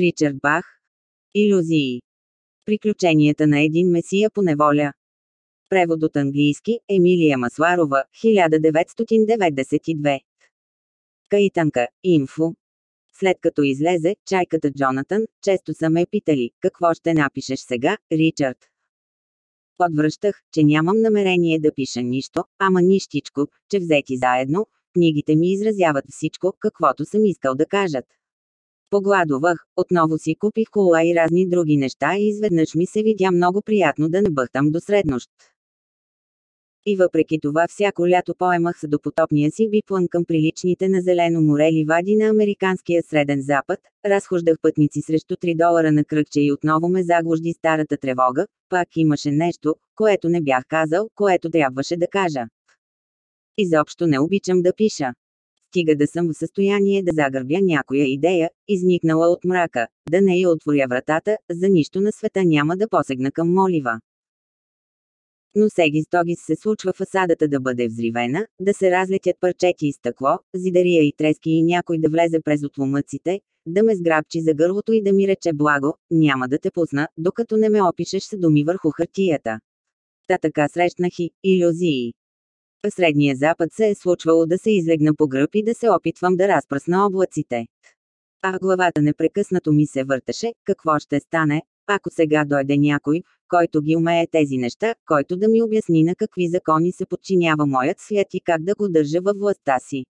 Ричард Бах. Иллюзии. Приключенията на един месия по неволя. Превод от английски Емилия Масларова, 1992. Каитанка, инфо. След като излезе, чайката Джонатан, често са ме питали, какво ще напишеш сега, Ричард. Подвръщах, че нямам намерение да пиша нищо, ама нищичко, че взети заедно, книгите ми изразяват всичко, каквото съм искал да кажат. Погладувах, отново си купих кола и разни други неща и изведнъж ми се видя много приятно да не бъхтам до среднощ. И въпреки това всяко лято поемах с допотопния си биплан към приличните на зелено море ливади на американския среден запад, разхождах пътници срещу 3 долара на кръгче и отново ме заглужди старата тревога, пак имаше нещо, което не бях казал, което трябваше да кажа. Изобщо не обичам да пиша. Стига да съм в състояние да загърбя някоя идея, изникнала от мрака, да не я отворя вратата, за нищо на света няма да посегна към молива. Но сеги стогис се случва фасадата да бъде взривена, да се разлетят парчети и стъкло, зидария и трески и някой да влезе през отломъците, да ме сграбчи за гърлото и да ми рече благо, няма да те пусна, докато не ме опишеш с думи върху хартията. Та така срещнах и иллюзии. В Средния запад се е случвало да се излегна по гръб и да се опитвам да разпръсна облаците. А главата непрекъснато ми се въртеше, какво ще стане, ако сега дойде някой, който ги умее тези неща, който да ми обясни на какви закони се подчинява моят свят и как да го държа във властта си.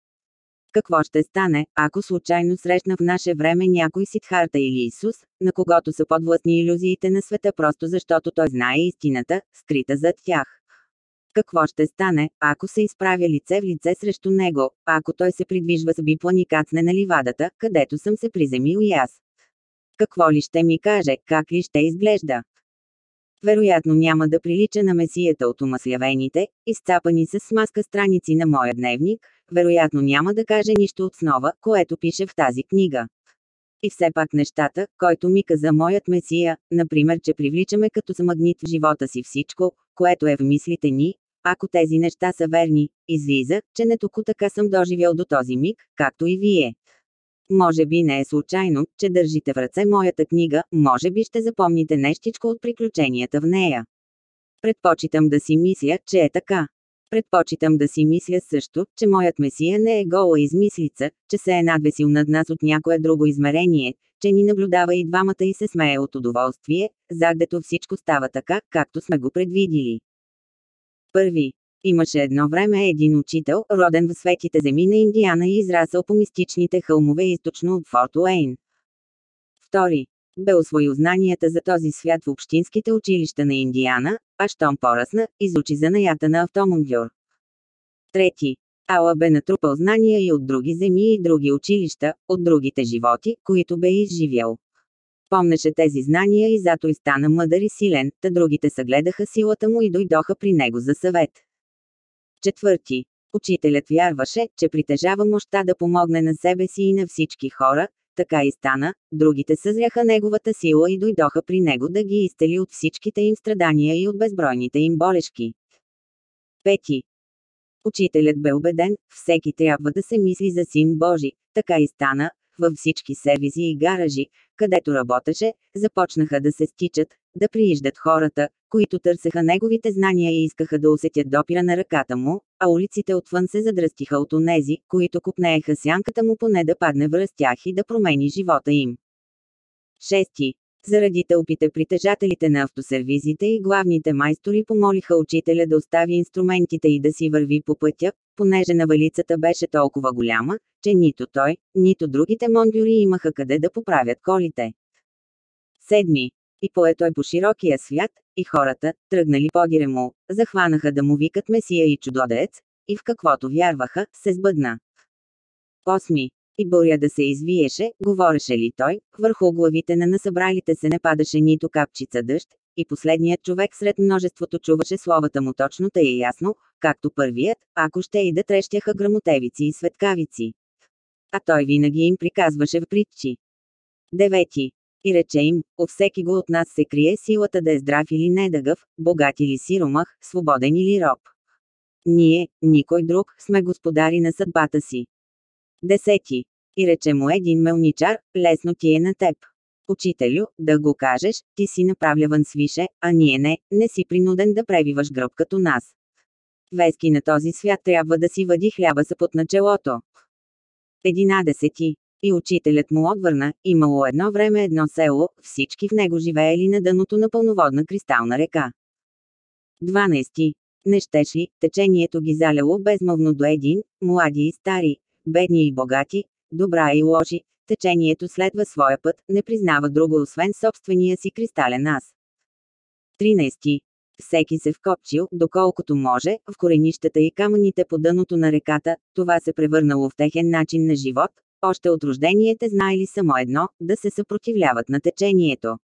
Какво ще стане, ако случайно срещна в наше време някой Сидхарта или Исус, на когото са подвластни иллюзиите на света просто защото той знае истината, скрита зад тях? Какво ще стане, ако се изправя лице в лице срещу него, ако той се придвижва с биплан и кацне на ливадата, където съм се приземил и аз? Какво ли ще ми каже, как ли ще изглежда? Вероятно няма да прилича на месията от умаслявените, изцапани с смазка страници на моя дневник, вероятно няма да каже нищо от снова, което пише в тази книга. И все пак нещата, който ми каза моят месия, например, че привличаме като с магнит в живота си всичко, което е в мислите ни, ако тези неща са верни, излиза, че не току така съм доживял до този миг, както и вие. Може би не е случайно, че държите в ръце моята книга, може би ще запомните нещичко от приключенията в нея. Предпочитам да си мисля, че е така. Предпочитам да си мисля също, че моят месия не е гола измислица, че се е надвесил над нас от някое друго измерение, че ни наблюдава и двамата и се смее от удоволствие, загдето всичко става така, както сме го предвидили. Първи. Имаше едно време един учител, роден в светите земи на Индиана и израсъл по мистичните хълмове източно от Форт Уейн. Втори. Бе освоил знанията за този свят в общинските училища на Индиана, а щом поръсна, изучи занаята на автомобюр. Трети. Ала бе натрупал знания и от други земи и други училища, от другите животи, които бе изживял. Помнеше тези знания и зато и стана мъдър и силен, та другите съгледаха силата му и дойдоха при него за съвет. Четвърти. Учителят вярваше, че притежава мощта да помогне на себе си и на всички хора, така и стана, другите съзряха неговата сила и дойдоха при него да ги изтели от всичките им страдания и от безбройните им болешки. Пети. Учителят бе убеден, всеки трябва да се мисли за син Божи, така и стана, във всички сервизи и гаражи, където работеше, започнаха да се стичат, да прииждат хората, които търсеха неговите знания и искаха да усетят допира на ръката му, а улиците отвън се задръстиха от онези, които купнееха сянката му поне да падне в растях и да промени живота им. Шести. Заради тълпите притежателите на автосервизите и главните майстори помолиха учителя да остави инструментите и да си върви по пътя, понеже навалицата беше толкова голяма, че нито той, нито другите мондюри имаха къде да поправят колите. Седми. И пое той по широкия свят, и хората, тръгнали подире му, захванаха да му викат Месия и чудодец, и в каквото вярваха, се сбъдна. Осми. И боря да се извиеше, говореше ли той, върху главите на насъбралите се не падаше нито капчица дъжд, и последният човек сред множеството чуваше словата му точно тъй ясно, както първият, ако ще и да трещяха грамотевици и светкавици. А той винаги им приказваше в притчи. Девети. И рече им, у всеки го от нас се крие силата да е здрав или недъгъв, богат или сиромах, свободен или роб. Ние, никой друг, сме господари на съдбата си. Десети. И рече му един мелничар, лесно ти е на теб. Учителю, да го кажеш, ти си направляван свише, а ние не, не си принуден да превиваш гръб като нас. Вески на този свят трябва да си въди хляба са под началото. 11. И учителят му отвърна, имало едно време едно село, всички в него живеели на дъното на пълноводна кристална река. 12. Не щеш ли, течението ги заляло безмълвно до един, млади и стари, бедни и богати, добра и лоши, течението следва своя път, не признава друго освен собствения си кристален аз. 13. Всеки се вкопчил, доколкото може, в коренищата и камъните по дъното на реката, това се превърнало в техен начин на живот, още от рождението знаели само едно, да се съпротивляват на течението.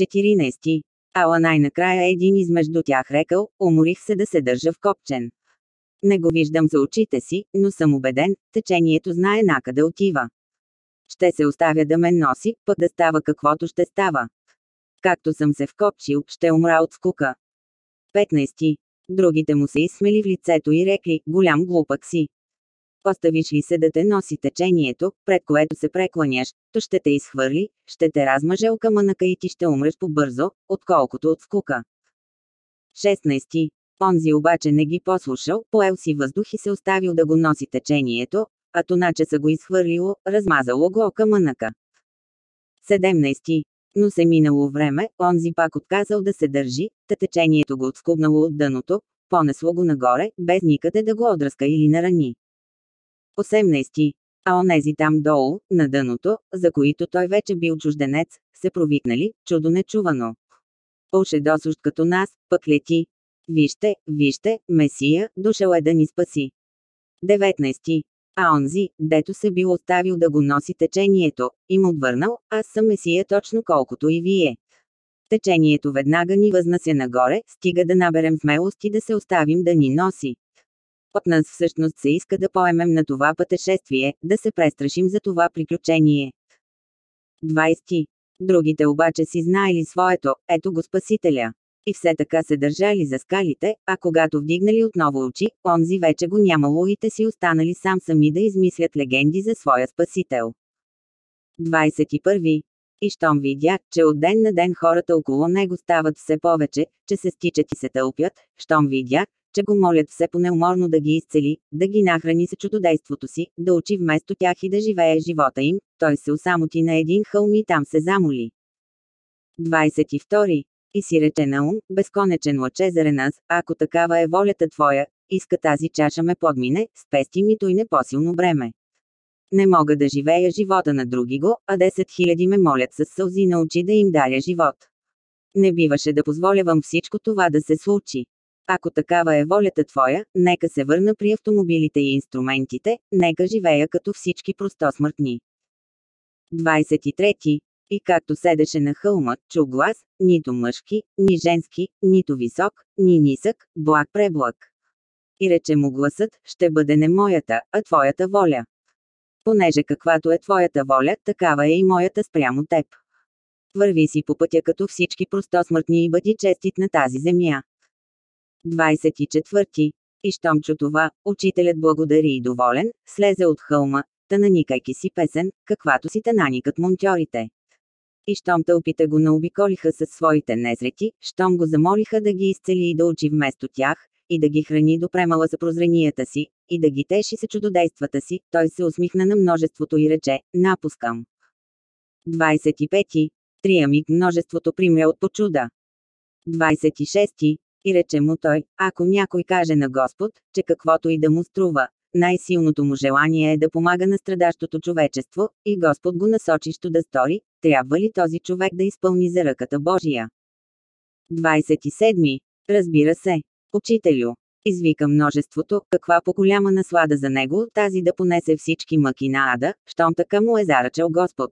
14. Ала най-накрая един измежду тях рекал, уморих се да се държа в копчен. Не го виждам за очите си, но съм убеден, течението знае накъде отива. Ще се оставя да ме носи, пък да става каквото ще става. Както съм се вкопчил, ще умра от скука. 15. Другите му се изсмели в лицето и рекли, голям глупък си. Оставиш ли се да те носи течението, пред което се прекланяш, то ще те изхвърли, ще те размъже камънака и ти ще умреш по-бързо, отколкото от скука. 16. Онзи обаче не ги послушал, поел си въздух и се оставил да го носи течението, а тоначе са го изхвърлило, размазало го камънака. 17. Но се минало време, онзи пак отказал да се държи, та течението го отскубнало от дъното, понесло го нагоре, без никъде да го отръска или нарани. 18. А онези там долу, на дъното, за които той вече бил чужденец, се провикнали, чудо нечувано. Уше досущ като нас, пък лети. Вижте, вижте, Месия, дошъл е да ни спаси. 19. А онзи, дето се бил оставил да го носи течението, им отвърнал, аз съм Месия точно колкото и вие. Течението веднага ни възнася нагоре, стига да наберем смелост и да се оставим да ни носи. От нас всъщност се иска да поемем на това пътешествие, да се престрашим за това приключение. 20. Другите обаче си знаели своето, ето го Спасителя. И все така се държали за скалите, а когато вдигнали отново очи, онзи вече го нямало и те си останали сам сами да измислят легенди за своя Спасител. 21. И щом видя, че от ден на ден хората около него стават все повече, че се стичат и се тълпят, щом видя, че го молят все по-неуморно да ги изцели, да ги нахрани с чудодейството си, да учи вместо тях и да живее живота им, той се усамоти на един хълм и там се замоли. 22. И си рече на ум, безконечен лъчезарен аз, ако такава е волята твоя, иска тази чаша ме подмине, спести ми той непосилно бреме. Не мога да живея живота на други го, а 10 хиляди ме молят с сълзи на очи да им даря живот. Не биваше да позволявам всичко това да се случи. Ако такава е волята твоя, нека се върна при автомобилите и инструментите, нека живея като всички простосмъртни. 23. И както седеше на хълма, чу глас, нито мъжки, ни женски, нито висок, ни нисък, благ преблаг. И рече му гласът, ще бъде не моята, а твоята воля. Понеже каквато е твоята воля, такава е и моята спрямо теб. Върви си по пътя като всички простосмъртни и бъди честит на тази земя. 24. И щом чу това, учителят благодари и доволен, слезе от хълма, та наникайки си песен, каквато си наникат монтьорите. И щом тълпите го наобиколиха със своите незрети, щом го замолиха да ги изцели и да учи вместо тях, и да ги храни до премала за прозренията си, и да ги теши с чудодействата си, той се усмихна на множеството и рече, напускам. 25. Триамик множеството примря от почуда. 26. И рече му той, ако някой каже на Господ, че каквото и да му струва, най-силното му желание е да помага на страдащото човечество, и Господ го насочищо да стори, трябва ли този човек да изпълни за ръката Божия? 27. Разбира се. Учителю. Извика множеството, каква по-голяма наслада за него, тази да понесе всички мъки на ада, щом така му е заръчал Господ.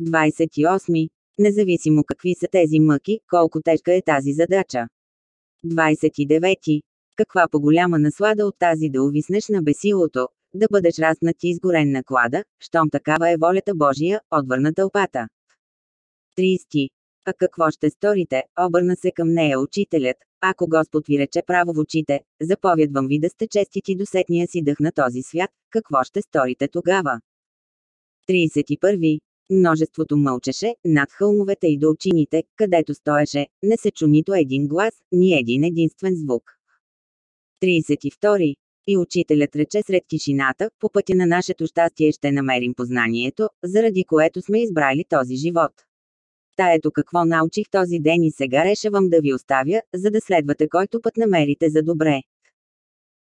28. Независимо какви са тези мъки, колко тежка е тази задача. 29. Каква по-голяма наслада от тази да увиснеш на бесилото, да бъдеш разнат и изгорен на клада, щом такава е волята Божия, отвърна тълпата. 30. А какво ще сторите, обърна се към нея учителят, ако Господ ви рече право в очите, заповядвам ви да сте честити до сетния си дъх на този свят, какво ще сторите тогава? 31. Множеството мълчеше, над хълмовете и долчините, където стоеше, не се чу нито един глас, ни един единствен звук. 32. И учителят рече сред тишината, по пътя на нашето щастие ще намерим познанието, заради което сме избрали този живот. Та ето какво научих този ден и сега решавам да ви оставя, за да следвате който път намерите за добре.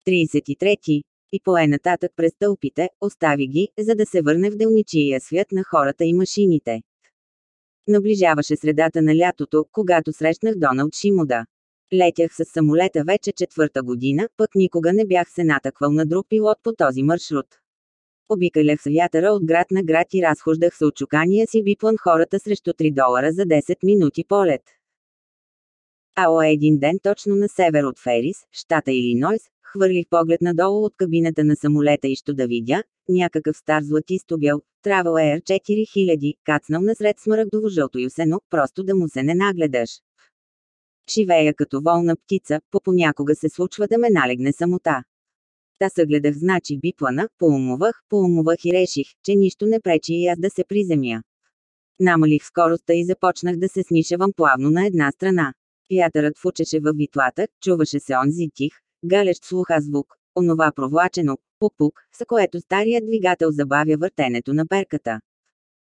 33. И пое нататък през тълпите, остави ги, за да се върне в делничия свят на хората и машините. Наближаваше средата на лятото, когато срещнах Доналд Шимода. Летях с самолета вече четвърта година, пък никога не бях се натъквал на друг пилот по този маршрут. Обикалях с вятъра от град на град и разхождах с очукания си биплан хората срещу 3 долара за 10 минути полет. Ао един ден точно на север от Ферис, щата Илинойс, хвърлих поглед надолу от кабината на самолета и що да видя, някакъв стар златисто бял, Travel Air 4000, кацнал насред смарагдово жълто юсено, просто да му се не нагледаш. Живея като волна птица, по понякога се случва да ме налегне самота. Та съгледах значи биплана, поумувах, поумувах и реших, че нищо не пречи и аз да се приземя. Намалих скоростта и започнах да се снишавам плавно на една страна. Вятърът фучеше във витлата, чуваше се онзи тих, галещ слуха звук, онова провлачено, пук-пук, с което старият двигател забавя въртенето на перката.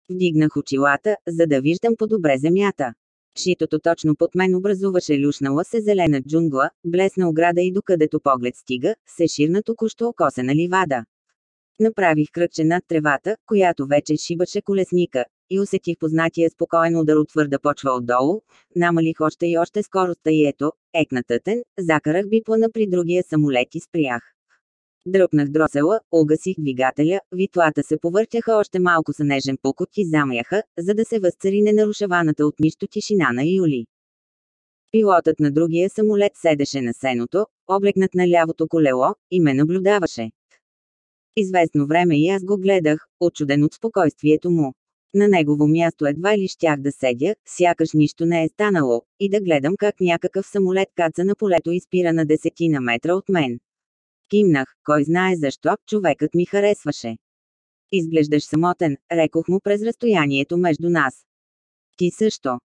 Вдигнах очилата, за да виждам по-добре земята. Шитото точно под мен образуваше люшнала се зелена джунгла, блесна ограда и докъдето поглед стига, се ширна току-що окосена ливада. Направих кръгче над тревата, която вече шибаше колесника, и усетих познатия спокоен удар от твърда почва отдолу, намалих още и още скоростта и ето, екна тътен, закарах биплана при другия самолет и спрях. Дръпнах дросела, угасих двигателя, витлата се повъртяха още малко с нежен покот и замряха, за да се възцари ненарушаваната от нищо тишина на Юли. Пилотът на другия самолет седеше на сеното, облегнат на лявото колело, и ме наблюдаваше. Известно време и аз го гледах, очуден от спокойствието му. На негово място едва ли щях да седя, сякаш нищо не е станало, и да гледам как някакъв самолет каца на полето и спира на десетина метра от мен. Кимнах, кой знае защо, човекът ми харесваше. Изглеждаш самотен, рекох му през разстоянието между нас. Ти също.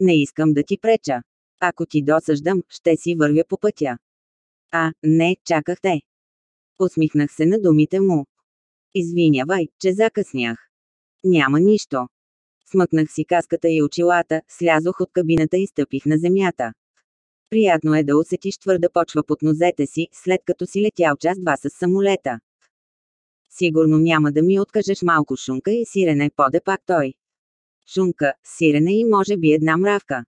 Не искам да ти преча. Ако ти досъждам, ще си вървя по пътя. А, не, чаках те. Усмихнах се на думите му. Извинявай, че закъснях. Няма нищо. Смъкнах си каската и очилата, слязох от кабината и стъпих на земята. Приятно е да усетиш твърда почва под нозете си, след като си летял час-два с самолета. Сигурно няма да ми откажеш малко шунка и сирене, поде пак той. Шунка, сирене и може би една мравка.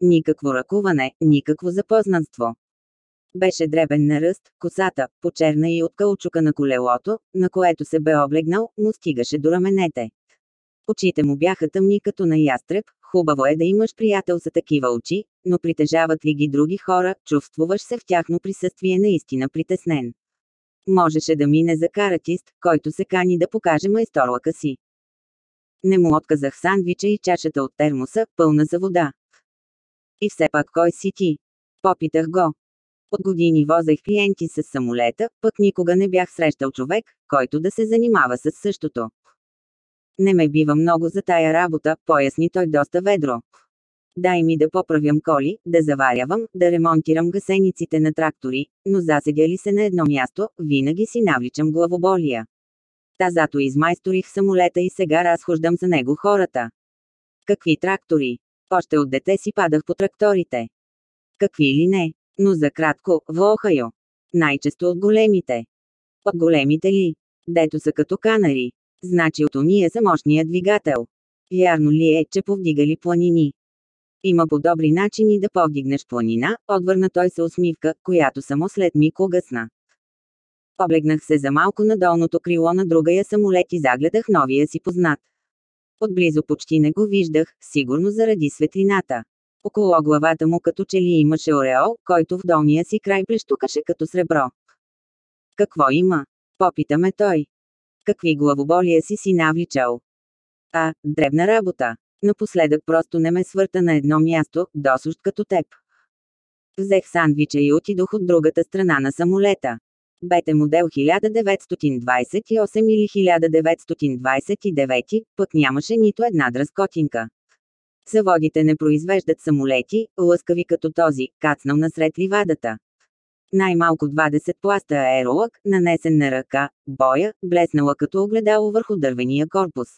Никакво ръкуване, никакво запознанство. Беше дребен на ръст, косата, почерна и от каучука на колелото, на което се бе облегнал, му стигаше до раменете. Очите му бяха тъмни като на ястреб, хубаво е да имаш приятел за такива очи, но притежават ли ги други хора, чувствуваш се в тяхно присъствие наистина притеснен. Можеше да мине за каратист, който се кани да покаже майсторлъка си. Не му отказах сандвича и чашата от термоса, пълна за вода. И все пак кой си ти? Попитах го. От години возех клиенти с самолета, пък никога не бях срещал човек, който да се занимава с същото. Не ме бива много за тая работа, поясни той доста ведро. Дай ми да поправям коли, да заварявам, да ремонтирам гасениците на трактори, но заседя ли се на едно място, винаги си навличам главоболия. Та зато измайсторих самолета и сега разхождам за него хората. Какви трактори? Още от дете си падах по тракторите. Какви ли не, но за кратко, в Охайо. Най-често от големите. От големите ли? Дето са като канари. Значи от уния за мощния двигател. Вярно ли е, че повдигали планини? Има по-добри начини да повдигнеш планина, отвърна той се усмивка, която само след миг угасна. Облегнах се за малко на долното крило на другия самолет и загледах новия си познат. Отблизо почти не го виждах, сигурно заради светлината. Около главата му като че ли имаше ореол, който в долния си край плещукаше като сребро. Какво има? Попитаме той. Какви главоболия си си навличал? А, дребна работа. Напоследък просто не ме свърта на едно място, досущ като теб. Взех сандвича и отидох от другата страна на самолета. Бете модел 1928 или 1929, пък нямаше нито една дръскотинка. Заводите не произвеждат самолети, лъскави като този, кацнал насред ливадата. Най-малко 20 пласта аеролък, нанесен на ръка, боя, блеснала като огледало върху дървения корпус.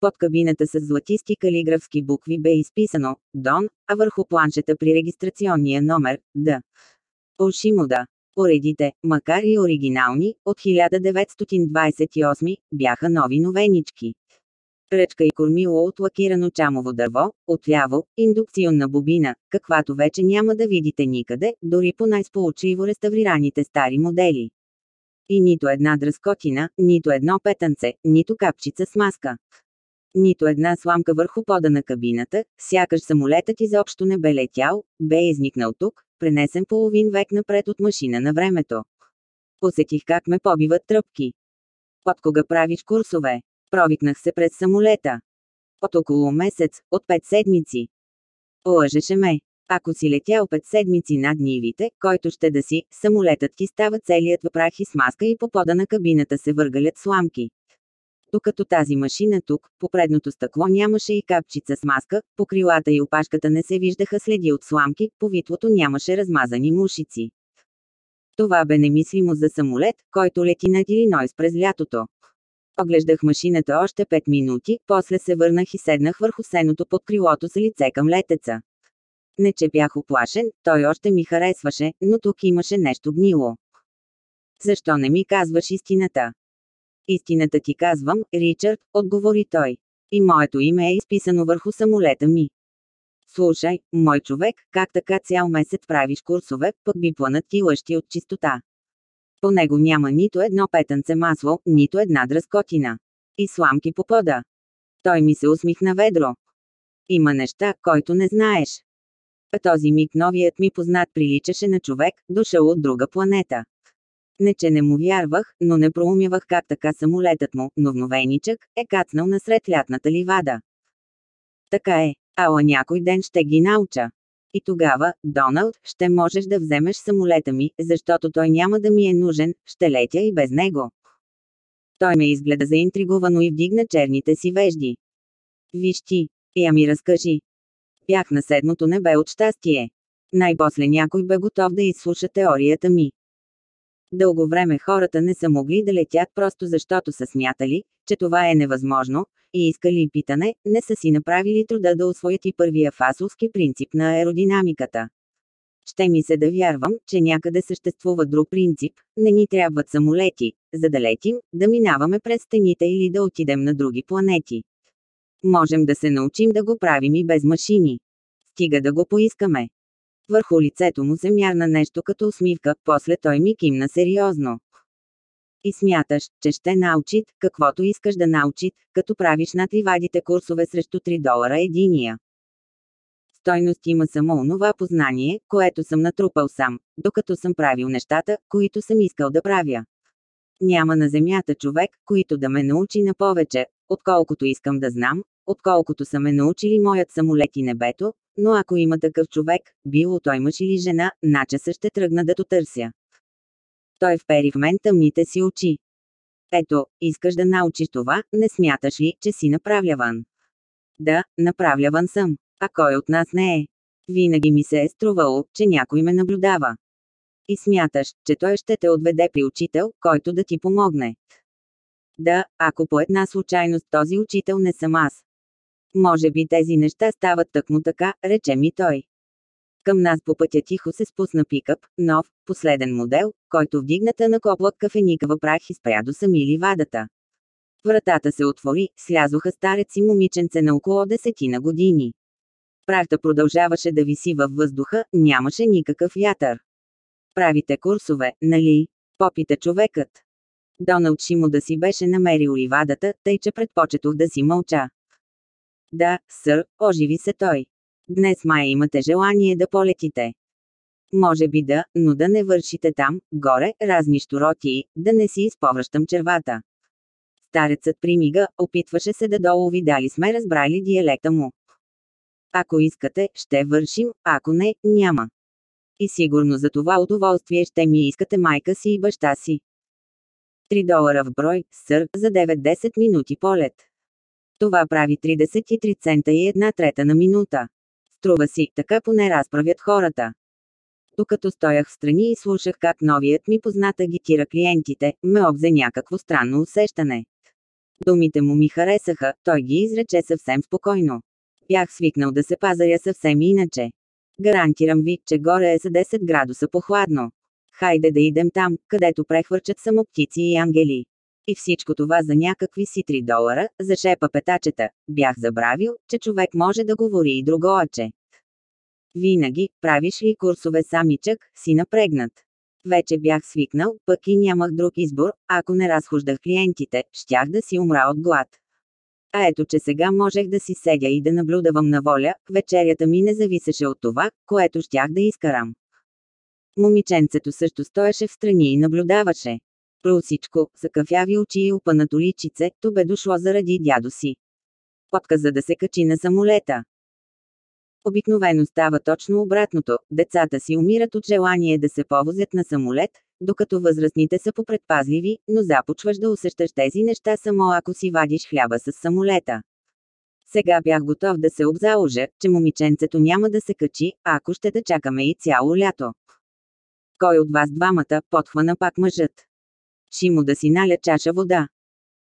Под кабината с златисти калиграфски букви бе изписано «Дон», а върху планшета при регистрационния номер «Д». Ошимода. Уредите, макар и оригинални, от 1928, бяха нови новенички. Ръчка и кормило от лакирано чамово дърво, отляво, индукционна бобина, каквато вече няма да видите никъде, дори по най-сполучливо реставрираните стари модели. И нито една дръскотина, нито едно петънце, нито капчица с маска. Нито една сламка върху пода на кабината, сякаш самолетът изобщо не бе летял, бе изникнал тук, пренесен половин век напред от машина на времето. Усетих как ме побиват тръпки. От кога правиш курсове? Провикнах се през самолета. От около месец, от пет седмици. Лъжеше ме. Ако си летял пет седмици над нивите, който ще да си, самолетът ти става целият в прах и смазка и по пода на кабината се въргалят сламки. Докато тази машина тук, по предното стъкло нямаше и капчица с маска, по крилата и опашката не се виждаха следи от сламки, по витлото нямаше размазани мушици. Това бе немислимо за самолет, който лети над Илинойс през лятото. Оглеждах машината още 5 минути, после се върнах и седнах върху сеното под крилото с лице към летеца. Не че бях оплашен, той още ми харесваше, но тук имаше нещо гнило. Защо не ми казваш истината? Истината ти казвам, Ричард, отговори той. И моето име е изписано върху самолета ми. Слушай, мой човек, как така цял месец правиш курсове, пък би планът ти лъщи от чистота. По него няма нито едно петънце масло, нито една дръскотина. И сламки по пода. Той ми се усмихна ведро. Има неща, който не знаеш. А този миг новият ми познат приличаше на човек, дошъл от друга планета. Не че не му вярвах, но не проумявах как така самолетът му, новновейничък, е кацнал насред лятната ливада. Така е, ала някой ден ще ги науча. И тогава, Доналд, ще можеш да вземеш самолета ми, защото той няма да ми е нужен, ще летя и без него. Той ме изгледа заинтригувано и вдигна черните си вежди. Виж ти, я ми разкажи. Бях на седмото небе от щастие. Най-после някой бе готов да изслуша теорията ми. Дълго време хората не са могли да летят просто защото са смятали, че това е невъзможно, и искали питане, не са си направили труда да освоят и първия фасовски принцип на аеродинамиката. Ще ми се да вярвам, че някъде съществува друг принцип, не ни трябват самолети, за да летим, да минаваме през стените или да отидем на други планети. Можем да се научим да го правим и без машини. Стига да го поискаме. Върху лицето му се мярна нещо като усмивка, после той ми кимна сериозно. И смяташ, че ще научит, каквото искаш да научит, като правиш над ливадите курсове срещу 3 долара единия. Стойност има само онова познание, което съм натрупал сам, докато съм правил нещата, които съм искал да правя. Няма на земята човек, който да ме научи на повече, отколкото искам да знам, отколкото са ме научили моят самолет и небето, но ако има такъв човек, било той мъж или жена, начаса ще тръгна да то търся. Той впери в мен тъмните си очи. Ето, искаш да научиш това, не смяташ ли, че си направляван? Да, направляван съм. А кой от нас не е? Винаги ми се е струвало, че някой ме наблюдава. И смяташ, че той ще те отведе при учител, който да ти помогне. Да, ако по една случайност този учител не съм аз. Може би тези неща стават тъкмо така, рече ми той. Към нас по пътя тихо се спусна пикъп, нов, последен модел, който вдигната на коплак кафеникава прах и спря до сами ливадата. Вратата се отвори, слязоха старец и момиченце на около десетина години. Прахта продължаваше да виси във въздуха, нямаше никакъв вятър. Правите курсове, нали? Попита човекът. Доналд Шимо да си беше намерил ливадата, тъй че предпочетох да си мълча. Да, сър, оживи се той. Днес май имате желание да полетите. Може би да, но да не вършите там, горе, разни штуроти, да не си изповръщам червата. Старецът примига, опитваше се да долови дали сме разбрали диалекта му. Ако искате, ще вършим, ако не, няма. И сигурно за това удоволствие ще ми искате майка си и баща си. 3 долара в брой, сър, за 9-10 минути полет. Това прави 33 цента и една трета на минута. Струва си, така поне разправят хората. Докато стоях в страни и слушах как новият ми познат агитира клиентите, ме обзе някакво странно усещане. Думите му ми харесаха, той ги изрече съвсем спокойно. Бях свикнал да се пазаря съвсем иначе. Гарантирам ви, че горе е за 10 градуса похладно. Хайде да идем там, където прехвърчат само птици и ангели. И всичко това за някакви си 3 долара, за шепа петачета. Бях забравил, че човек може да говори и другояче. Винаги, правиш ли курсове самичък, си напрегнат. Вече бях свикнал, пък и нямах друг избор, ако не разхождах клиентите, щях да си умра от глад. А ето че сега можех да си седя и да наблюдавам на воля, вечерята ми не зависеше от това, което щях да изкарам. Момиченцето също стоеше в страни и наблюдаваше. Прусичко, закафяви очи и опънато личице, то бе дошло заради дядо си. Отказа да се качи на самолета. Обикновено става точно обратното, децата си умират от желание да се повозят на самолет, докато възрастните са попредпазливи, но започваш да усещаш тези неща само ако си вадиш хляба с самолета. Сега бях готов да се обзаложа, че момиченцето няма да се качи, ако ще да чакаме и цяло лято. Кой от вас двамата, подхвана пак мъжът. Ши му да си наля чаша вода.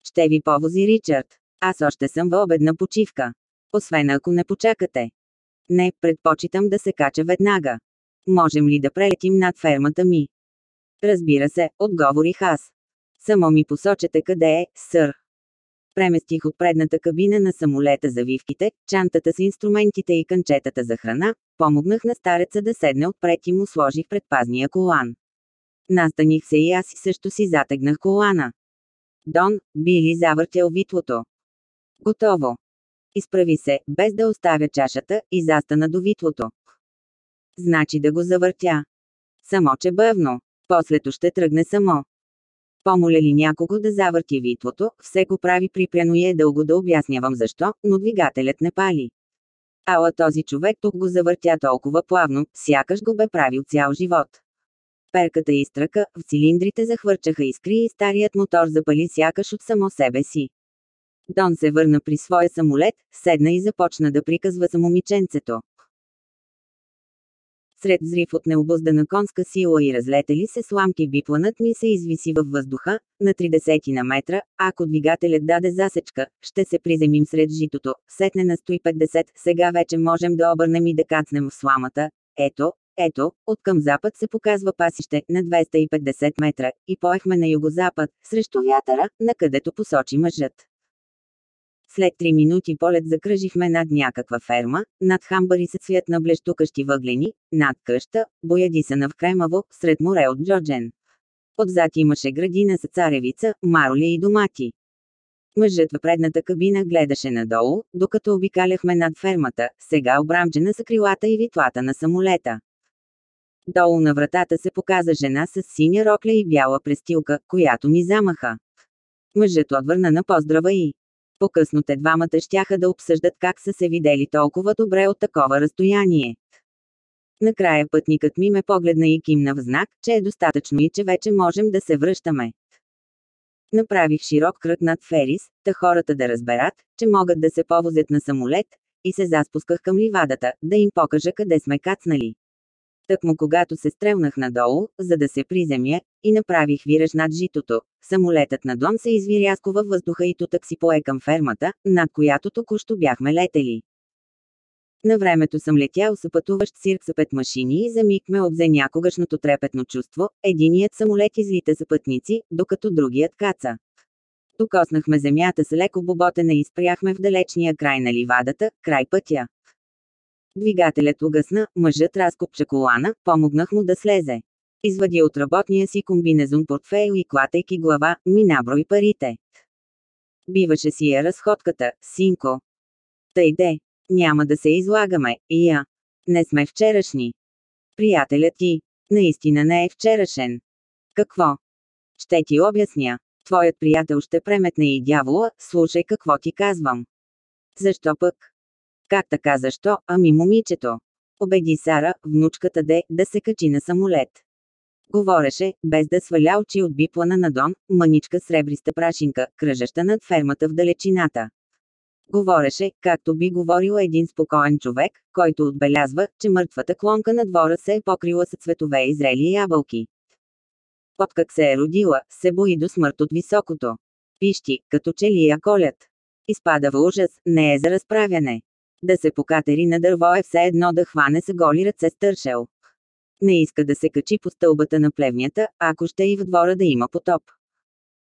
Ще ви повози Ричард. Аз още съм в обедна почивка. Освен ако не почакате. Не, предпочитам да се кача веднага. Можем ли да прелетим над фермата ми? Разбира се, отговорих аз. Само ми посочете къде е, сър. Преместих от предната кабина на самолета завивките, чантата с инструментите и канчетата за храна, помогнах на стареца да седне отпред и му сложих предпазния колан. Настаних се и аз също си затегнах колана. Дон, би ли завъртял витлото? Готово. Изправи се, без да оставя чашата, и застана до витлото. Значи да го завъртя. Само че бавно. Послето ще тръгне само. Помоля ли някого да завърти витлото, все го прави припряно и е дълго да обяснявам защо, но двигателят не пали. Ала този човек тук го завъртя толкова плавно, сякаш го бе правил цял живот. Перката изтръка, в цилиндрите захвърчаха искри и старият мотор запали сякаш от само себе си. Дон се върна при своя самолет, седна и започна да приказва за момиченцето. Сред взрив от необуздана конска сила и разлетели се сламки бипланът ми се извиси във въздуха, на 30 на метра, ако двигателят даде засечка, ще се приземим сред житото, сетне на 150, сега вече можем да обърнем и да кацнем в сламата. Ето, ето, от към запад се показва пасище на 250 метра, и поехме на югозапад, срещу вятъра, на където посочи мъжът. След три минути полет закръжихме над някаква ферма, над хамбари се цвят на блещукащи въглени, над къща, боядисана в кремаво, сред море от джоджен. Отзад имаше градина с царевица, мароли и домати. Мъжът в предната кабина гледаше надолу, докато обикаляхме над фермата, сега обрамчена с крилата и витлата на самолета. Долу на вратата се показа жена с синя рокля и бяла престилка, която ни замаха. Мъжът отвърна на поздрава и по-късно те двамата щяха да обсъждат как са се видели толкова добре от такова разстояние. Накрая пътникът ми ме погледна и кимна в знак, че е достатъчно и че вече можем да се връщаме. Направих широк кръг над Ферис, та хората да разберат, че могат да се повозят на самолет, и се заспусках към ливадата, да им покажа къде сме кацнали. Тъкмо когато се стрелнах надолу, за да се приземя, и направих вираж над житото, самолетът на Дон се изви рязко във въздуха и тутък си пое към фермата, над която току-що бяхме летели. На времето съм летял с пътуващ цирк с пет машини и за миг ме обзе някогашното трепетно чувство, единият самолет излита за пътници, докато другият каца. Докоснахме земята с леко боботене и спряхме в далечния край на ливадата, край пътя. Двигателят угасна, мъжът разкопча колана, помогнах му да слезе. Извади от работния си комбинезон портфейл и клатайки глава, ми наброи парите. Биваше си я разходката, синко. Тъй де, няма да се излагаме, и я. Не сме вчерашни. Приятелят ти, наистина не е вчерашен. Какво? Ще ти обясня. Твоят приятел ще преметне и дявола, слушай какво ти казвам. Защо пък? Как така защо, ами момичето? Обеди Сара, внучката Де, да се качи на самолет. Говореше, без да сваля очи от биплана на Дон, мъничка сребриста прашинка, кръжеща над фермата в далечината. Говореше, както би говорил един спокоен човек, който отбелязва, че мъртвата клонка на двора се е покрила с цветове и зрели ябълки. Откак се е родила, се бои до смърт от високото. Пищи, като че ли я колят. Изпада в ужас, не е за разправяне. Да се покатери на дърво е все едно да хване с голи ръце стършел. Не иска да се качи по стълбата на плевнята, ако ще и в двора да има потоп.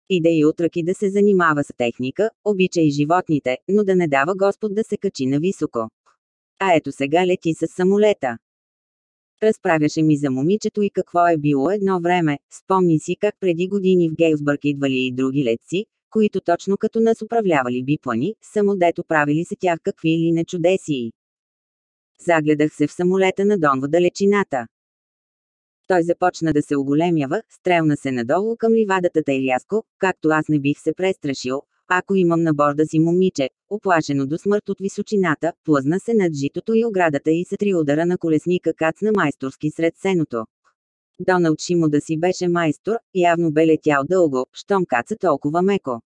И да и утраки да се занимава с техника, обича и животните, но да не дава Господ да се качи на високо. А ето сега лети с самолета. Разправяше ми за момичето и какво е било едно време, спомни си как преди години в Гейлсбърг идвали и други летци, които точно като нас управлявали биплани, само дето правили се тях какви или не чудесии. Загледах се в самолета на в далечината. Той започна да се оголемява, стрелна се надолу към ливадата тъй рязко, както аз не бих се престрашил, ако имам на борда си момиче, оплашено до смърт от височината, плъзна се над житото и оградата и с три удара на колесника кацна майсторски сред сеното. Доналд Шимо да си беше майстор, явно бе летял дълго, щом каца толкова меко.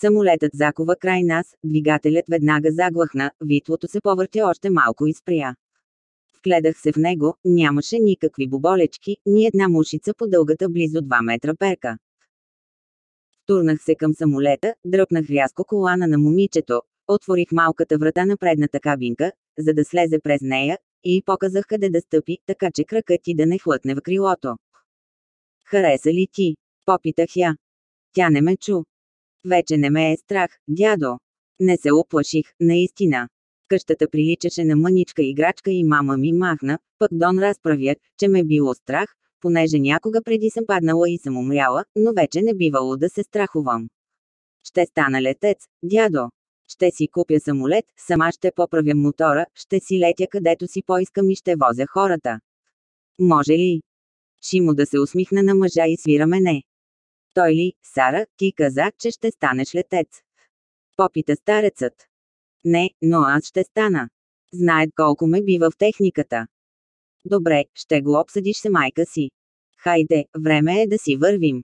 Самолетът закова край нас, двигателят веднага заглъхна, витлото се повъртя още малко и спря. Вгледах се в него, нямаше никакви боболечки, ни една мушица по дългата близо 2 метра перка. Турнах се към самолета, дръпнах рязко колана на момичето, отворих малката врата на предната кабинка, за да слезе през нея, и показах къде да стъпи, така че кракът ти да не хлътне в крилото. Хареса ли ти? Попитах я. Тя не ме чу. Вече не ме е страх, дядо. Не се оплаших, наистина. Къщата приличаше на мъничка играчка и мама ми махна, пък Дон разправя, че ме било страх, понеже някога преди съм паднала и съм умряла, но вече не бивало да се страхувам. Ще стана летец, дядо. Ще си купя самолет, сама ще поправя мотора, ще си летя където си поискам и ще возя хората. Може ли? Шимо да се усмихна на мъжа и свира мене. Той ли, Сара, ти каза, че ще станеш летец. Попита старецът. Не, но аз ще стана. Знаят колко ме бива в техниката. Добре, ще го обсъдиш с майка си. Хайде, време е да си вървим.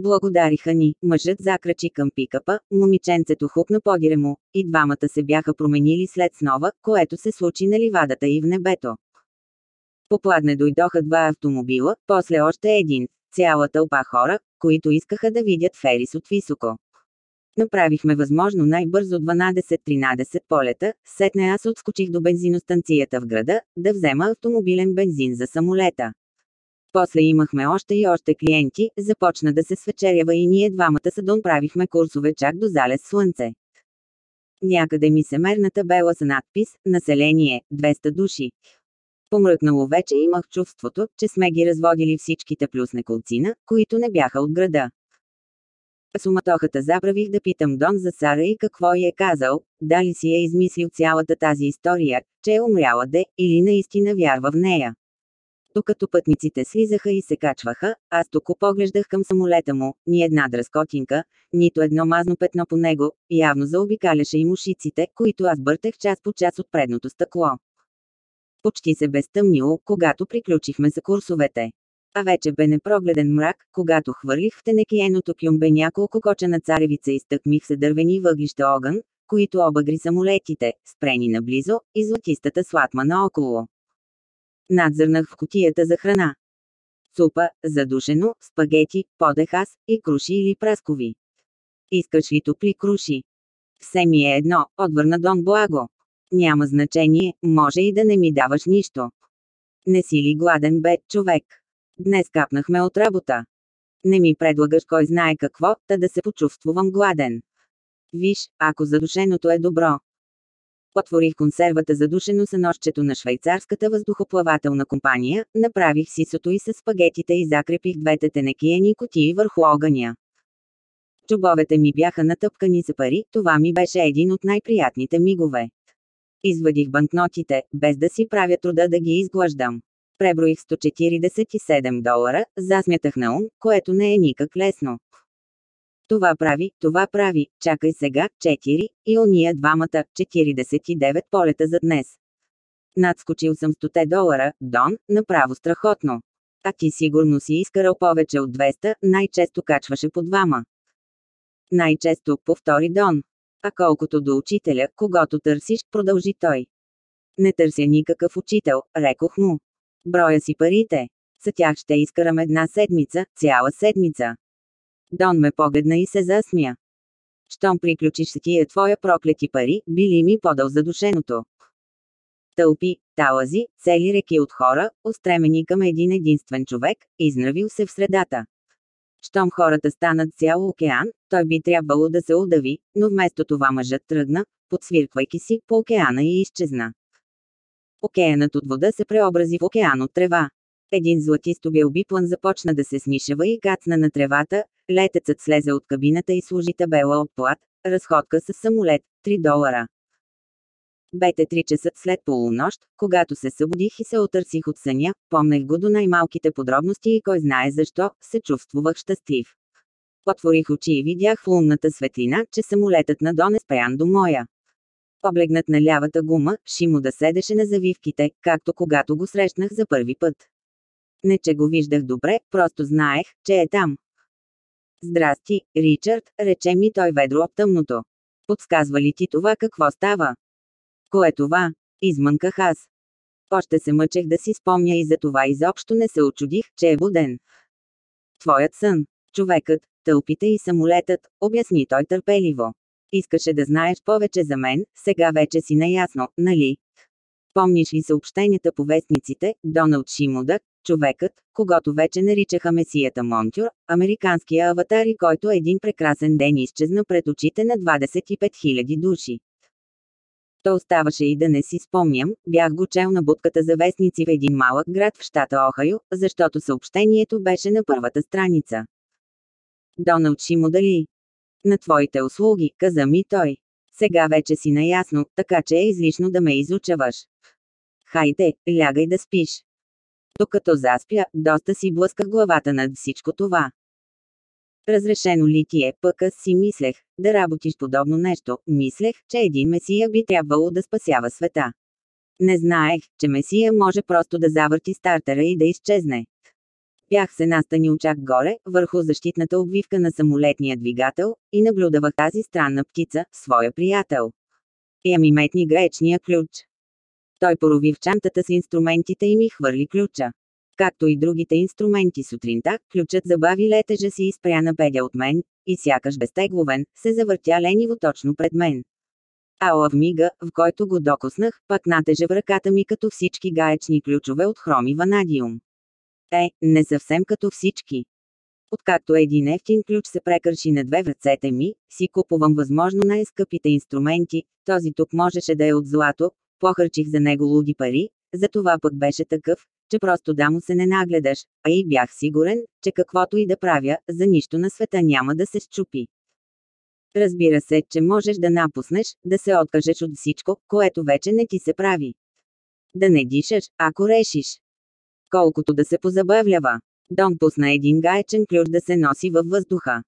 Благодариха ни, мъжът закрачи към пикапа, момиченцето хукна подире му, и двамата се бяха променили след снова, което се случи на ливадата и в небето. Попладне дойдоха два автомобила, после още един, цяла тълпа хора, които искаха да видят Ферис от високо. Направихме възможно най-бързо 12-13 полета, сетне аз отскочих до бензиностанцията в града, да взема автомобилен бензин за самолета. После имахме още и още клиенти, започна да се свечерява и ние двамата са дон правихме курсове чак до залез слънце. Някъде ми се мерна табела с надпис «Население – 200 души». Помръкнало вече имах чувството, че сме ги разводили всичките плюс неколцина, които не бяха от града. Суматохата забравих да питам Дон за Сара и какво й е казал, дали си е измислил цялата тази история, че е умряла де, или наистина вярва в нея. Докато пътниците слизаха и се качваха, аз тук поглеждах към самолета му, ни една дръскотинка, нито едно мазно петно по него, явно заобикаляше и мушиците, които аз бъртех час по час от предното стъкло. Почти се безтъмнило, когато приключихме за курсовете. А вече бе непрогледен мрак, когато хвърлих в тенекиеното кюмбе няколко коча на царевица и стъкмих се дървени въглища огън, които обагри самолетите, спрени наблизо, и златистата слатма наоколо. Надзърнах в котията за храна. Супа, задушено, спагети, подех аз, и круши или праскови. Искаш ли топли круши? Все ми е едно, отвърна Дон Благо. Няма значение, може и да не ми даваш нищо. Не си ли гладен бе, човек? Днес капнахме от работа. Не ми предлагаш кой знае какво, та да се почувствувам гладен. Виж, ако задушеното е добро, Отворих консервата за душено нощчето на швейцарската въздухоплавателна компания, направих сисото и с спагетите и закрепих двете тенекиени котии върху огъня. Чубовете ми бяха натъпкани за пари, това ми беше един от най-приятните мигове. Извадих банкнотите, без да си правя труда да ги изглъждам. Преброих 147 долара, засмятах на ум, което не е никак лесно. Това прави, това прави, чакай сега, 4, и ония двамата, 49 полета за днес. Надскочил съм 100 долара, Дон, направо страхотно. А ти сигурно си изкарал повече от 200, най-често качваше по двама. Най-често, повтори Дон. А колкото до учителя, когато търсиш, продължи той. Не търся никакъв учител, рекох му. Броя си парите. За тях ще изкарам една седмица, цяла седмица. Дон ме погледна и се засмя. Щом приключиш с тия твоя проклети пари, били ми подал задушеното. Тълпи, талази, цели реки от хора, устремени към един единствен човек, изнравил се в средата. Щом хората станат цял океан, той би трябвало да се удави, но вместо това мъжът тръгна, подсвирквайки си по океана и изчезна. Океанът от вода се преобрази в океан от трева. Един златисто биплан започна да се смишава и кацна на тревата, летецът слезе от кабината и служи табела от плат, разходка с самолет, 3 долара. Бете три часа след полунощ, когато се събудих и се отърсих от съня, помнех го до най-малките подробности и кой знае защо, се чувствувах щастлив. Отворих очи и видях в лунната светлина, че самолетът на Дон е спрян до моя. Облегнат на лявата гума, Шимо да седеше на завивките, както когато го срещнах за първи път. Не че го виждах добре, просто знаех, че е там. Здрасти, Ричард, рече ми той ведро от тъмното. Подсказва ли ти това какво става? Кое това? Измънках аз. Още се мъчех да си спомня и за това изобщо не се очудих, че е буден. Твоят сън, човекът, тълпите и самолетът, обясни той търпеливо. Искаше да знаеш повече за мен, сега вече си наясно, нали? Помниш ли съобщенията по вестниците, Доналд Шимодък, човекът, когато вече наричаха месията Монтюр, американския аватар и който един прекрасен ден изчезна пред очите на 25 000 души. То оставаше и да не си спомням, бях го чел на будката за вестници в един малък град в щата Охайо, защото съобщението беше на първата страница. Доналд Шимо дали? На твоите услуги, каза ми той. Сега вече си наясно, така че е излишно да ме изучаваш. Хайде, лягай да спиш. Докато заспя, доста си блъсках главата над всичко това. Разрешено ли ти е, пък аз си мислех, да работиш подобно нещо, мислех, че един месия би трябвало да спасява света. Не знаех, че месия може просто да завърти стартера и да изчезне. Бях се настанил чак горе, върху защитната обвивка на самолетния двигател, и наблюдавах тази странна птица, своя приятел. Я ми метни гречния ключ. Той порови в чантата с инструментите и ми хвърли ключа. Както и другите инструменти сутринта, ключът забави летежа си и спря на педя от мен, и сякаш безтегловен, се завъртя лениво точно пред мен. Ала в мига, в който го докоснах, пак натежа в ръката ми като всички гаечни ключове от хроми ванадиум. Е, не съвсем като всички. Откакто един ефтин ключ се прекърши на две ръцете ми, си купувам възможно най-скъпите инструменти, този тук можеше да е от злато, похарчих за него луди пари, за това пък беше такъв, че просто да му се не нагледаш, а и бях сигурен, че каквото и да правя, за нищо на света няма да се щупи. Разбира се, че можеш да напуснеш, да се откажеш от всичко, което вече не ти се прави. Да не дишаш, ако решиш. Колкото да се позабавлява. Дон пусна един гаечен ключ да се носи във въздуха.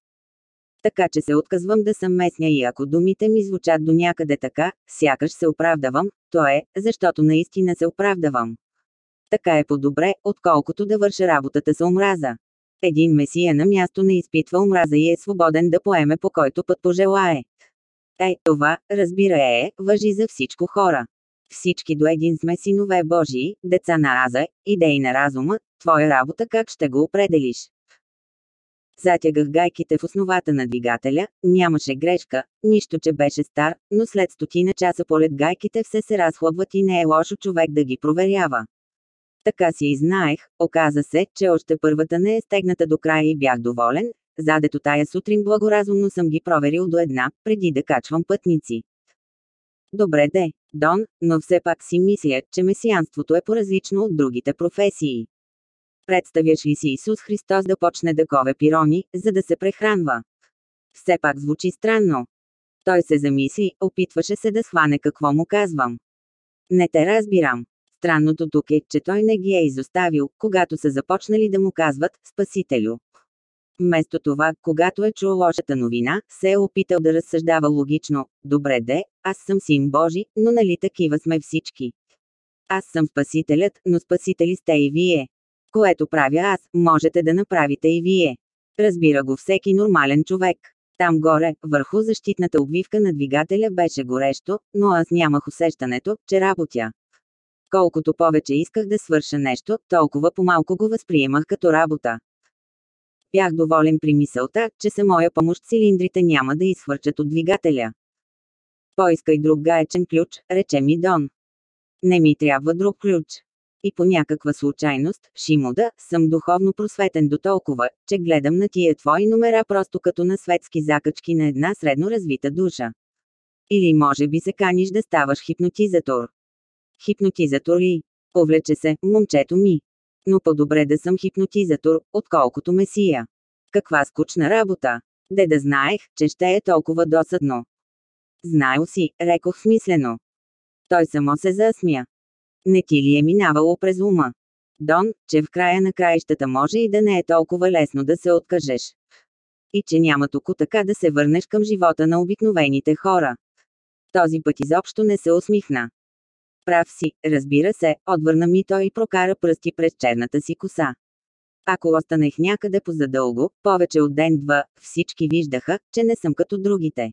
Така че се отказвам да съм местня и ако думите ми звучат до някъде така, сякаш се оправдавам, то е, защото наистина се оправдавам. Така е по-добре, отколкото да върша работата с омраза. Един месия на място не изпитва омраза и е свободен да поеме по който път пожелае. Е, това, разбира е, въжи за всичко хора. Всички до един сме синове Божии, деца на Аза, идеи на разума, твоя работа как ще го определиш. Затягах гайките в основата на двигателя, нямаше грешка, нищо че беше стар, но след стотина часа полет гайките все се разхлъбват и не е лошо човек да ги проверява. Така си и знаех, оказа се, че още първата не е стегната до края и бях доволен, задето тая сутрин благоразумно съм ги проверил до една, преди да качвам пътници. Добре де, Дон, но все пак си мисля, че месианството е по-различно от другите професии. Представяш ли си Исус Христос да почне да кове пирони, за да се прехранва? Все пак звучи странно. Той се замисли, опитваше се да схване какво му казвам. Не те разбирам. Странното тук е, че той не ги е изоставил, когато са започнали да му казват «Спасителю». Вместо това, когато е чул лошата новина, се е опитал да разсъждава логично. Добре де, аз съм син Божи, но нали такива сме всички. Аз съм спасителят, но спасители сте и вие. Което правя аз, можете да направите и вие. Разбира го всеки нормален човек. Там горе, върху защитната обвивка на двигателя беше горещо, но аз нямах усещането, че работя. Колкото повече исках да свърша нещо, толкова по-малко го възприемах като работа. Бях доволен при мисълта, че са моя помощ цилиндрите няма да изхвърчат от двигателя. Поискай друг гаечен ключ, рече ми Дон. Не ми трябва друг ключ. И по някаква случайност, Шимода, съм духовно просветен до толкова, че гледам на тия твои номера просто като на светски закачки на една средно развита душа. Или може би се каниш да ставаш хипнотизатор. Хипнотизатор ли? Повлече се, момчето ми. Но по-добре да съм хипнотизатор, отколкото месия. Каква скучна работа. Де да знаех, че ще е толкова досадно. Знаел си, рекох смислено. Той само се засмя. Не ти ли е минавало през ума? Дон, че в края на краищата може и да не е толкова лесно да се откажеш. И че няма тук така да се върнеш към живота на обикновените хора. Този път изобщо не се усмихна. Прав си, разбира се, отвърна ми той и прокара пръсти през черната си коса. Ако останех някъде позадълго, повече от ден-два, всички виждаха, че не съм като другите.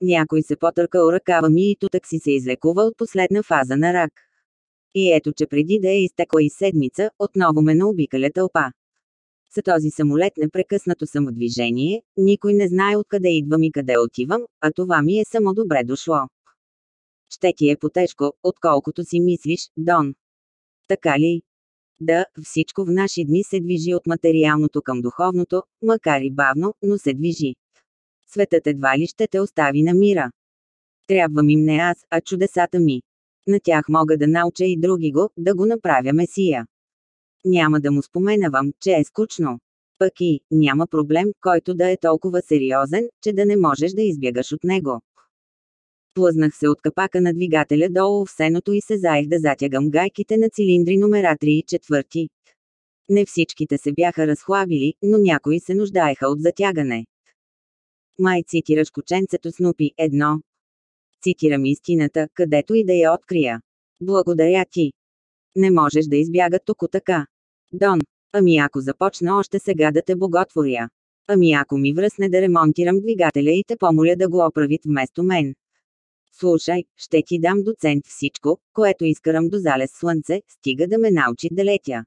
Някой се потъркал ръкава ми и тутък си се излекува от последна фаза на рак. И ето че преди да е изтекла и седмица, отново ме наобикаля тълпа. За този самолет непрекъснато съм в движение, никой не знае откъде идвам и къде отивам, а това ми е само добре дошло. Ще ти е потежко, отколкото си мислиш, Дон. Така ли? Да, всичко в наши дни се движи от материалното към духовното, макар и бавно, но се движи. Светът едва ли ще те остави на мира. Трябва ми не аз, а чудесата ми. На тях мога да науча и други го, да го направя месия. Няма да му споменавам, че е скучно. Пък и, няма проблем, който да е толкова сериозен, че да не можеш да избягаш от него. Плъзнах се от капака на двигателя долу в сеното и се заех да затягам гайките на цилиндри номера 3 и 4. Не всичките се бяха разхлабили, но някои се нуждаеха от затягане. Май цитираш кученцето Снупи, едно. Цитирам истината, където и да я открия. Благодаря ти. Не можеш да избяга тук така. Дон, ами ако започна още сега да те боготворя. Ами ако ми връсне да ремонтирам двигателя и те помоля да го оправит вместо мен. Слушай, ще ти дам доцент всичко, което искарам до залез слънце, стига да ме научи да летя.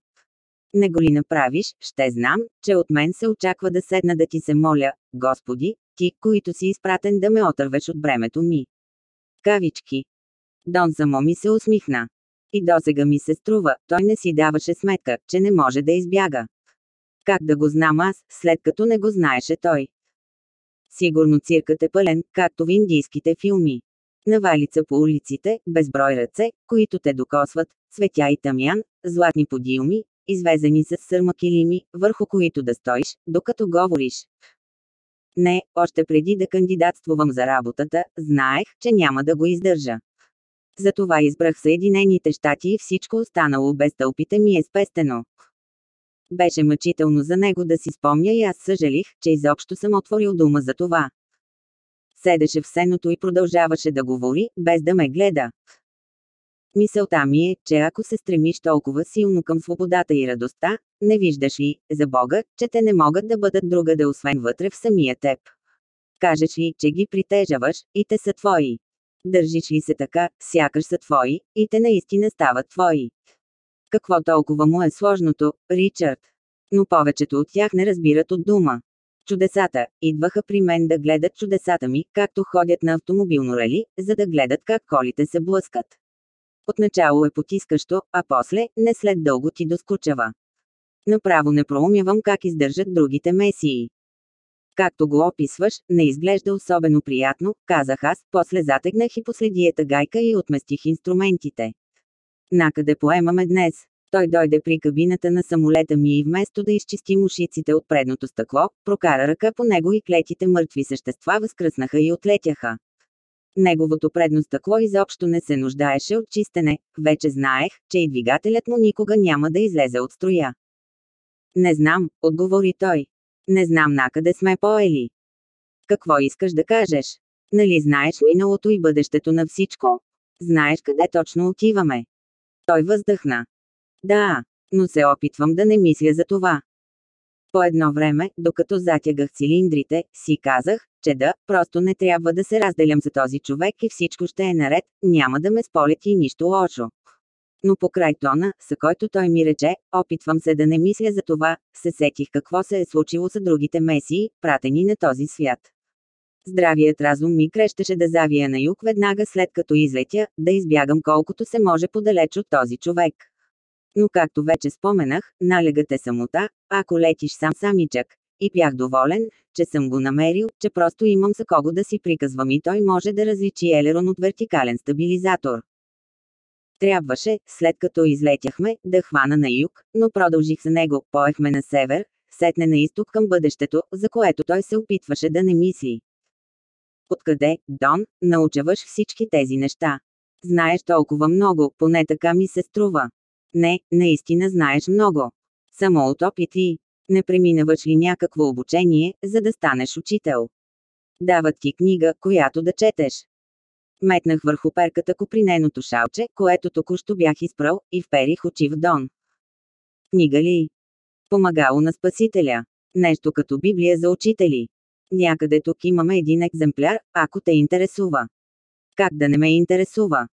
Не го ли направиш, ще знам, че от мен се очаква да седна да ти се моля, Господи, ти, които си изпратен да ме отървеш от бремето ми. Кавички. Дон само ми се усмихна. И досега ми се струва, той не си даваше сметка, че не може да избяга. Как да го знам аз, след като не го знаеше той? Сигурно циркът е пълен, както в индийските филми. Навалица по улиците, безброй ръце, които те докосват, цветя и тамян, златни подиуми, извезени с сърма килими, върху които да стоиш, докато говориш. Не, още преди да кандидатствувам за работата, знаех, че няма да го издържа. Затова избрах Съединените щати и всичко останало без тълпите ми е спестено. Беше мъчително за него да си спомня и аз съжалих, че изобщо съм отворил дума за това. Седеше в сеното и продължаваше да говори, без да ме гледа. Мисълта ми е, че ако се стремиш толкова силно към свободата и радостта, не виждаш ли, за Бога, че те не могат да бъдат другаде освен вътре в самия теб. Кажеш ли, че ги притежаваш, и те са твои. Държиш ли се така, сякаш са твои, и те наистина стават твои. Какво толкова му е сложното, Ричард? Но повечето от тях не разбират от дума. Чудесата, идваха при мен да гледат чудесата ми, както ходят на автомобилно рали, за да гледат как колите се блъскат. Отначало е потискащо, а после, не след дълго ти доскучава. Направо не проумявам как издържат другите месии. Както го описваш, не изглежда особено приятно, казах аз, после затегнах и последиета гайка и отместих инструментите. Накъде поемаме днес? Той дойде при кабината на самолета ми и вместо да изчисти мушиците от предното стъкло, прокара ръка по него и клетите мъртви същества възкръснаха и отлетяха. Неговото предно стъкло изобщо не се нуждаеше от чистене, вече знаех, че и двигателят му никога няма да излезе от строя. Не знам, отговори той. Не знам накъде сме поели. Какво искаш да кажеш? Нали знаеш миналото и бъдещето на всичко? Знаеш къде точно отиваме. Той въздъхна. Да, но се опитвам да не мисля за това. По едно време, докато затягах цилиндрите, си казах, че да, просто не трябва да се разделям за този човек и всичко ще е наред, няма да ме сполети нищо лошо. Но покрай тона, с който той ми рече, опитвам се да не мисля за това, се сетих какво се е случило с другите месии, пратени на този свят. Здравият разум ми крещеше да завия на юг веднага след като излетя, да избягам колкото се може подалеч от този човек. Но както вече споменах, налегът е самота, ако летиш сам самичък. И бях доволен, че съм го намерил, че просто имам за кого да си приказвам и той може да различи елерон от вертикален стабилизатор. Трябваше, след като излетяхме, да хвана на юг, но продължих за него, поехме на север, сетне на изток към бъдещето, за което той се опитваше да не мисли. Откъде, Дон, научаваш всички тези неща? Знаеш толкова много, поне така ми се струва. Не, наистина знаеш много. Само от опит и не преминаваш ли някакво обучение, за да станеш учител? Дават ти книга, която да четеш. Метнах върху перката коприненото шалче, което току-що бях изпрал, и вперих очи в Дон. Книга ли? Помагало на Спасителя. Нещо като Библия за учители. Някъде тук имаме един екземпляр, ако те интересува. Как да не ме интересува?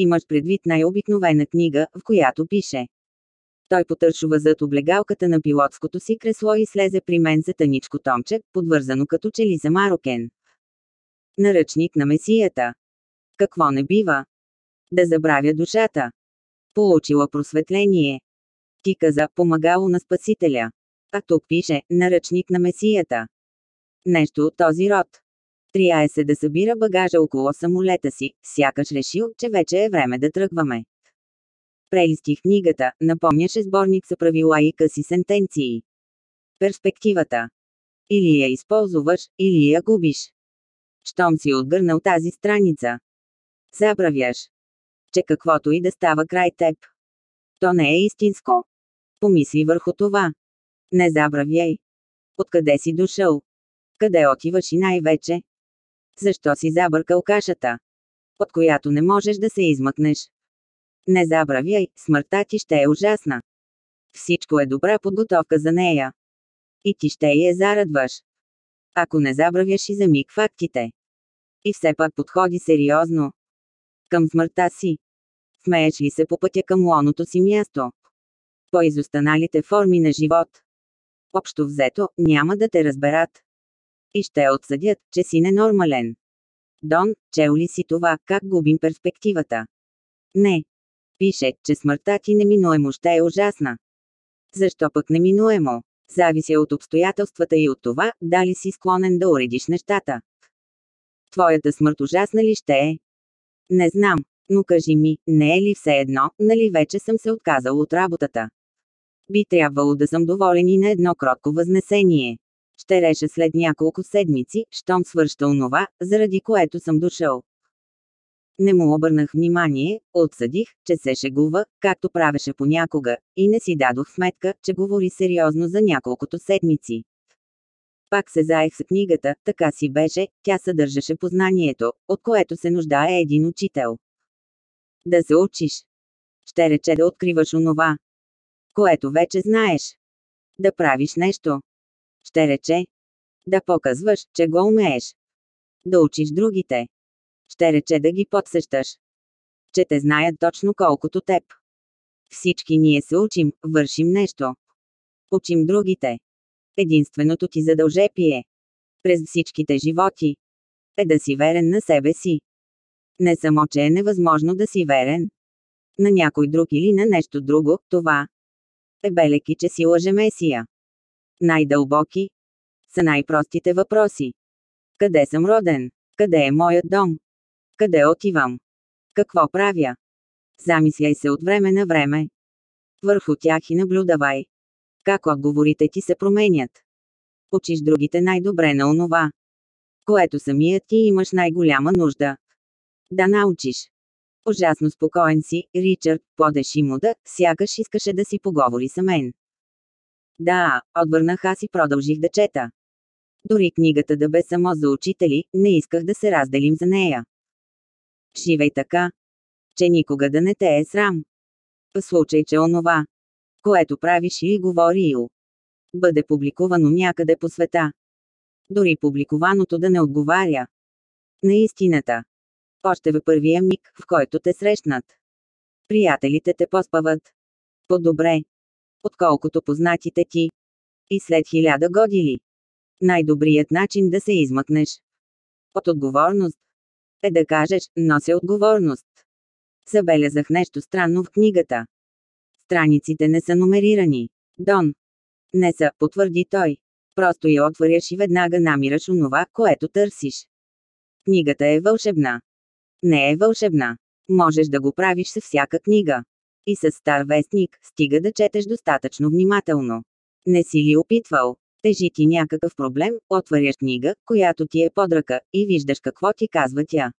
Имаш предвид най-обикновена книга, в която пише. Той потършува зад облегалката на пилотското си кресло и слезе при мен за тъничко томче, подвързано като че за марокен. Наръчник на месията. Какво не бива? Да забравя душата. Получила просветление. Ти каза, помагало на Спасителя. А тук пише, наръчник на месията. Нещо от този род. Трияе се да събира багажа около самолета си, сякаш решил, че вече е време да тръгваме. Прелистих книгата, напомняше сборник са правила и къси сентенции. Перспективата. Или я използваш, или я губиш. Щом си отгърнал тази страница. Забравяш. Че каквото и да става край теб. То не е истинско. Помисли върху това. Не забравяй. Откъде си дошъл? Къде отиваш и най-вече? Защо си забъркал кашата? От която не можеш да се измъкнеш. Не забравяй, смъртта ти ще е ужасна. Всичко е добра подготовка за нея. И ти ще я зарадваш. Ако не забравяш и за миг фактите. И все пак подходи сериозно. Към смъртта си. Смееш ли се по пътя към лоното си място? По изостаналите форми на живот. Общо взето, няма да те разберат. И ще отсъдят, че си ненормален. Дон, чел ли си това, как губим перспективата? Не. Пише, че смъртта ти неминуемо ще е ужасна. Защо пък неминуемо? Зависи от обстоятелствата и от това, дали си склонен да уредиш нещата. Твоята смърт ужасна ли ще е? Не знам, но кажи ми, не е ли все едно, нали вече съм се отказал от работата? Би трябвало да съм доволен и на едно кротко възнесение. Ще реша след няколко седмици, щом свършта онова, заради което съм дошъл. Не му обърнах внимание, отсъдих, че се шегува, както правеше понякога, и не си дадох сметка, че говори сериозно за няколкото седмици. Пак се заех с книгата, така си беше, тя съдържаше познанието, от което се нуждае един учител. Да се учиш. Ще рече да откриваш онова, което вече знаеш. Да правиш нещо. Ще рече. Да показваш, че го умееш. Да учиш другите. Ще рече да ги подсещаш. Че те знаят точно колкото теб. Всички ние се учим, вършим нещо. Учим другите. Единственото ти задължепие. През всичките животи. Е да си верен на себе си. Не само, че е невъзможно да си верен. На някой друг или на нещо друго, това. Е белеки, че си лъжемесия. Най-дълбоки. Са най-простите въпроси. Къде съм роден? Къде е моят дом? Къде отивам? Какво правя? Замисляй се от време на време. Върху тях и наблюдавай. Как отговорите ти се променят? Учиш другите най-добре на онова, което самият ти имаш най-голяма нужда. Да научиш. Ужасно спокоен си, Ричард, подеши му да, сякаш искаше да си поговори с мен. Да, отвърнах аз и продължих да чета. Дори книгата да бе само за учители, не исках да се разделим за нея. Живей така, че никога да не те е срам. В случай, че онова, което правиш или говорил, бъде публикувано някъде по света. Дори публикуваното да не отговаря на истината. Още в първия миг, в който те срещнат. Приятелите те поспават. По-добре. Отколкото познатите ти. И след хиляда годили. Най-добрият начин да се измъкнеш. От отговорност. Е да кажеш, нося отговорност. Забелязах нещо странно в книгата. Страниците не са номерирани. Дон. Не са, потвърди той. Просто я отваряш и веднага намираш онова, което търсиш. Книгата е вълшебна. Не е вълшебна. Можеш да го правиш с всяка книга. И с стар вестник, стига да четеш достатъчно внимателно. Не си ли опитвал? Тежи ти някакъв проблем, отваряш книга, която ти е под ръка, и виждаш какво ти казва тя.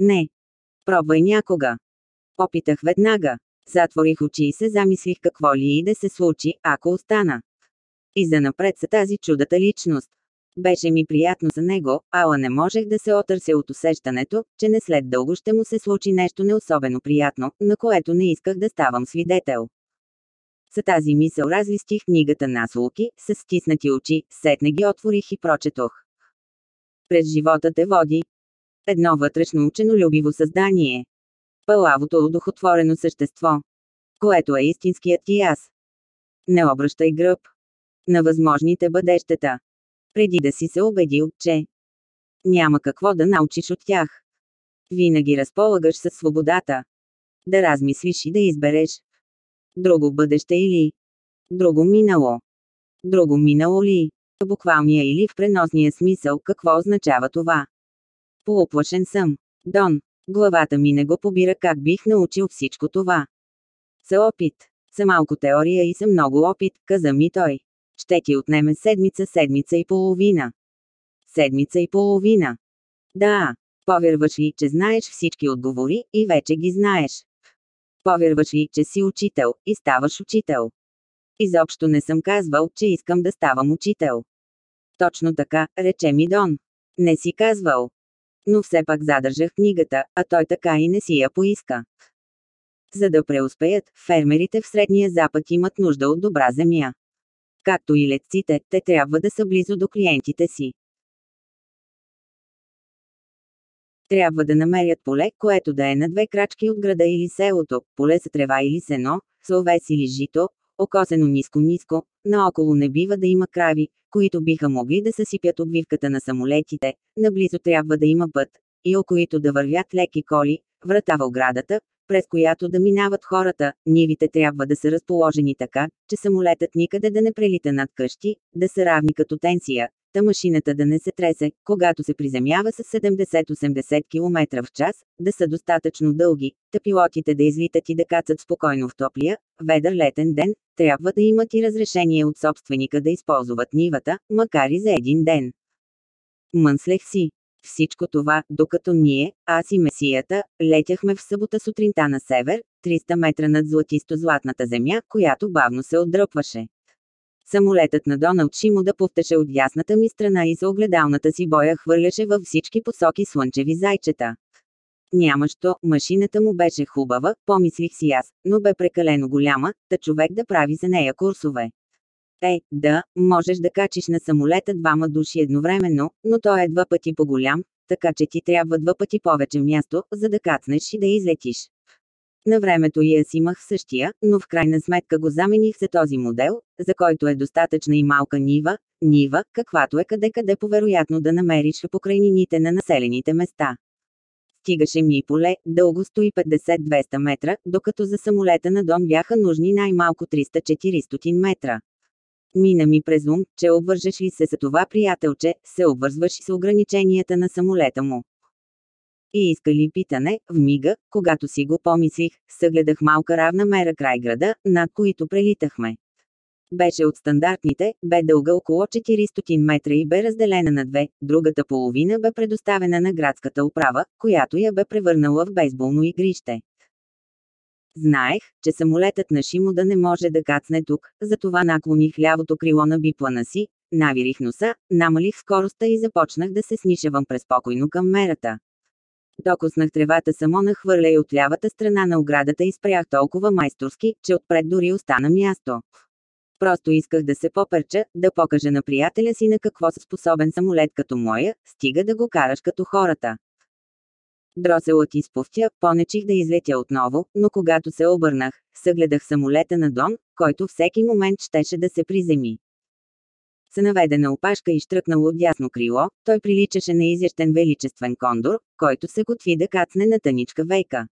Не. Пробвай някога. Опитах веднага. Затворих очи и се замислих какво ли и да се случи, ако остана. И занапред са тази чудата личност. Беше ми приятно за него, ала не можех да се отърся от усещането, че не след дълго ще му се случи нещо не особено приятно, на което не исках да ставам свидетел. За тази мисъл разлистих книгата на Слуки, с стиснати очи, сетне ги отворих и прочетох. През живота те води. Едно вътрешно учено любиво създание. Палавото удохотворено същество. Което е истинският ти аз. Не обръщай гръб. На възможните бъдещета преди да си се убедил, че няма какво да научиш от тях. Винаги разполагаш със свободата. Да размислиш и да избереш. Друго бъдеще или друго минало. Друго минало ли? Буквалния или в преносния смисъл какво означава това? Полуплашен съм. Дон. Главата ми не го побира как бих научил всичко това. Са опит. Са малко теория и са много опит, каза ми той. Ще ти отнеме седмица, седмица и половина. Седмица и половина. Да, повярваш ли, че знаеш всички отговори и вече ги знаеш? Повярваш ли, че си учител и ставаш учител? Изобщо не съм казвал, че искам да ставам учител. Точно така, рече ми Дон. Не си казвал. Но все пак задържах книгата, а той така и не си я поиска. За да преуспеят, фермерите в Средния Запад имат нужда от добра земя. Както и летците, те трябва да са близо до клиентите си. Трябва да намерят поле, което да е на две крачки от града или селото, поле с трева или сено, с овес или жито, окосено ниско-ниско, наоколо не бива да има крави, които биха могли да съсипят обвивката на самолетите, наблизо трябва да има път, и около да вървят леки коли, врата в оградата, през която да минават хората, нивите трябва да са разположени така, че самолетът никъде да не прелита над къщи, да са равни като тенсия, та машината да не се тресе, когато се приземява с 70-80 км в час, да са достатъчно дълги, та пилотите да излитат и да кацат спокойно в топлия, ведър летен ден, трябва да имат и разрешение от собственика да използват нивата, макар и за един ден. Мънслех си, всичко това, докато ние, аз и месията, летяхме в събота сутринта на север, 300 метра над златисто-златната земя, която бавно се отдръпваше. Самолетът на Доналд Шимо да повтеше от ясната ми страна и за огледалната си боя хвърляше във всички посоки слънчеви зайчета. Нямащо, машината му беше хубава, помислих си аз, но бе прекалено голяма, та човек да прави за нея курсове. Е, да, можеш да качиш на самолета двама души едновременно, но той е два пъти по-голям, така че ти трябва два пъти повече място, за да кацнеш и да излетиш. На времето и аз имах същия, но в крайна сметка го замених за този модел, за който е достатъчна и малка нива, нива, каквато е къде-къде повероятно да намериш в покрайнините на населените места. Стигаше ми поле, дълго 150-200 метра, докато за самолета на Дон бяха нужни най-малко 300-400 метра. Мина ми през ум, че обвържеш ли се за това приятелче, се обвързваш с ограниченията на самолета му. И иска ли питане, в мига, когато си го помислих, съгледах малка равна мера край града, над които прелитахме. Беше от стандартните, бе дълга около 400 метра и бе разделена на две, другата половина бе предоставена на градската управа, която я бе превърнала в бейсболно игрище. Знаех, че самолетът на Шимода не може да кацне тук, затова наклоних лявото крило на биплана си, навирих носа, намалих скоростта и започнах да се снишавам преспокойно към мерата. Докоснах тревата само нахвърля и от лявата страна на оградата и спрях толкова майсторски, че отпред дори остана място. Просто исках да се поперча, да покажа на приятеля си на какво са способен самолет като моя, стига да го караш като хората. Дроселът изпустя, понечих да излетя отново, но когато се обърнах, съгледах самолета на Дон, който всеки момент щеше да се приземи. С наведена опашка и штръкнало дясно крило, той приличаше на изящен величествен кондор, който се готви да кацне на тъничка вейка.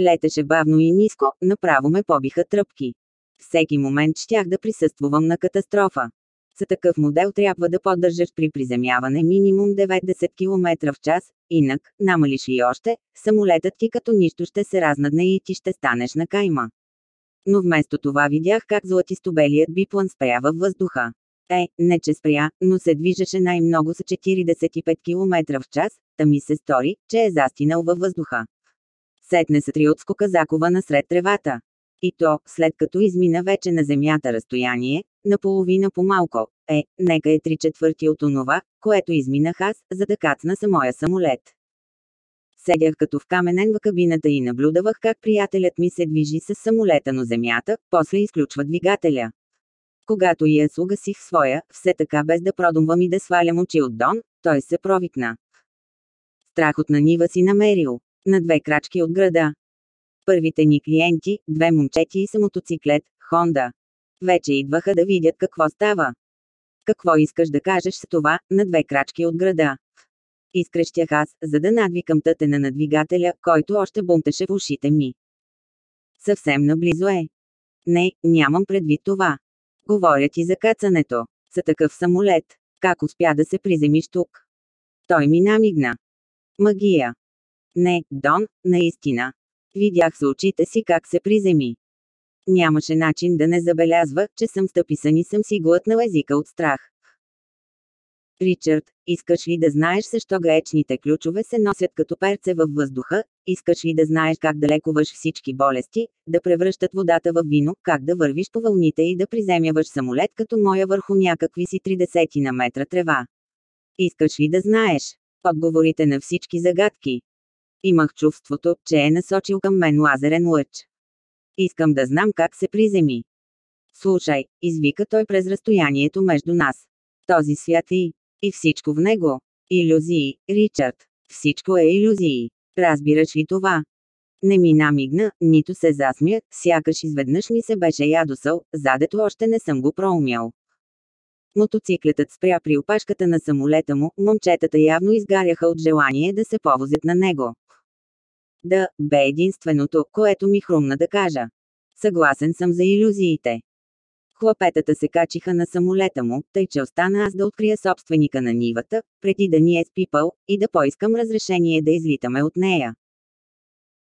Летеше бавно и ниско, направо ме побиха тръпки. Всеки момент щях да присъствувам на катастрофа. За такъв модел трябва да поддържаш при приземяване минимум 90 км в час, инак, намалиш ли още, самолетът ти като нищо ще се разнадне и ти ще станеш на кайма. Но вместо това видях как златистобелият биплан спря във въздуха. Е, не че спря, но се движеше най-много с 45 км в час, та ми се стори, че е застинал във въздуха. Сетне се три отскока закова насред тревата. И то, след като измина вече на земята разстояние, наполовина по-малко, е, нека е три четвърти от онова, което изминах аз, за да кацна са моя самолет. Седях като вкаменен в кабината и наблюдавах как приятелят ми се движи с самолета на земята, после изключва двигателя. Когато и аз угасих своя, все така без да продумвам и да свалям очи от Дон, той се провикна. Страхот на нива си намерил. На две крачки от града. Първите ни клиенти, две момчети и самотоциклет, Хонда. Вече идваха да видят какво става. Какво искаш да кажеш с това, на две крачки от града? Изкрещях аз, за да надвикам тътена на двигателя, който още бумтеше в ушите ми. Съвсем наблизо е. Не, нямам предвид това. Говоря ти за кацането. За такъв самолет. Как успя да се приземиш тук? Той ми намигна. Магия. Не, Дон, наистина. Видях с очите си как се приземи. Нямаше начин да не забелязва, че съм стъписан и съм си глътнал езика от страх. Ричард, искаш ли да знаеш защо гаечните ключове се носят като перце във въздуха? Искаш ли да знаеш как да лекуваш всички болести, да превръщат водата в вино, как да вървиш по вълните и да приземяваш самолет като моя върху някакви си 30 на метра трева? Искаш ли да знаеш? Отговорите на всички загадки. Имах чувството, че е насочил към мен лазерен лъч. Искам да знам как се приземи. Слушай, извика той през разстоянието между нас. Този свят и, и всичко в него. Иллюзии, Ричард. Всичко е иллюзии. Разбираш ли това? Не ми намигна, нито се засмя, сякаш изведнъж ми се беше ядосал, задето още не съм го проумял. Мотоциклетът спря при опашката на самолета му, момчетата явно изгаряха от желание да се повозят на него. Да, бе единственото, което ми хрумна да кажа. Съгласен съм за иллюзиите. Хлапетата се качиха на самолета му, тъй че остана аз да открия собственика на нивата, преди да ни е спипал, и да поискам разрешение да излитаме от нея.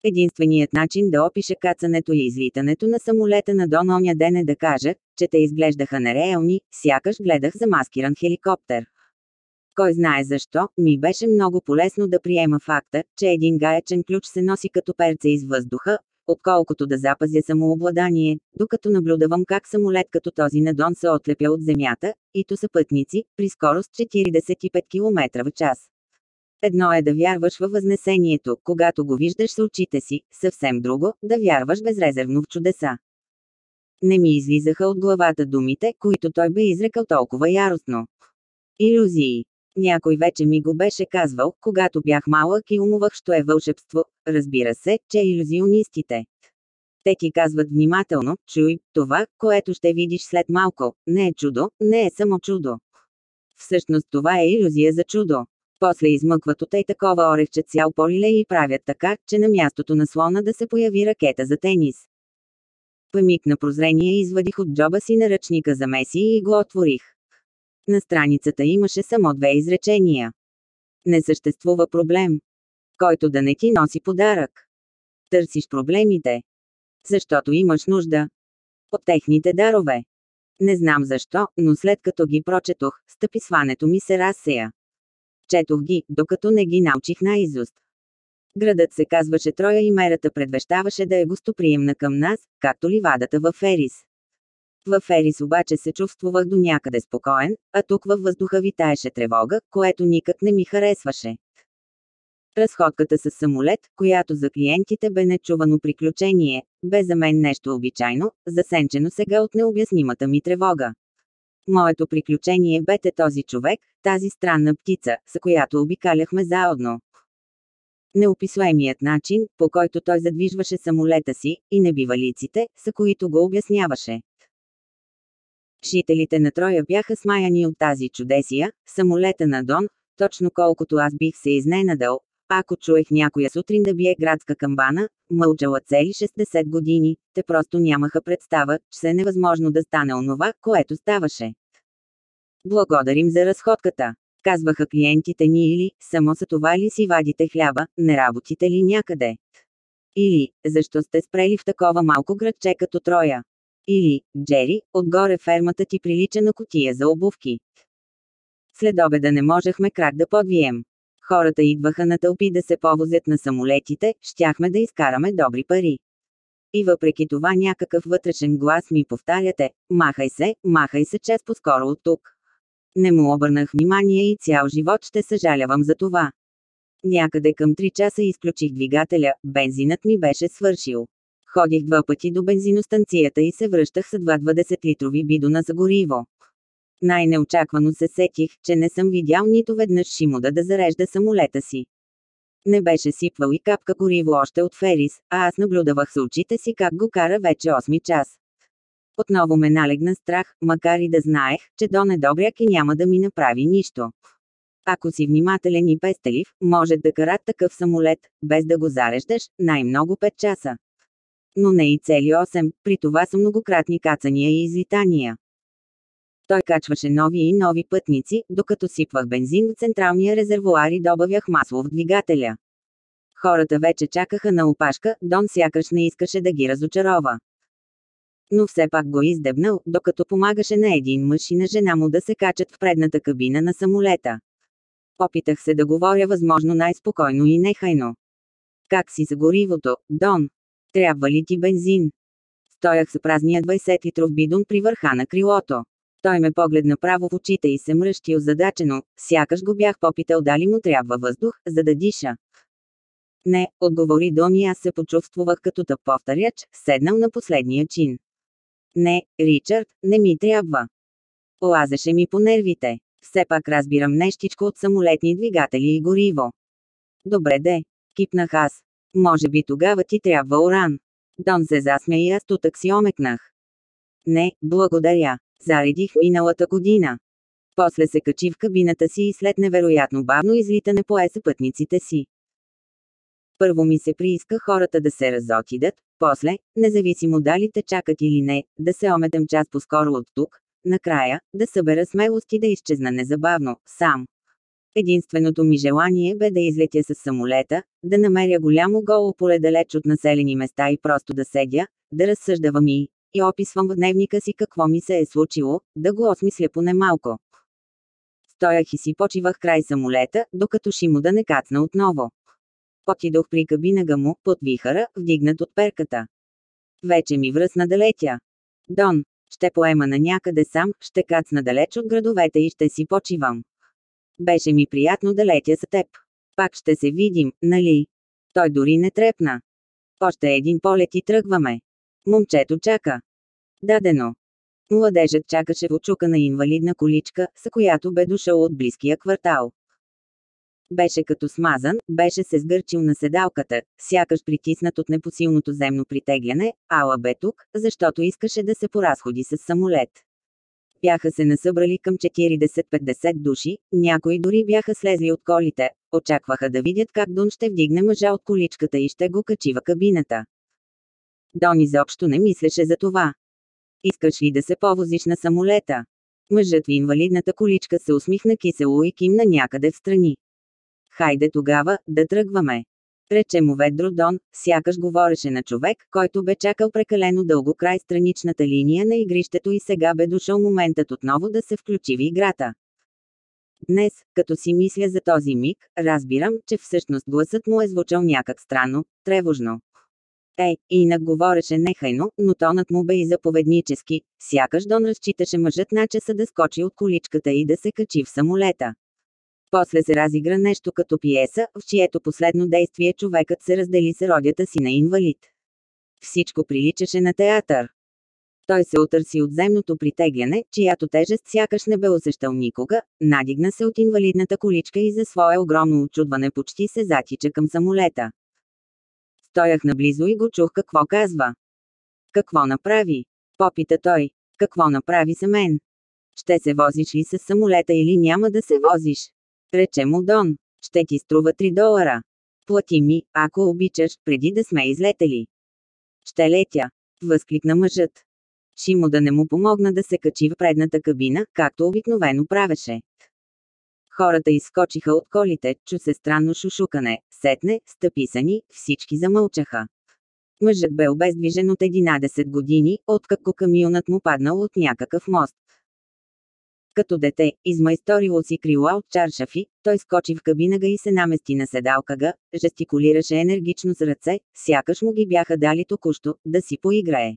Единственият начин да опише кацането и излитането на самолета на Дон оня ден е да кажа, че те изглеждаха нереални, сякаш гледах замаскиран хеликоптер. Кой знае защо, ми беше много полезно да приема факта, че един гаечен ключ се носи като перце из въздуха, отколкото да запазя самообладание, докато наблюдавам как самолет като този на Дон се отлепя от земята, и то са пътници, при скорост 45 км в час. Едно е да вярваш във възнесението, когато го виждаш с очите си, съвсем друго, да вярваш безрезервно в чудеса. Не ми излизаха от главата думите, които той бе изрекал толкова яростно. Иллюзии. Някой вече ми го беше казвал, когато бях малък и умувах, що е вълшебство, разбира се, че иллюзионистите. Те ти казват внимателно, чуй, това, което ще видиш след малко, не е чудо, не е само чудо. Всъщност това е иллюзия за чудо. После измъкват от ей такова орехче цял полиле и правят така, че на мястото на слона да се появи ракета за тенис. Памик на прозрение извадих от джоба си наръчника за Меси и го отворих. На страницата имаше само две изречения. Не съществува проблем. Който да не ти носи подарък. Търсиш проблемите. Защото имаш нужда. От техните дарове. Не знам защо, но след като ги прочетох, стъписването ми се разсея. Четох ги, докато не ги научих наизуст. Градът се казваше Троя и мерата предвещаваше да е гостоприемна към нас, както ливадата във Ферис. В Ферис обаче се чувствувах до някъде спокоен, а тук във въздуха витаеше тревога, което никак не ми харесваше. Разходката с самолет, която за клиентите бе нечувано приключение, бе за мен нещо обичайно, засенчено сега от необяснимата ми тревога. Моето приключение бете този човек, тази странна птица, с която обикаляхме заедно. Неописуемият начин, по който той задвижваше самолета си, и небивалиците, с които го обясняваше. Жителите на Троя бяха смаяни от тази чудесия, самолета на Дон, точно колкото аз бих се изненадал, ако чуех някоя сутрин да бие градска камбана, мълчала цели 60 години, те просто нямаха представа, че е невъзможно да стане онова, което ставаше. Благодарим за разходката. Казваха клиентите ни или, само за това ли си вадите хляба, не работите ли някъде? Или, защо сте спрели в такова малко градче като Троя? Или, Джери, отгоре фермата ти прилича на котия за обувки. След обеда не можехме крак да подвием. Хората идваха на тълпи да се повозят на самолетите, щяхме да изкараме добри пари. И въпреки това някакъв вътрешен глас ми повтаряте, махай се, махай се час по-скоро от тук. Не му обърнах внимание и цял живот ще съжалявам за това. Някъде към 3 часа изключих двигателя, бензинът ми беше свършил. Ходих два пъти до бензиностанцията и се връщах с два 20-литрови бидона за гориво. Най-неочаквано се сетих, че не съм видял нито веднъж Шимода да зарежда самолета си. Не беше сипвал и капка гориво още от Ферис, а аз наблюдавах с очите си как го кара вече 8 час. Отново ме налегна страх, макар и да знаех, че Дон е добряк и няма да ми направи нищо. Ако си внимателен и пестелив, може да карат такъв самолет, без да го зареждаш, най-много 5 часа. Но не и цели 8, при това са многократни кацания и излитания. Той качваше нови и нови пътници, докато сипвах бензин в централния резервуар и добавях масло в двигателя. Хората вече чакаха на опашка, Дон сякаш не искаше да ги разочарова. Но все пак го издебнал, докато помагаше на един мъж и на жена му да се качат в предната кабина на самолета. Опитах се да говоря възможно най-спокойно и нехайно. Как си за горивото, Дон? Трябва ли ти бензин? Стоях с празния 20-литров бидон при върха на крилото. Той ме погледна право в очите и се мръщи озадачено, сякаш го бях попитал дали му трябва въздух, за да диша. Не, отговори Дони аз се почувствах като тъп седнал на последния чин. Не, Ричард, не ми трябва. Лазеше ми по нервите. Все пак разбирам нещичко от самолетни двигатели и гориво. Добре де, кипнах аз. Може би тогава ти трябва уран. Дон се засмя и аз тутък си омекнах. Не, благодаря. Заредих миналата година. После се качи в кабината си и след невероятно бавно излитане поеса пътниците си. Първо ми се прииска хората да се разотидат, после, независимо дали те чакат или не, да се ометем час по-скоро от тук, накрая, да събера смелост и да изчезна незабавно, сам. Единственото ми желание бе да излетя с самолета, да намеря голямо голо поле далеч от населени места и просто да седя, да разсъждавам и, и описвам в дневника си какво ми се е случило, да го осмисля поне малко. Стоях и си почивах край самолета, докато Шимо да не кацна отново. Отидох при кабинага му, под вихара, вдигнат от перката. Вече ми връзна да летя. Дон, ще поема на някъде сам, ще кацна далеч от градовете и ще си почивам. Беше ми приятно да летя с теб. Пак ще се видим, нали? Той дори не трепна. Още един полет и тръгваме. Момчето чака. Дадено. Младежът чакаше в очукана инвалидна количка, с която бе дошъл от близкия квартал. Беше като смазан, беше се сгърчил на седалката, сякаш притиснат от непосилното земно притегляне, ала бе тук, защото искаше да се поразходи с самолет. Бяха се насъбрали към 40-50 души, някои дори бяха слезли от колите, очакваха да видят как Дун ще вдигне мъжа от количката и ще го качи в кабината. Дон изобщо не мислеше за това. Искаш ли да се повозиш на самолета? Мъжът в инвалидната количка се усмихна кисело и кимна някъде в страни. Хайде тогава, да тръгваме. Рече му ведро Дон, сякаш говореше на човек, който бе чакал прекалено дълго край страничната линия на игрището и сега бе дошъл моментът отново да се включи в играта. Днес, като си мисля за този миг, разбирам, че всъщност гласът му е звучал някак странно, тревожно. Ей, инак говореше нехайно, но тонът му бе и заповеднически, сякаш Дон разчиташе мъжът на часа да скочи от количката и да се качи в самолета. После се разигра нещо като пиеса, в чието последно действие човекът се раздели с родята си на инвалид. Всичко приличаше на театър. Той се отърси от земното притегляне, чиято тежест сякаш не бе усещал никога, надигна се от инвалидната количка и за свое огромно очудване почти се затича към самолета. Стоях наблизо и го чух какво казва. Какво направи? Попита той. Какво направи за мен? Ще се возиш ли с самолета или няма да се возиш? Рече му Дон. Ще ти струва 3 долара. Плати ми, ако обичаш, преди да сме излетели. Ще летя. Възкликна мъжът. Шимо да не му помогна да се качи в предната кабина, както обикновено правеше. Хората изскочиха от колите, чу се странно шушукане, сетне, стъписани, всички замълчаха. Мъжът бе обездвижен от 11 години, откако камионът му паднал от някакъв мост. Като дете, измайсторило си крила от чаршафи, той скочи в кабинага и се намести на седалкага, жестикулираше енергично с ръце, сякаш му ги бяха дали току-що, да си поиграе.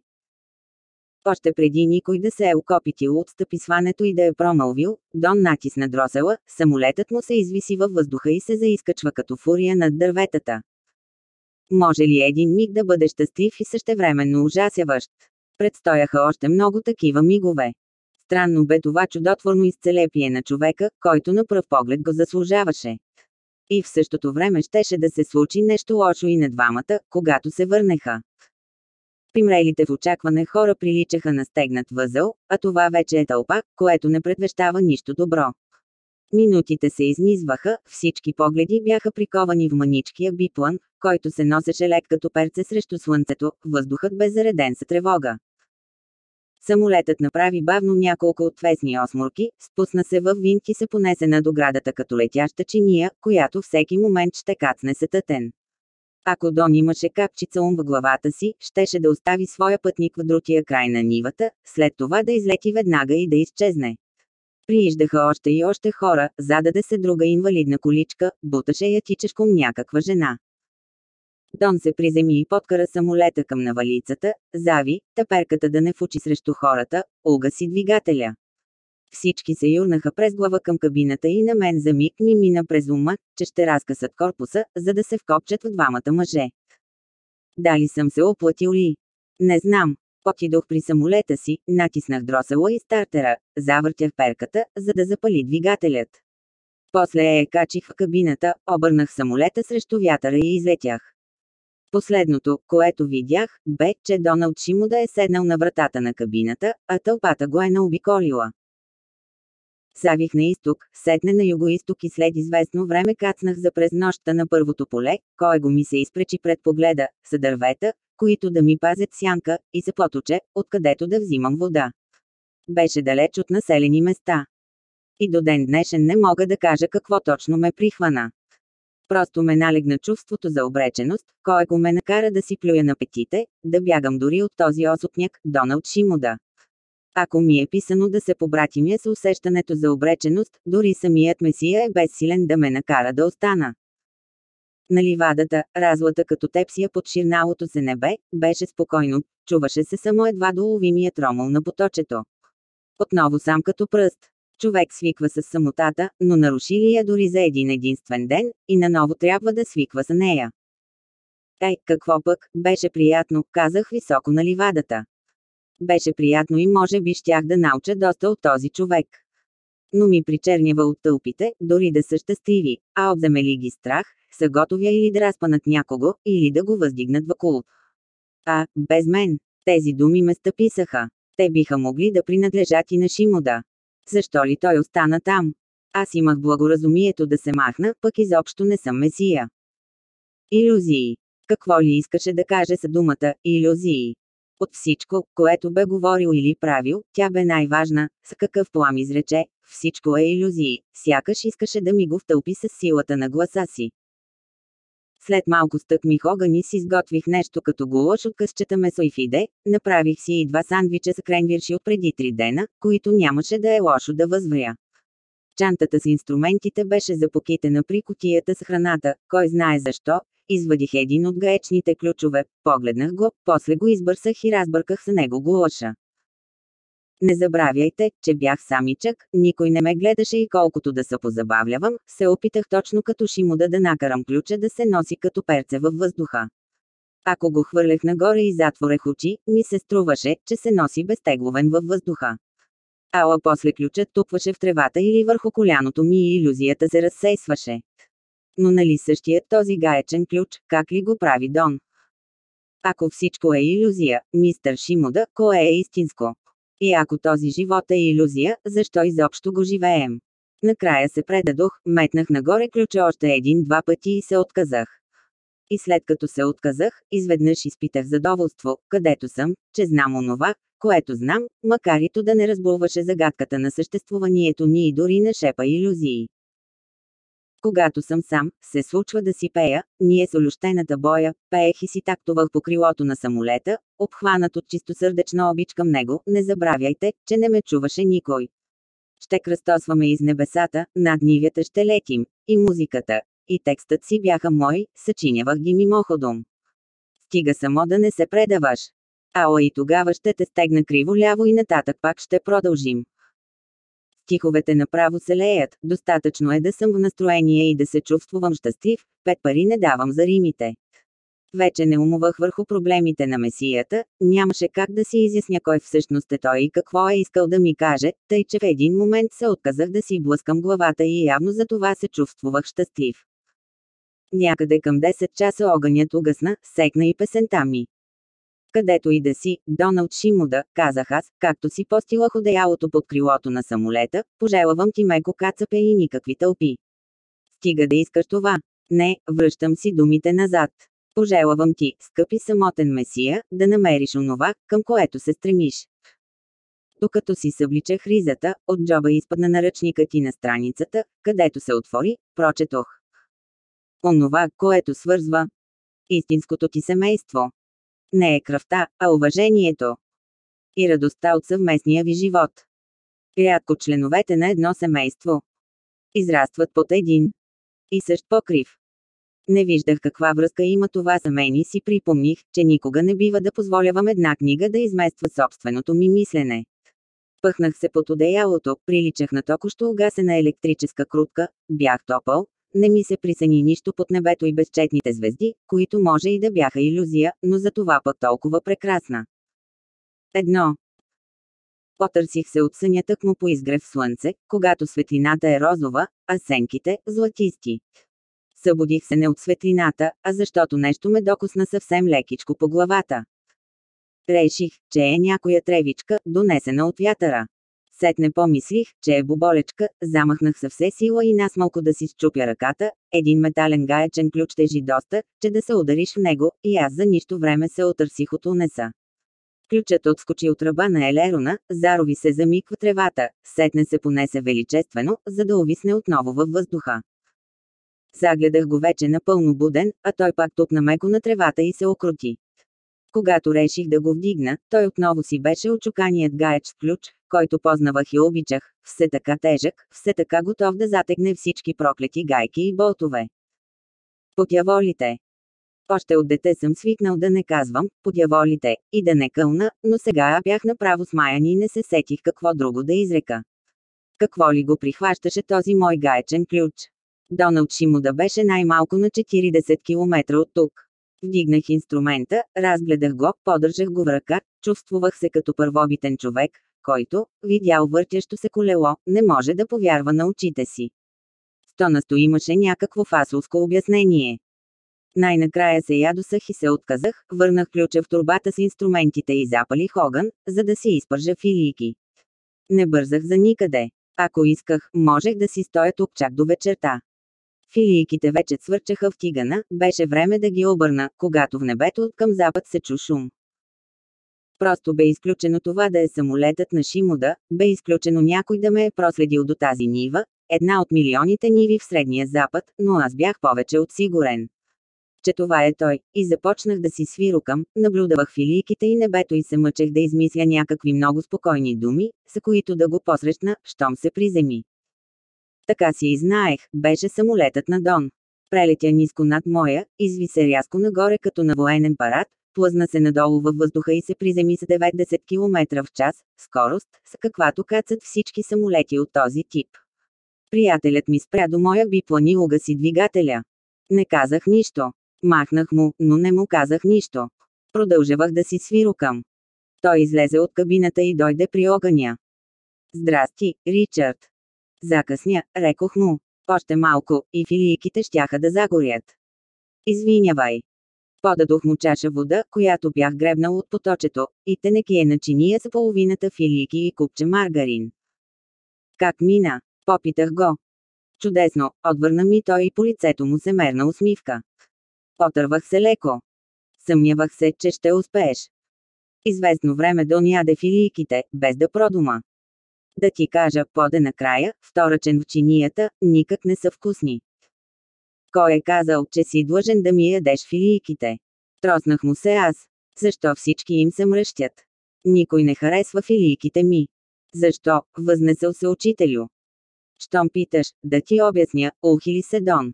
Още преди никой да се е окопитил от стъписването и да е промълвил, Дон натисна дросела, самолетът му се извиси във въздуха и се заискачва като фурия над дърветата. Може ли един миг да бъде щастлив и същевременно ужасяващ? Предстояха още много такива мигове. Странно бе това чудотворно изцелепие на човека, който на пръв поглед го заслужаваше. И в същото време щеше да се случи нещо лошо и на двамата, когато се върнеха. Примрелите в очакване хора приличаха на стегнат възъл, а това вече е тълпа, което не предвещава нищо добро. Минутите се изнизваха, всички погледи бяха приковани в маничкия биплан, който се носеше лек като перце срещу слънцето, въздухът бе зареден с тревога. Самолетът направи бавно няколко отвесни осморки, спусна се във винт и се понесе над оградата като летяща чиния, която всеки момент ще кацне тътен. Ако Дон имаше капчица ум в главата си, щеше да остави своя пътник в другия край на нивата, след това да излети веднага и да изчезне. Прииждаха още и още хора, зададе се друга инвалидна количка, буташе я тичешком някаква жена. Дон се приземи и подкара самолета към навалицата, зави, таперката да не фучи срещу хората, угаси двигателя. Всички се юрнаха през глава към кабината и на мен за миг ми мина през ума, че ще разкъсат корпуса, за да се вкопчат в двамата мъже. Дали съм се оплатил ли? Не знам. Отидох при самолета си, натиснах дросела и стартера, завъртях перката, за да запали двигателят. После я качих в кабината, обърнах самолета срещу вятъра и излетях. Последното, което видях, бе, че Доналд Шимода е седнал на вратата на кабината, а тълпата го е наобиколила. Савих на изток, сетне на югоисток и след известно време кацнах за през нощта на първото поле, кой го ми се изпречи пред погледа, са дървета, които да ми пазят сянка, и се поточе, откъдето да взимам вода. Беше далеч от населени места. И до ден днешен не мога да кажа какво точно ме прихвана. Просто ме налегна чувството за обреченост, кой го ме накара да си плюя на петите, да бягам дори от този осопняк, Доналд Шимода. Ако ми е писано да се побратимя с усещането за обреченост, дори самият Месия е безсилен да ме накара да остана. На ливадата, разлата като тепсия под ширналото се небе, беше спокойно, чуваше се само едва доловимият ромъл на поточето. Отново сам като пръст. Човек свиква с самотата, но наруши ли я дори за един единствен ден, и наново трябва да свиква с нея. Ей, какво пък, беше приятно, казах високо на ливадата. Беше приятно и може би щях да науча доста от този човек. Но ми причернява от тълпите, дори да са щастливи, а обземе ли ги страх, са готовя или да разпанат някого, или да го въздигнат в кул. А, без мен, тези думи ме стъписаха. Те биха могли да принадлежат и на Шимода. Защо ли той остана там? Аз имах благоразумието да се махна, пък изобщо не съм месия. Иллюзии. Какво ли искаше да каже с думата «иллюзии»? От всичко, което бе говорил или правил, тя бе най-важна, с какъв плам изрече, всичко е иллюзии, сякаш искаше да ми го втълпи с силата на гласа си. След малко стъкмих огън и си изготвих нещо като гулаш от късчета месо и фиде, направих си и два сандвича с кренвирши от преди три дена, които нямаше да е лошо да възвря. Чантата с инструментите беше запокитена при котията с храната, кой знае защо, Извадих един от гаечните ключове, погледнах го, после го избърсах и разбърках с него гулаша. Не забравяйте, че бях самичък, никой не ме гледаше и колкото да се позабавлявам, се опитах точно като Шимуда да накарам ключа да се носи като перце във въздуха. Ако го хвърлех нагоре и затворех очи, ми се струваше, че се носи безтегловен във въздуха. Ала после ключът тупваше в тревата или върху коляното ми и иллюзията се разсейсваше. Но нали същият този гаечен ключ, как ли го прави Дон? Ако всичко е иллюзия, мистър Шимуда, кое е истинско? И ако този живот е иллюзия, защо изобщо го живеем? Накрая се предадох, метнах нагоре ключа още един-два пъти и се отказах. И след като се отказах, изведнъж изпитах задоволство, където съм, че знам онова, което знам, макар и то да не разбулваше загадката на съществуванието ни и дори на шепа иллюзии. Когато съм сам, се случва да си пея, ние с олющената боя, пеех и си тактувах по крилото на самолета, обхванат от чистосърдечна обич към него, не забравяйте, че не ме чуваше никой. Ще кръстосваме из небесата, над нивята ще летим, и музиката, и текстът си бяха мои, съчинявах ги мимоходом. Стига само да не се предаваш. Ала и тогава ще те стегна криво-ляво и нататък пак ще продължим. Стиховете направо се леят, достатъчно е да съм в настроение и да се чувствувам щастлив, пет пари не давам за римите. Вече не умувах върху проблемите на месията, нямаше как да си изясня кой всъщност е той и какво е искал да ми каже, тъй че в един момент се отказах да си блъскам главата и явно за това се чувствувах щастлив. Някъде към 10 часа огънят угасна, секна и песента ми. Където и да си, Доналд Шимуда, казах аз, както си постилах одеялото под крилото на самолета, пожелавам ти меко кацапе и никакви тълпи. Стига да искаш това. Не, връщам си думите назад. Пожелавам ти, скъпи самотен месия, да намериш онова, към което се стремиш. Докато си събличах ризата, от джоба изпадна наръчника ти на страницата, където се отвори, прочетох. Онова, което свързва истинското ти семейство. Не е кръвта, а уважението. И радостта от съвместния ви живот. Рядко членовете на едно семейство израстват под един и същ покрив. Не виждах каква връзка има това за мен и си припомних, че никога не бива да позволявам една книга да измества собственото ми мислене. Пъхнах се под одеялото, приличах на току-що угасена електрическа крутка, бях топъл, не ми се присъни нищо под небето и безчетните звезди, които може и да бяха иллюзия, но за това пък толкова прекрасна. Едно. Потърсих се от съня тъкмо по изгрев слънце, когато светлината е розова, а сенките – златисти. Събудих се не от светлината, а защото нещо ме докосна съвсем лекичко по главата. Реших, че е някоя тревичка, донесена от вятъра. Сетне помислих, че е боболечка, замахнах се все сила и насмалко да си счупя ръката, един метален гаечен ключ тежи доста, че да се удариш в него, и аз за нищо време се отърсих от унеса. Ключът отскочи от ръба на елерона, зарови се за миг в тревата, сетне се понесе величествено, за да увисне отново във въздуха. Загледах го вече напълно буден, а той пак тупна меко на тревата и се окрути. Когато реших да го вдигна, той отново си беше очуканият гаеч с ключ, който познавах и обичах, все така тежък, все така готов да затегне всички проклети гайки и болтове. Подяволите. Още от дете съм свикнал да не казвам подяволите и да не кълна, но сега бях направо смаян и не се сетих какво друго да изрека. Какво ли го прихващаше този мой гаечен ключ? Доналд Шимуда беше най-малко на 40 км от тук. Вдигнах инструмента, разгледах го, подържах го в ръка, чувствувах се като първобитен човек, който, видял въртящо се колело, не може да повярва на очите си. Сто насто имаше някакво фасовско обяснение. Най-накрая се ядосах и се отказах, върнах ключа в турбата с инструментите и запалих огън, за да си изпържа филийки. Не бързах за никъде. Ако исках, можех да си стоя тук чак до вечерта. Филийките вече цвърчаха в тигана, беше време да ги обърна, когато в небето от към запад се чу шум. Просто бе изключено това да е самолетът на Шимода, бе изключено някой да ме е проследил до тази нива, една от милионите ниви в Средния Запад, но аз бях повече от сигурен. Че това е той, и започнах да си свирукам, наблюдавах филийките и небето и се мъчех да измисля някакви много спокойни думи, с които да го посрещна, щом се приземи. Така си и знаех, беше самолетът на Дон. Прелетя ниско над моя, изви се рязко нагоре като на военен парад, плъзна се надолу във въздуха и се приземи с 90 км в час, скорост, с каквато кацат всички самолети от този тип. Приятелят ми спря до моя биплан и угаси двигателя. Не казах нищо. Махнах му, но не му казах нищо. Продължавах да си свирукам. Той излезе от кабината и дойде при огъня. Здрасти, Ричард. Закъсня, рекох му. Още малко, и филийките щяха да загорят. Извинявай. Подадох му чаша вода, която бях гребнал от поточето, и тенекие на чиния с половината филийки и купче маргарин. Как мина? Попитах го. Чудесно, отвърна ми той и по лицето му се мерна усмивка. Потървах се леко. Съмнявах се, че ще успееш. Известно време Дон яде филийките, без да продума. Да ти кажа, поде накрая, вторачен в чинията, никак не са вкусни. Кой е казал, че си длъжен да ми ядеш филийките? Троснах му се аз. Защо всички им се мръщят? Никой не харесва филийките ми. Защо? Възнесъл се учителю. Щом питаш, да ти обясня, ухили се Дон.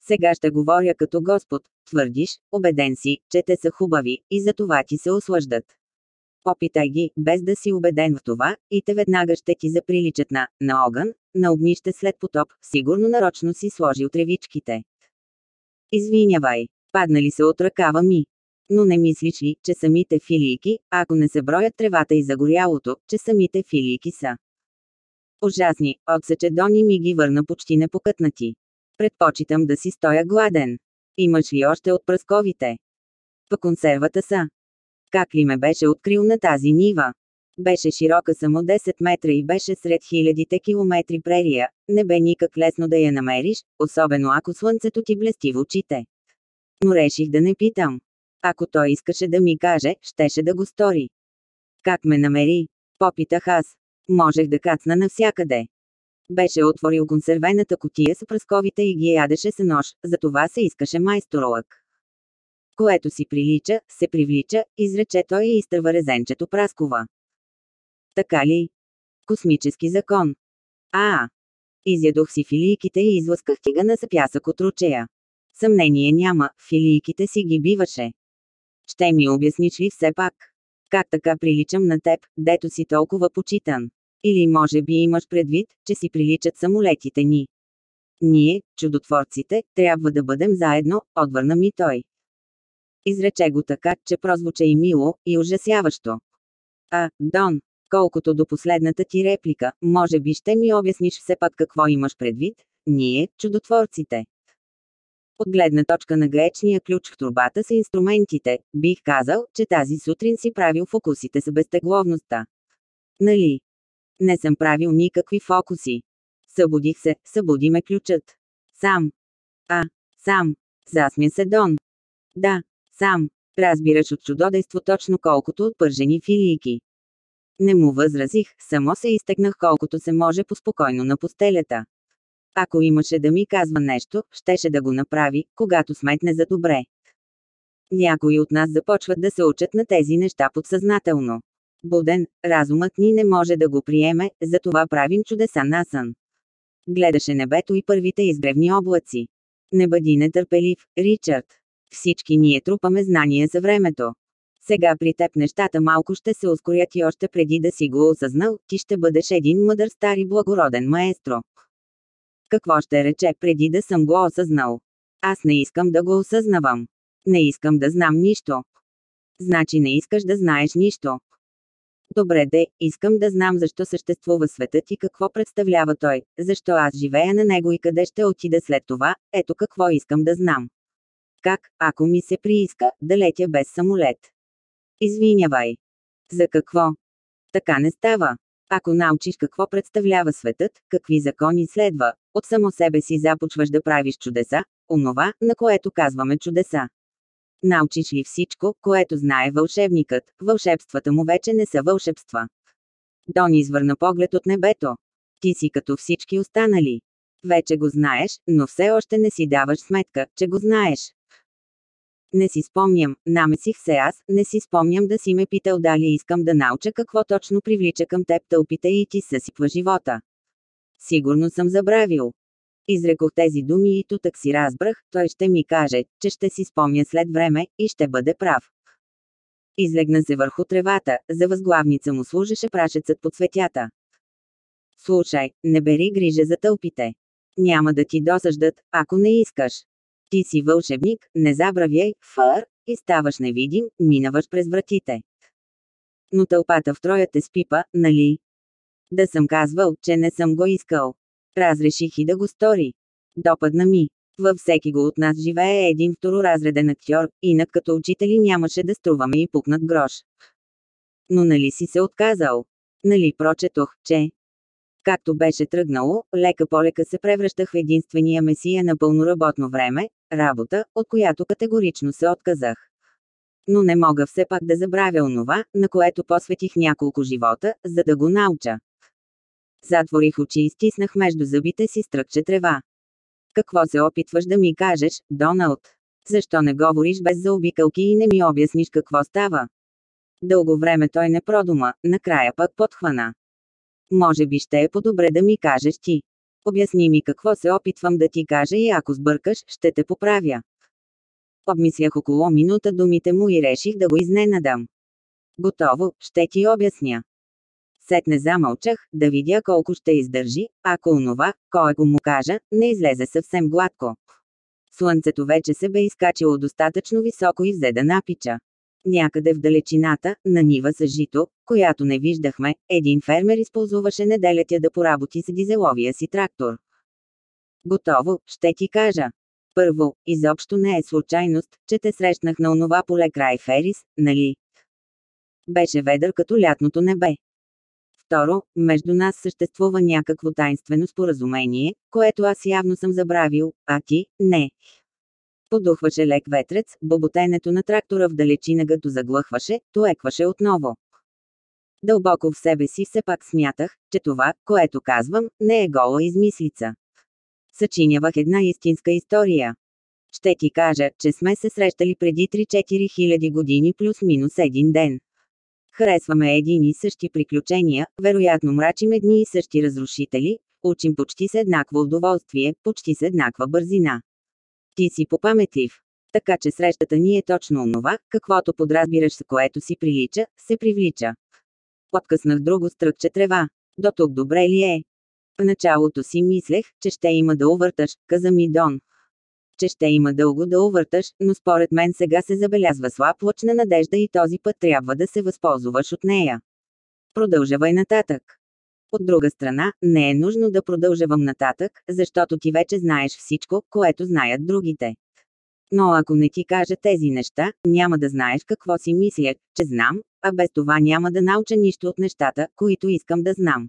Сега ще говоря като Господ, твърдиш, убеден си, че те са хубави, и за това ти се ослаждат. Опитай ги, без да си убеден в това, и те веднага ще ти заприличат на, на огън, на огнище след потоп, сигурно нарочно си сложил тревичките. Извинявай, паднали се от ръкава ми. Но не мислиш ли, че самите филийки, ако не се броят тревата и загорялото, че самите филийки са. Ужасни, отсече Дони ми ги върна почти непокътнати. Предпочитам да си стоя гладен. Имаш ли още от пръсковите? По консервата са. Как ли ме беше открил на тази нива? Беше широка само 10 метра и беше сред хилядите километри прерия, не бе никак лесно да я намериш, особено ако слънцето ти блести в очите. Но реших да не питам. Ако той искаше да ми каже, щеше да го стори. Как ме намери? Попитах аз. Можех да кацна навсякъде. Беше отворил консервената котия с пръсковите и ги ядеше с нож, затова се искаше майсторолък. Което си прилича, се привлича, изрече той и изтърва резенчето праскова. Така ли? Космически закон. А, Изядох си филийките и излъсках тигана за пясък от ручея. Съмнение няма, филийките си ги биваше. Ще ми обясниш ли все пак? Как така приличам на теб, дето си толкова почитан? Или може би имаш предвид, че си приличат самолетите ни? Ние, чудотворците, трябва да бъдем заедно, отвърна ми той. Изрече го така, че прозвуча и мило, и ужасяващо. А, Дон, колкото до последната ти реплика, може би ще ми обясниш все пак какво имаш предвид, ние, чудотворците. От гледна точка на гаечния ключ в турбата с инструментите, бих казал, че тази сутрин си правил фокусите с безтегловността. Нали? Не съм правил никакви фокуси. Събудих се, събуди ме ключът. Сам. А, сам. Засмя се Дон. Да, сам. Разбираш от чудодейство точно колкото от пържени филийки. Не му възразих, само се изтегнах колкото се може поспокойно на постелята. Ако имаше да ми казва нещо, щеше да го направи, когато сметне за добре. Някои от нас започват да се учат на тези неща подсъзнателно. Буден, разумът ни не може да го приеме, затова правим чудеса на сън. Гледаше небето и първите изгревни облаци. Не бъди нетърпелив, Ричард. Всички ние трупаме знания за времето. Сега при теб нещата малко ще се ускорят и още преди да си го осъзнал, ти ще бъдеш един мъдър стар и благороден маестро. Какво ще рече преди да съм го осъзнал? Аз не искам да го осъзнавам. Не искам да знам нищо. Значи не искаш да знаеш нищо. Добре де, искам да знам защо съществува светът и какво представлява той, защо аз живея на него и къде ще отида след това, ето какво искам да знам. Как, ако ми се прииска, да летя без самолет? Извинявай. За какво? Така не става. Ако научиш какво представлява светът, какви закони следва, от само себе си започваш да правиш чудеса, онова, на което казваме чудеса. Научиш ли всичко, което знае вълшебникът, вълшебствата му вече не са вълшебства. Дон извърна поглед от небето. Ти си като всички останали. Вече го знаеш, но все още не си даваш сметка, че го знаеш. Не си спомням, намесих се аз, не си спомням да си ме питал дали искам да науча какво точно привлича към теб тълпите и ти съсипва живота. Сигурно съм забравил. Изрекох тези думи и тутък си разбрах, той ще ми каже, че ще си спомня след време, и ще бъде прав. Излегна се върху тревата, за възглавница му служеше прашецът по цветята. Слушай, не бери грижа за тълпите. Няма да ти досъждат, ако не искаш. Ти си вълшебник, не забравяй, фър, и ставаш невидим, минаваш през вратите. Но тълпата в троя те спипа, нали? Да съм казвал, че не съм го искал. Разреших и да го стори. Допадна ми. Във всеки го от нас живее един второразреден актьор, инак като учители нямаше да струваме и пукнат грош. Но нали си се отказал? Нали прочетох, че... Както беше тръгнало, лека полека се превръщах в единствения месия на пълноработно време, работа, от която категорично се отказах. Но не мога все пак да забравя онова, на което посветих няколко живота, за да го науча. Затворих очи и стиснах между зъбите си стръкче трева. Какво се опитваш да ми кажеш, Доналд? Защо не говориш без заобикълки и не ми обясниш какво става? Дълго време той не продума, накрая пък подхвана. Може би ще е по-добре да ми кажеш ти. Обясни ми какво се опитвам да ти кажа и ако сбъркаш, ще те поправя. Обмислях около минута думите му и реших да го изненадам. Готово, ще ти обясня. Сетне замълчах, да видя колко ще издържи, ако онова, кой го му кажа, не излезе съвсем гладко. Слънцето вече се бе изкачило достатъчно високо и взе да напича. Някъде в далечината, на нива с жито, която не виждахме, един фермер използваше неделятя да поработи с дизеловия си трактор. Готово, ще ти кажа. Първо, изобщо не е случайност, че те срещнах на онова поле край Ферис, нали? Беше ведър като лятното небе. Второ, между нас съществува някакво тайнствено споразумение, което аз явно съм забравил, а ти – не. Подухваше лек ветрец, боботенето на трактора в далечина като заглъхваше, тоекваше отново. Дълбоко в себе си все пак смятах, че това, което казвам, не е гола измислица. Съчинявах една истинска история. Ще ти кажа, че сме се срещали преди 3-4 хиляди години плюс-минус един ден. Харесваме един и същи приключения, вероятно мрачим едни и същи разрушители, учим почти с еднакво удоволствие, почти с еднаква бързина. Ти си попаметлив. Така че срещата ни е точно онова, каквото подразбираш с което си прилича, се привлича. Откъснах друго стръкче трева. До тук добре ли е? В началото си мислех, че ще има да увърташ, каза ми Дон че ще има дълго да увърташ, но според мен сега се забелязва слаб лъч на надежда и този път трябва да се възползваш от нея. Продължавай нататък. От друга страна, не е нужно да продължавам нататък, защото ти вече знаеш всичко, което знаят другите. Но ако не ти кажа тези неща, няма да знаеш какво си мисля, че знам, а без това няма да науча нищо от нещата, които искам да знам.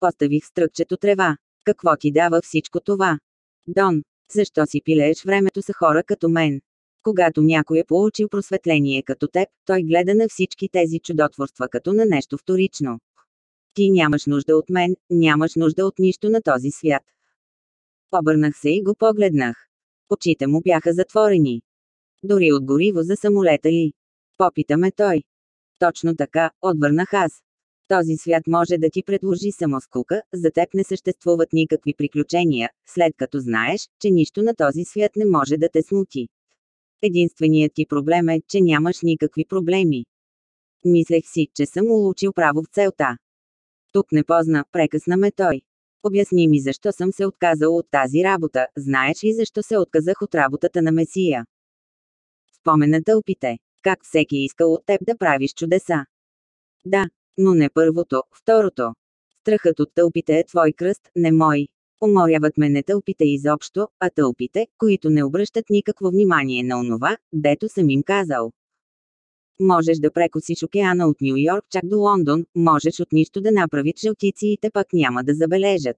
Поставих стръкчето трева. Какво ти дава всичко това? Дон, защо си пилееш времето с хора като мен? Когато някой е получил просветление като теб, той гледа на всички тези чудотворства като на нещо вторично. Ти нямаш нужда от мен, нямаш нужда от нищо на този свят. Обърнах се и го погледнах. Очите му бяха затворени. Дори от гориво за самолета ли? Попитаме той. Точно така, отвърнах аз. Този свят може да ти предложи само скука, за теб не съществуват никакви приключения, след като знаеш, че нищо на този свят не може да те смути. Единственият ти проблем е, че нямаш никакви проблеми. Мислех си, че съм улучил право в целта. Тук не позна, прекъсна ме той. Обясни ми защо съм се отказал от тази работа, знаеш ли защо се отказах от работата на Месия? Спомена тълпите. Как всеки искал от теб да правиш чудеса. Да, но не първото, второто. Страхът от тълпите е твой кръст, не мой. Уморяват ме не тълпите изобщо, а тълпите, които не обръщат никакво внимание на онова, дето съм им казал. Можеш да прекосиш океана от Нью Йорк чак до Лондон, можеш от нищо да направиш жълтици и те пак няма да забележат.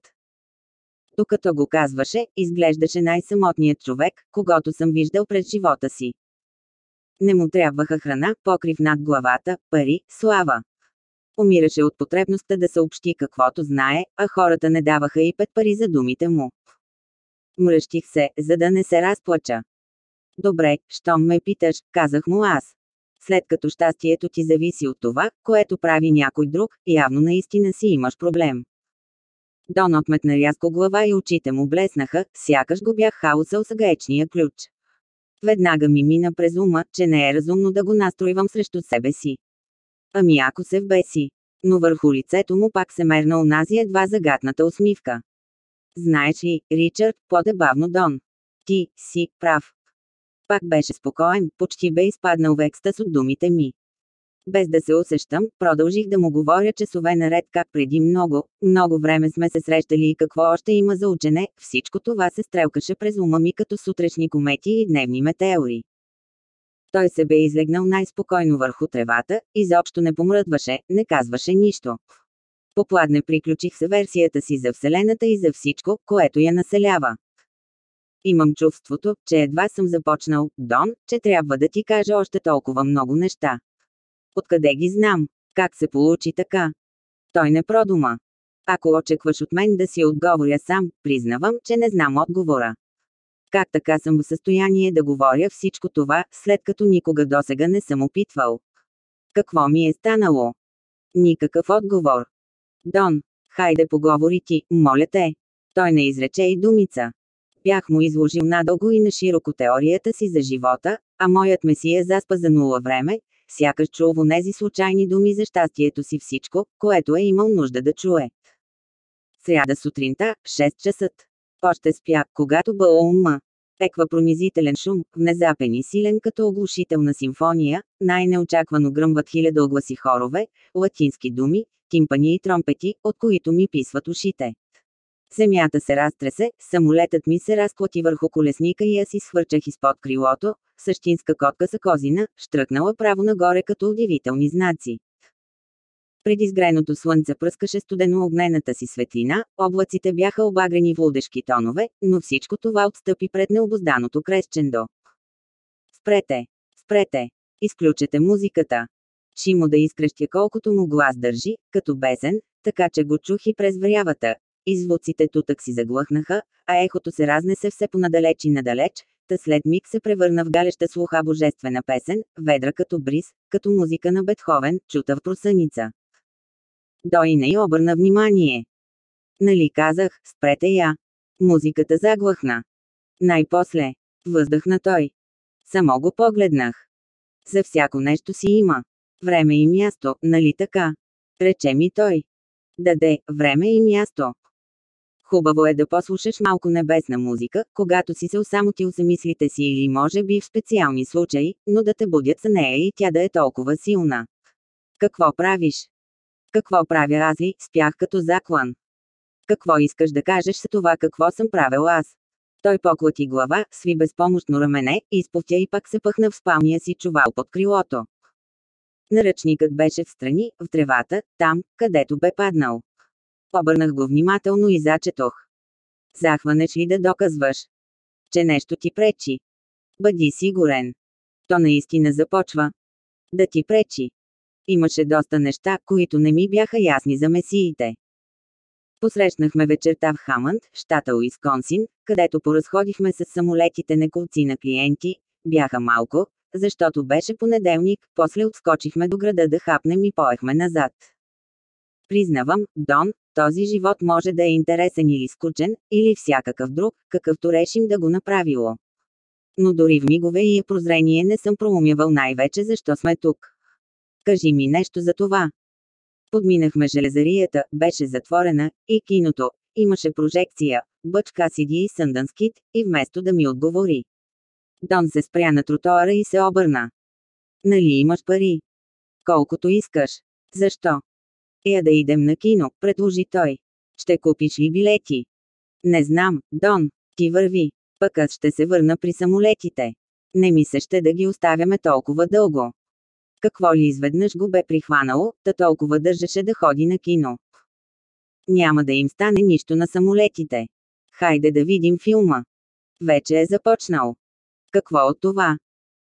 Докато го казваше, изглеждаше най-самотният човек, когато съм виждал през живота си. Не му трябваха храна, покрив над главата, пари, слава. Умираше от потребността да съобщи каквото знае, а хората не даваха и пет пари за думите му. Мръщих се, за да не се разплача. Добре, щом ме питаш, казах му аз. След като щастието ти зависи от това, което прави някой друг, явно наистина си имаш проблем. Дон отметна рязко глава и очите му блеснаха, сякаш го бях хаосал с гаечния ключ. Веднага ми мина през ума, че не е разумно да го настройвам срещу себе си. Ами ако се вбеси. Но върху лицето му пак се мерна онази едва загатната усмивка. Знаеш ли, Ричард, по-дебавно Дон. Ти си прав. Пак беше спокоен, почти бе изпаднал в екстаз от думите ми. Без да се усещам, продължих да му говоря часове наред как преди много, много време сме се срещали и какво още има за учене, всичко това се стрелкаше през ума ми като сутрешни комети и дневни метеори. Той се бе излегнал най-спокойно върху тревата, изобщо не помръдваше, не казваше нищо. Попладне приключих с версията си за Вселената и за всичко, което я населява. Имам чувството, че едва съм започнал, Дон, че трябва да ти кажа още толкова много неща. Откъде ги знам? Как се получи така? Той не продума. Ако очекваш от мен да си отговоря сам, признавам, че не знам отговора. Как така съм в състояние да говоря всичко това, след като никога досега не съм опитвал? Какво ми е станало? Никакъв отговор. Дон, хайде поговори ти, моля те. Той не изрече и думица. Бях му изложил надълго и на широко теорията си за живота, а моят месия заспа за нула време, сякаш чул в онези случайни думи за щастието си всичко, което е имал нужда да чуе. Сряда сутринта, 6 часа. Още спя, когато бъла ума. Теква пронизителен шум, внезапен и силен като оглушителна симфония, най-неочаквано гръмват хилядогласи хорове, латински думи, тимпани и тромпети, от които ми писват ушите. Земята се разтресе, самолетът ми се разклати върху колесника и аз изхвърчах изпод крилото, същинска котка за козина, штръкнала право нагоре като удивителни знаци. Преди сгреното слънце пръскаше студено огнената си светлина, облаците бяха обагрени в лудешки тонове, но всичко това отстъпи пред необозданото крещендо. Спрете! Спрете! Изключете музиката! Шимо да изкрещя колкото му глас държи, като бесен, така че го чух и през врявата. Извуците тутък си заглъхнаха, а ехото се разнесе все понадалеч и надалеч, та след миг се превърна в галеща слуха божествена песен, ведра като бриз, като музика на Бетховен, чута в просъница. Дой не обърна внимание. Нали казах, спрете я. Музиката заглъхна. Най-после. Въздъхна той. Само го погледнах. За всяко нещо си има. Време и място, нали така? Рече ми той. Даде, време и място. Хубаво е да послушаш малко небесна музика, когато си се усамотил за мислите си или може би в специални случаи, но да те будят за нея и тя да е толкова силна. Какво правиш? Какво правя аз ли, спях като заклан. Какво искаш да кажеш с това какво съм правил аз? Той поклати глава, сви безпомощно рамене, изповтя и пак се пъхна в спалния си чувал под крилото. Наръчникът беше в страни, в тревата, там, където бе паднал. Обърнах го внимателно и зачетох. Захванеш ли да доказваш? Че нещо ти пречи. Бъди сигурен. То наистина започва. Да ти пречи. Имаше доста неща, които не ми бяха ясни за месиите. Посрещнахме вечерта в Хамънд, щата Уисконсин, където поразходихме с самолетите неколци на клиенти, бяха малко, защото беше понеделник, после отскочихме до града да хапнем и поехме назад. Признавам, Дон, този живот може да е интересен или скучен, или всякакъв друг, какъвто решим да го направило. Но дори в мигове и е прозрение не съм проумявал най-вече защо сме тук. Кажи ми нещо за това. Подминахме железарията, беше затворена, и киното, имаше прожекция, Бъч Касиди и Сънданскит, и вместо да ми отговори. Дон се спря на тротоара и се обърна. Нали имаш пари? Колкото искаш. Защо? Я да идем на кино, предложи той. Ще купиш ли билети? Не знам, Дон, ти върви. Пък аз ще се върна при самолетите. Не ми се ще да ги оставяме толкова дълго. Какво ли изведнъж го бе прихванало, та толкова държеше да ходи на кино. Няма да им стане нищо на самолетите. Хайде да видим филма. Вече е започнал. Какво от това?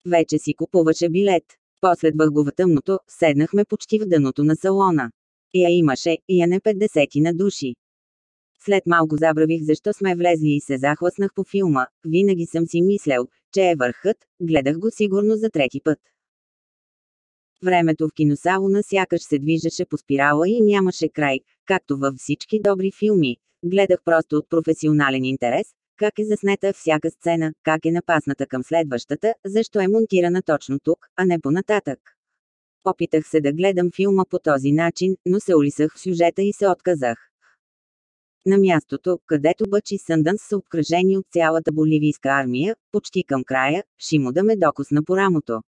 Вече си купуваше билет. Последвах го в тъмното, седнахме почти в дъното на салона. Я имаше, я не 50 на души. След малко забравих защо сме влезли и се захласнах по филма. Винаги съм си мислял, че е върхът, гледах го сигурно за трети път. Времето в киносалона сякаш се движеше по спирала и нямаше край, както във всички добри филми. Гледах просто от професионален интерес, как е заснета всяка сцена, как е напасната към следващата, защо е монтирана точно тук, а не по-нататък. Опитах се да гледам филма по този начин, но се улисах в сюжета и се отказах. На мястото, където Бъчи Съндънс са обкръжени от цялата боливийска армия, почти към края, Шимода ме докосна по рамото.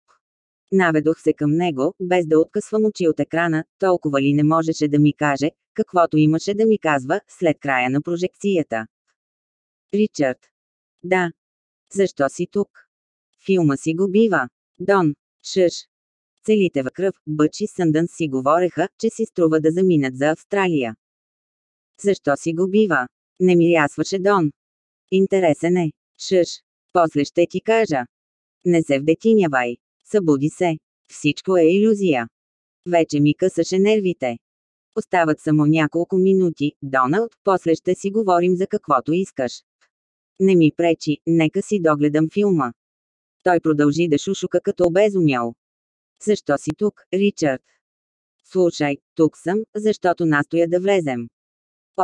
Наведох се към него, без да откъсвам очи от екрана, толкова ли не можеше да ми каже, каквото имаше да ми казва, след края на прожекцията. Ричард. Да. Защо си тук? Филма си го бива. Дон. Шъш. Целите в кръв, Бъч и Съндън си говореха, че си струва да заминат за Австралия. Защо си го бива? Не ми рясваше Дон. Интересен е. Шъш. После ще ти кажа. Не се вдетинявай. Събуди се. Всичко е иллюзия. Вече ми късаше нервите. Остават само няколко минути, Доналд, после ще си говорим за каквото искаш. Не ми пречи, нека си догледам филма. Той продължи да шушука като обезумял. Защо си тук, Ричард? Слушай, тук съм, защото настоя да влезем.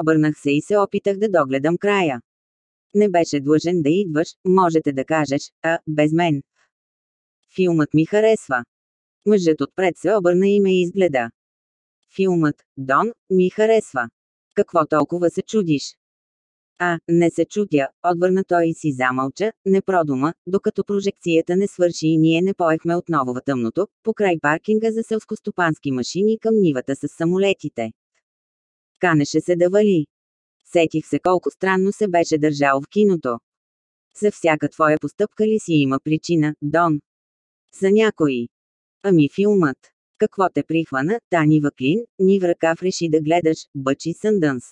Обърнах се и се опитах да догледам края. Не беше длъжен да идваш, можете да кажеш, а, без мен. Филмът ми харесва. Мъжът отпред се обърна и ме изгледа. Филмът, Дон, ми харесва. Какво толкова се чудиш? А, не се чудя, отвърна той и си замълча, не продума, докато прожекцията не свърши и ние не поехме отново в тъмното, покрай паркинга за селскостопански машини към нивата с самолетите. Канеше се да вали. Сетих се колко странно се беше държал в киното. За всяка твоя постъпка ли си има причина, Дон? За някои. Ами филмът. Какво те прихвана, Тани Ваклин, ни в ръкав реши да гледаш, Бъчи Съндънс.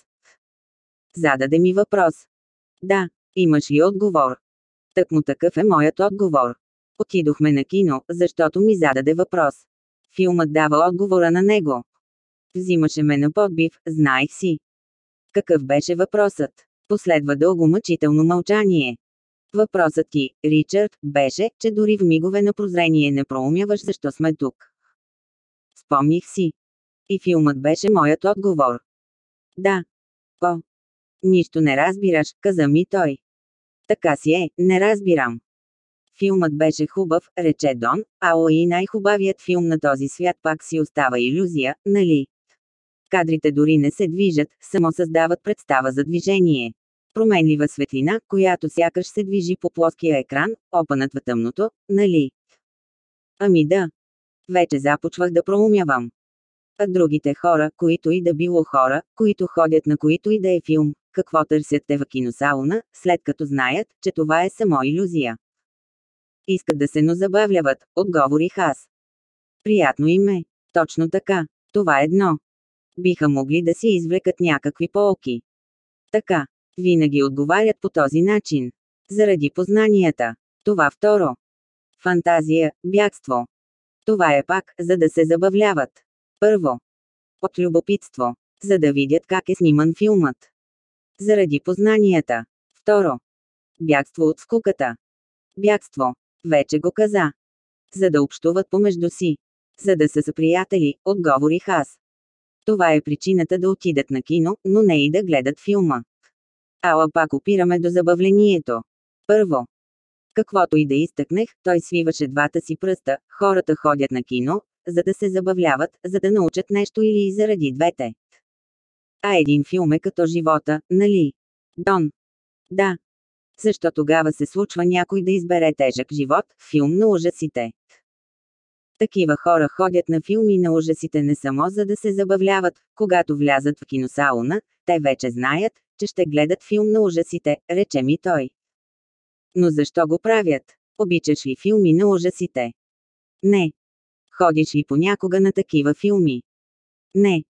Зададе ми въпрос. Да, имаш ли отговор? Так му такъв е моят отговор. Отидохме на кино, защото ми зададе въпрос. Филмът дава отговора на него. Взимаше ме на подбив, знаех си. Какъв беше въпросът? Последва дълго мъчително мълчание. Въпросът ти, Ричард, беше, че дори в мигове на прозрение не проумяваш защо сме тук. Спомних си. И филмът беше моят отговор. Да. О. Нищо не разбираш, каза ми той. Така си е, не разбирам. Филмът беше хубав, рече Дон, ало и най-хубавият филм на този свят пак си остава иллюзия, нали? Кадрите дори не се движат, само създават представа за движение. Променлива светлина, която сякаш се движи по плоския екран, опънат в тъмното, нали? Ами да. Вече започвах да проумявам. А другите хора, които и да било хора, които ходят на които и да е филм, какво търсят те в киносауна, след като знаят, че това е само иллюзия. Искат да се но забавляват, отговорих аз. Приятно им е. Точно така. Това е едно. Биха могли да си извлекат някакви полки. Така. Винаги отговарят по този начин. Заради познанията. Това второ. Фантазия, бягство. Това е пак, за да се забавляват. Първо. От любопитство. За да видят как е сниман филмът. Заради познанията. Второ. Бягство от скуката. Бягство. Вече го каза. За да общуват помежду си. За да са съприятели, отговорих аз. Това е причината да отидат на кино, но не и да гледат филма. Ала пак опираме до забавлението. Първо. Каквото и да изтъкнех, той свиваше двата си пръста, хората ходят на кино, за да се забавляват, за да научат нещо или и заради двете. А един филм е като живота, нали? Дон. Да. Защо тогава се случва някой да избере тежък живот, филм на ужасите? Такива хора ходят на филми на ужасите не само за да се забавляват, когато влязат в киносауна, те вече знаят, че ще гледат филм на ужасите, рече ми той. Но защо го правят? Обичаш ли филми на ужасите? Не. Ходиш ли понякога на такива филми? Не.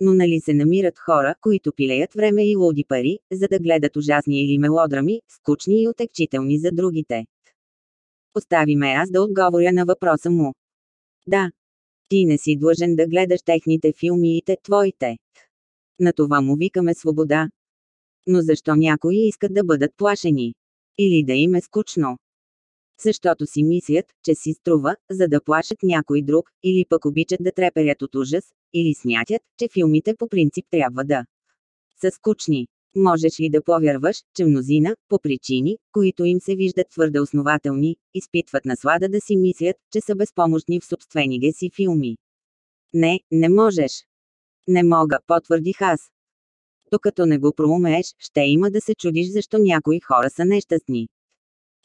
Но нали се намират хора, които пилеят време и луди пари, за да гледат ужасни или мелодрами, скучни и отекчителни за другите? Остави ме аз да отговоря на въпроса му. Да. Ти не си длъжен да гледаш техните филми и те твоите. На това му викаме свобода. Но защо някои искат да бъдат плашени? Или да им е скучно? Защото си мислят, че си струва, за да плашат някой друг, или пък обичат да треперят от ужас, или смятят, че филмите по принцип трябва да са скучни. Можеш ли да повярваш, че мнозина, по причини, които им се виждат твърде основателни, изпитват наслада да си мислят, че са безпомощни в собствените си филми? Не, не можеш. Не мога, потвърдих аз. Докато не го проумееш, ще има да се чудиш защо някои хора са нещастни.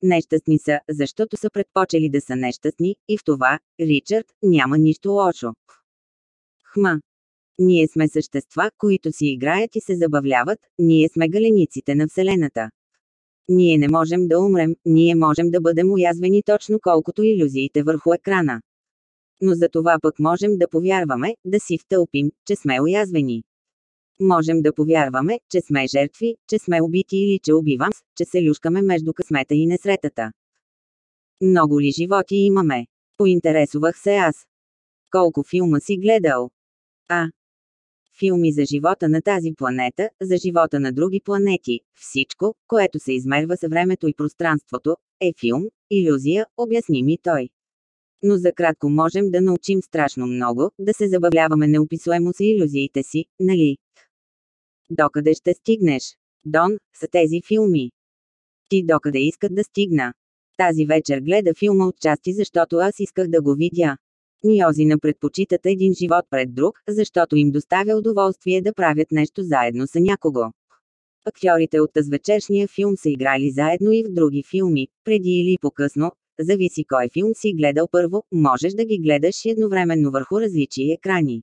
Нещастни са, защото са предпочели да са нещастни, и в това, Ричард, няма нищо лошо. Хма. Ние сме същества, които си играят и се забавляват, ние сме галениците на Вселената. Ние не можем да умрем, ние можем да бъдем уязвени точно колкото иллюзиите върху екрана. Но за това пък можем да повярваме, да си втълпим, че сме уязвени. Можем да повярваме, че сме жертви, че сме убити или че убивам, че се люшкаме между късмета и несретата. Много ли животи имаме? Поинтересувах се аз. Колко филма си гледал? А. Филми за живота на тази планета, за живота на други планети, всичко, което се измерва със времето и пространството, е филм, иллюзия, обясни ми той. Но за кратко можем да научим страшно много, да се забавляваме неописуемо с иллюзиите си, нали? Докъде ще стигнеш? Дон, са тези филми. Ти докъде искат да стигна? Тази вечер гледа филма от части, защото аз исках да го видя. Миозина предпочитат един живот пред друг, защото им доставя удоволствие да правят нещо заедно с някого. Актьорите от тази вечершния филм са играли заедно и в други филми, преди или по-късно, зависи кой филм си гледал първо, можеш да ги гледаш едновременно върху различни екрани.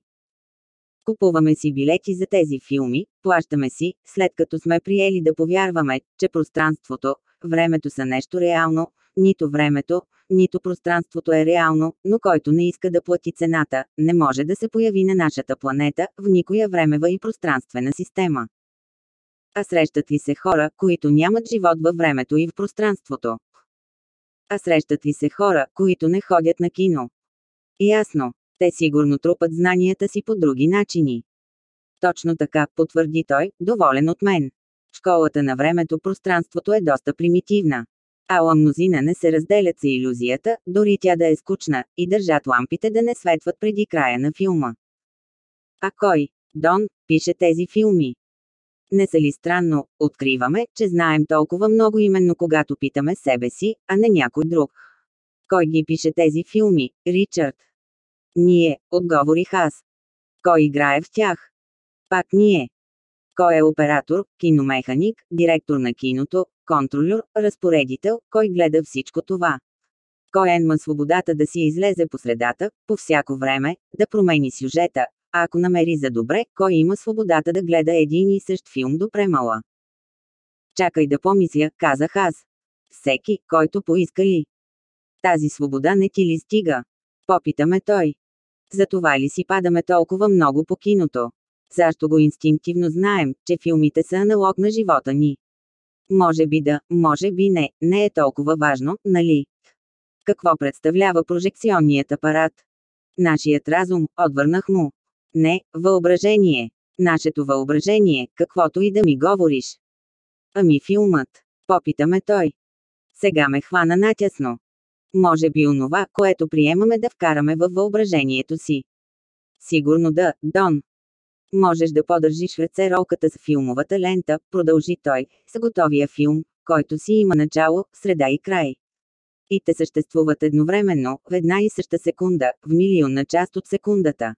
Купуваме си билети за тези филми, плащаме си, след като сме приели да повярваме, че пространството, времето са нещо реално, нито времето, нито пространството е реално, но който не иска да плати цената, не може да се появи на нашата планета, в никоя времева и пространствена система. А срещат ли се хора, които нямат живот във времето и в пространството? А срещат ли се хора, които не ходят на кино? Ясно. Те сигурно трупат знанията си по други начини. Точно така, потвърди той, доволен от мен. Школата на времето пространството е доста примитивна. Ала мнозина не се разделят с иллюзията, дори тя да е скучна, и държат лампите да не светват преди края на филма. А кой, Дон, пише тези филми? Не са ли странно, откриваме, че знаем толкова много именно когато питаме себе си, а не някой друг. Кой ги пише тези филми, Ричард? Ние, отговорих аз. Кой играе в тях? Пак ние. Кой е оператор, киномеханик, директор на киното, контролер, разпоредител, кой гледа всичко това? Кой има свободата да си излезе по средата, по всяко време, да промени сюжета, а ако намери за добре, кой има свободата да гледа един и същ филм до премала? Чакай да помисля, казах аз. Всеки, който поиска ли. Тази свобода не ти ли стига? Попитаме той. За това ли си падаме толкова много по киното? Защо го инстинктивно знаем, че филмите са аналог на живота ни? Може би да, може би не, не е толкова важно, нали? Какво представлява прожекционният апарат? Нашият разум, отвърнах му. Не, въображение. Нашето въображение, каквото и да ми говориш. Ами филмът. Попитаме той. Сега ме хвана натясно. Може би онова, което приемаме да вкараме във въображението си. Сигурно да, Дон. Можеш да подържиш ръце ролката с филмовата лента, продължи той, с готовия филм, който си има начало, среда и край. И те съществуват едновременно, в една и съща секунда, в милионна част от секундата.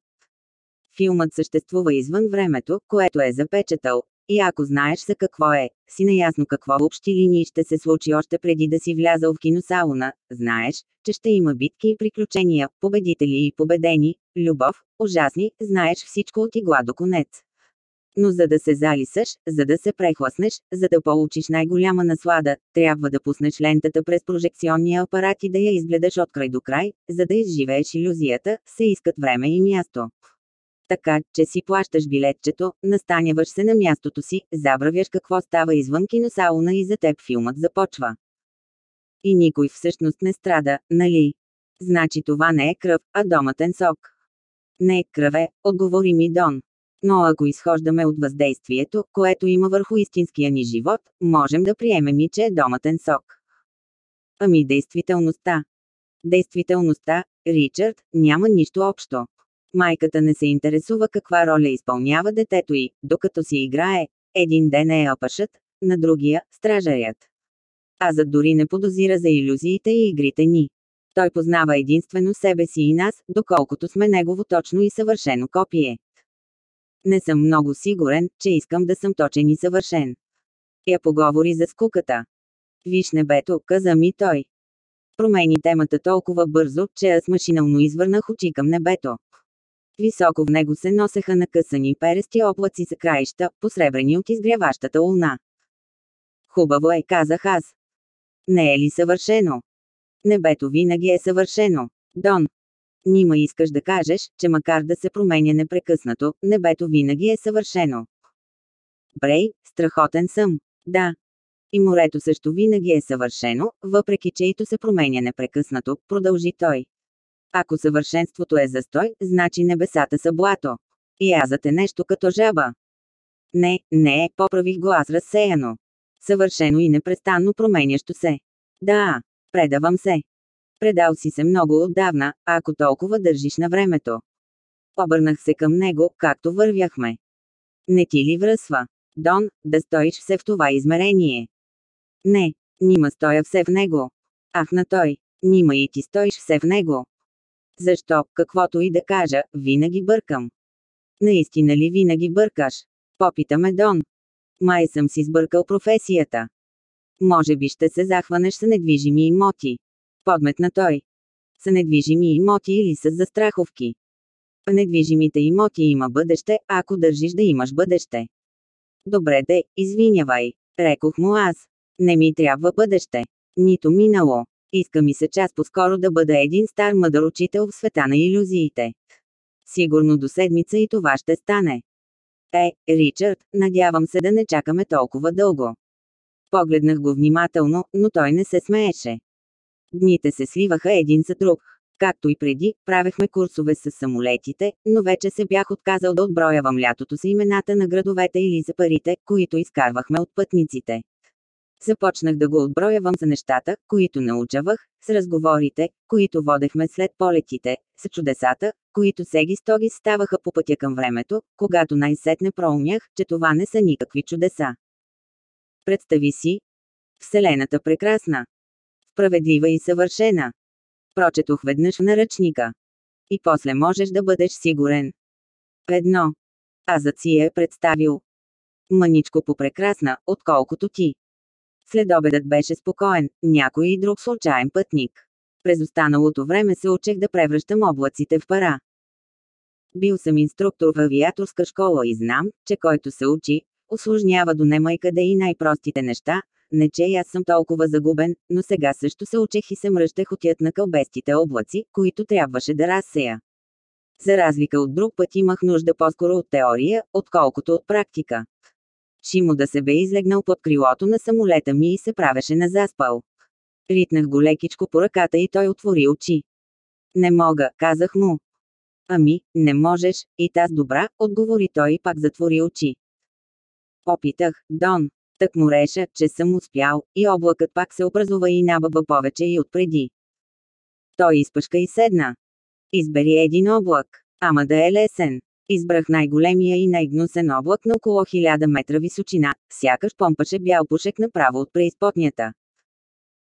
Филмът съществува извън времето, което е запечатал, и ако знаеш за какво е, си наясно какво общи линии ще се случи още преди да си влязал в киносауна, знаеш, че ще има битки и приключения, победители и победени, любов, ужасни, знаеш всичко от игла до конец. Но за да се залисаш, за да се прехласнеш, за да получиш най-голяма наслада, трябва да пуснеш лентата през прожекционния апарат и да я изгледаш от край до край, за да изживееш иллюзията, се искат време и място. Така, че си плащаш билетчето, настаняваш се на мястото си, забравяш какво става извън киносауна и за теб филмът започва. И никой всъщност не страда, нали? Значи това не е кръв, а доматен сок. Не е кръве, отговори ми Дон. Но ако изхождаме от въздействието, което има върху истинския ни живот, можем да приемем и, че е доматен сок. Ами действителността. Действителността, Ричард, няма нищо общо. Майката не се интересува каква роля изпълнява детето й, докато си играе, един ден е апашът, на другия – стражарят. Азът дори не подозира за иллюзиите и игрите ни. Той познава единствено себе си и нас, доколкото сме негово точно и съвършено копие. Не съм много сигурен, че искам да съм точен и съвършен. Я поговори за скуката. Виж небето, каза ми той. Промени темата толкова бързо, че аз машинално извърнах очи към небето. Високо в него се носеха накъсани перести облаци за краища, посребрени от изгряващата луна. Хубаво е, казах аз. Не е ли съвършено? Небето винаги е съвършено. Дон. Нима искаш да кажеш, че макар да се променя непрекъснато, небето винаги е съвършено. Брей, страхотен съм. Да. И морето също винаги е съвършено, въпреки че ито се променя непрекъснато, продължи той. Ако съвършенството е застой, значи небесата са блато. И азът е нещо като жаба. Не, не поправих го аз разсеяно. Съвършено и непрестанно променящо се. Да, предавам се. Предал си се много отдавна, ако толкова държиш на времето. Обърнах се към него, както вървяхме. Не ти ли връсва, Дон, да стоиш все в това измерение? Не, нима стоя все в него. Ах на той, нима и ти стоиш все в него. Защо, каквото и да кажа, винаги бъркам. Наистина ли винаги бъркаш? Попитаме Дон. Май съм си сбъркал професията. Може би ще се захванеш с недвижими имоти. Подметна той. С недвижими имоти или с застраховки. Недвижимите имоти има бъдеще, ако държиш да имаш бъдеще. Добре де, извинявай, рекох му аз. Не ми трябва бъдеще. Нито минало. Иска ми се час по-скоро да бъда един стар мъдър учител в света на иллюзиите. Сигурно до седмица и това ще стане. Е, Ричард, надявам се да не чакаме толкова дълго. Погледнах го внимателно, но той не се смееше. Дните се сливаха един за друг. Както и преди, правехме курсове с самолетите, но вече се бях отказал да отброявам лятото с имената на градовете или за парите, които изкарвахме от пътниците. Започнах да го отброявам за нещата, които научавах, с разговорите, които водехме след полетите, с чудесата, които сеги стоги ставаха по пътя към времето, когато най-сетне проумях, че това не са никакви чудеса. Представи си. Вселената прекрасна. Справедлива и съвършена. Прочетох веднъж в наръчника. И после можеш да бъдеш сигурен. Едно. Азът си е представил. Мъничко попрекрасна, отколкото ти. Следобедът беше спокоен, някой и друг случайен пътник. През останалото време се учех да превръщам облаците в пара. Бил съм инструктор в авиаторска школа и знам, че който се учи, осложнява до нема и най-простите неща, не че аз съм толкова загубен, но сега също се учех и се мръщах отят на кълбестите облаци, които трябваше да разсея. За разлика от друг път имах нужда по-скоро от теория, отколкото от практика. Шимо да се бе излегнал под крилото на самолета ми и се правеше на заспал. Ритнах го лекичко по ръката и той отвори очи. Не мога, казах му. Ами, не можеш, и таз добра, отговори той и пак затвори очи. Опитах, Дон. Так му реша, че съм успял, и облакът пак се образува и набаба повече и отпреди. Той изпъшка и седна. Избери един облак, ама да е лесен. Избрах най-големия и най-гнусен облак на около 1000 метра височина, сякаш помпаше бял пушек направо от преизпотнята.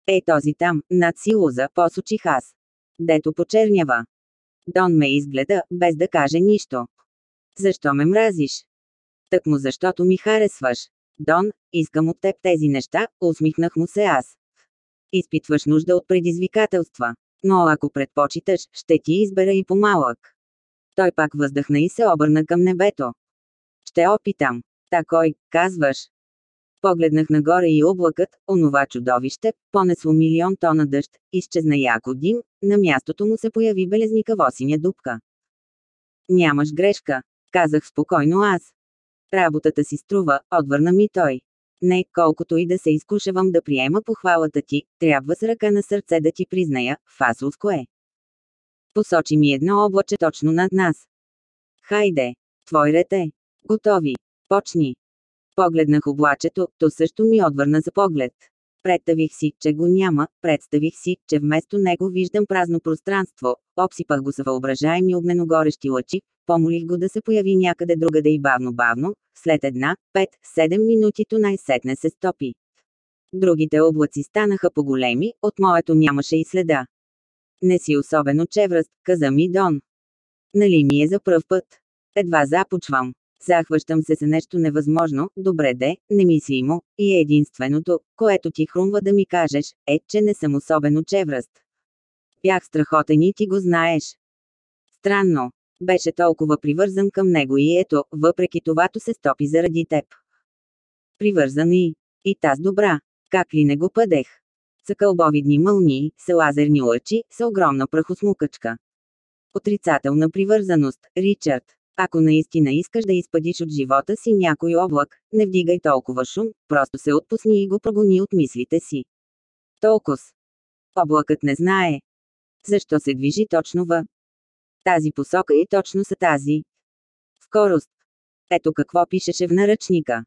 Ей този там, над силоза, посочих аз. Дето почернява. Дон ме изгледа, без да каже нищо. Защо ме мразиш? Так му защото ми харесваш. Дон, искам от теб тези неща, усмихнах му се аз. Изпитваш нужда от предизвикателства. Но ако предпочиташ, ще ти избера и по-малък. Той пак въздъхна и се обърна към небето. Ще опитам. Такой, казваш. Погледнах нагоре и облакът, онова чудовище, понесло милион тона дъжд, изчезна яко дим, на мястото му се появи белезникаво синя дупка. Нямаш грешка, казах спокойно аз. Работата си струва, отвърна ми той. Не, колкото и да се изкушавам да приема похвалата ти, трябва с ръка на сърце да ти призная, фасулско е. Посочи ми едно облаче точно над нас. Хайде, твой ред е. Готови. Почни. Погледнах облачето, то също ми отвърна за поглед. Представих си, че го няма, представих си, че вместо него виждам празно пространство, обсипах го с въображаеми огненогорещи лъчи, помолих го да се появи някъде другаде и бавно-бавно, след една, 5-7 минутито най-сетне се стопи. Другите облаци станаха по-големи, от моето нямаше и следа. Не си особено чевръст, каза ми Дон. Нали ми е за пръв път? Едва започвам. Захващам се с нещо невъзможно, добре де, немислимо, и единственото, което ти хрумва да ми кажеш, е, че не съм особено чевръст. Бях страхотен и ти го знаеш. Странно. Беше толкова привързан към него и ето, въпреки товато се стопи заради теб. Привързан и... И таз добра. Как ли не го пъдех? Са кълбовидни мълнии, са лазерни лъчи, са огромна прахосмукачка. Отрицателна привързаност, Ричард. Ако наистина искаш да изпадиш от живота си някой облак, не вдигай толкова шум, просто се отпусни и го прогони от мислите си. Толкос. Облакът не знае. Защо се движи точно в тази посока и точно са тази. Скорост. Ето какво пишеше в наръчника.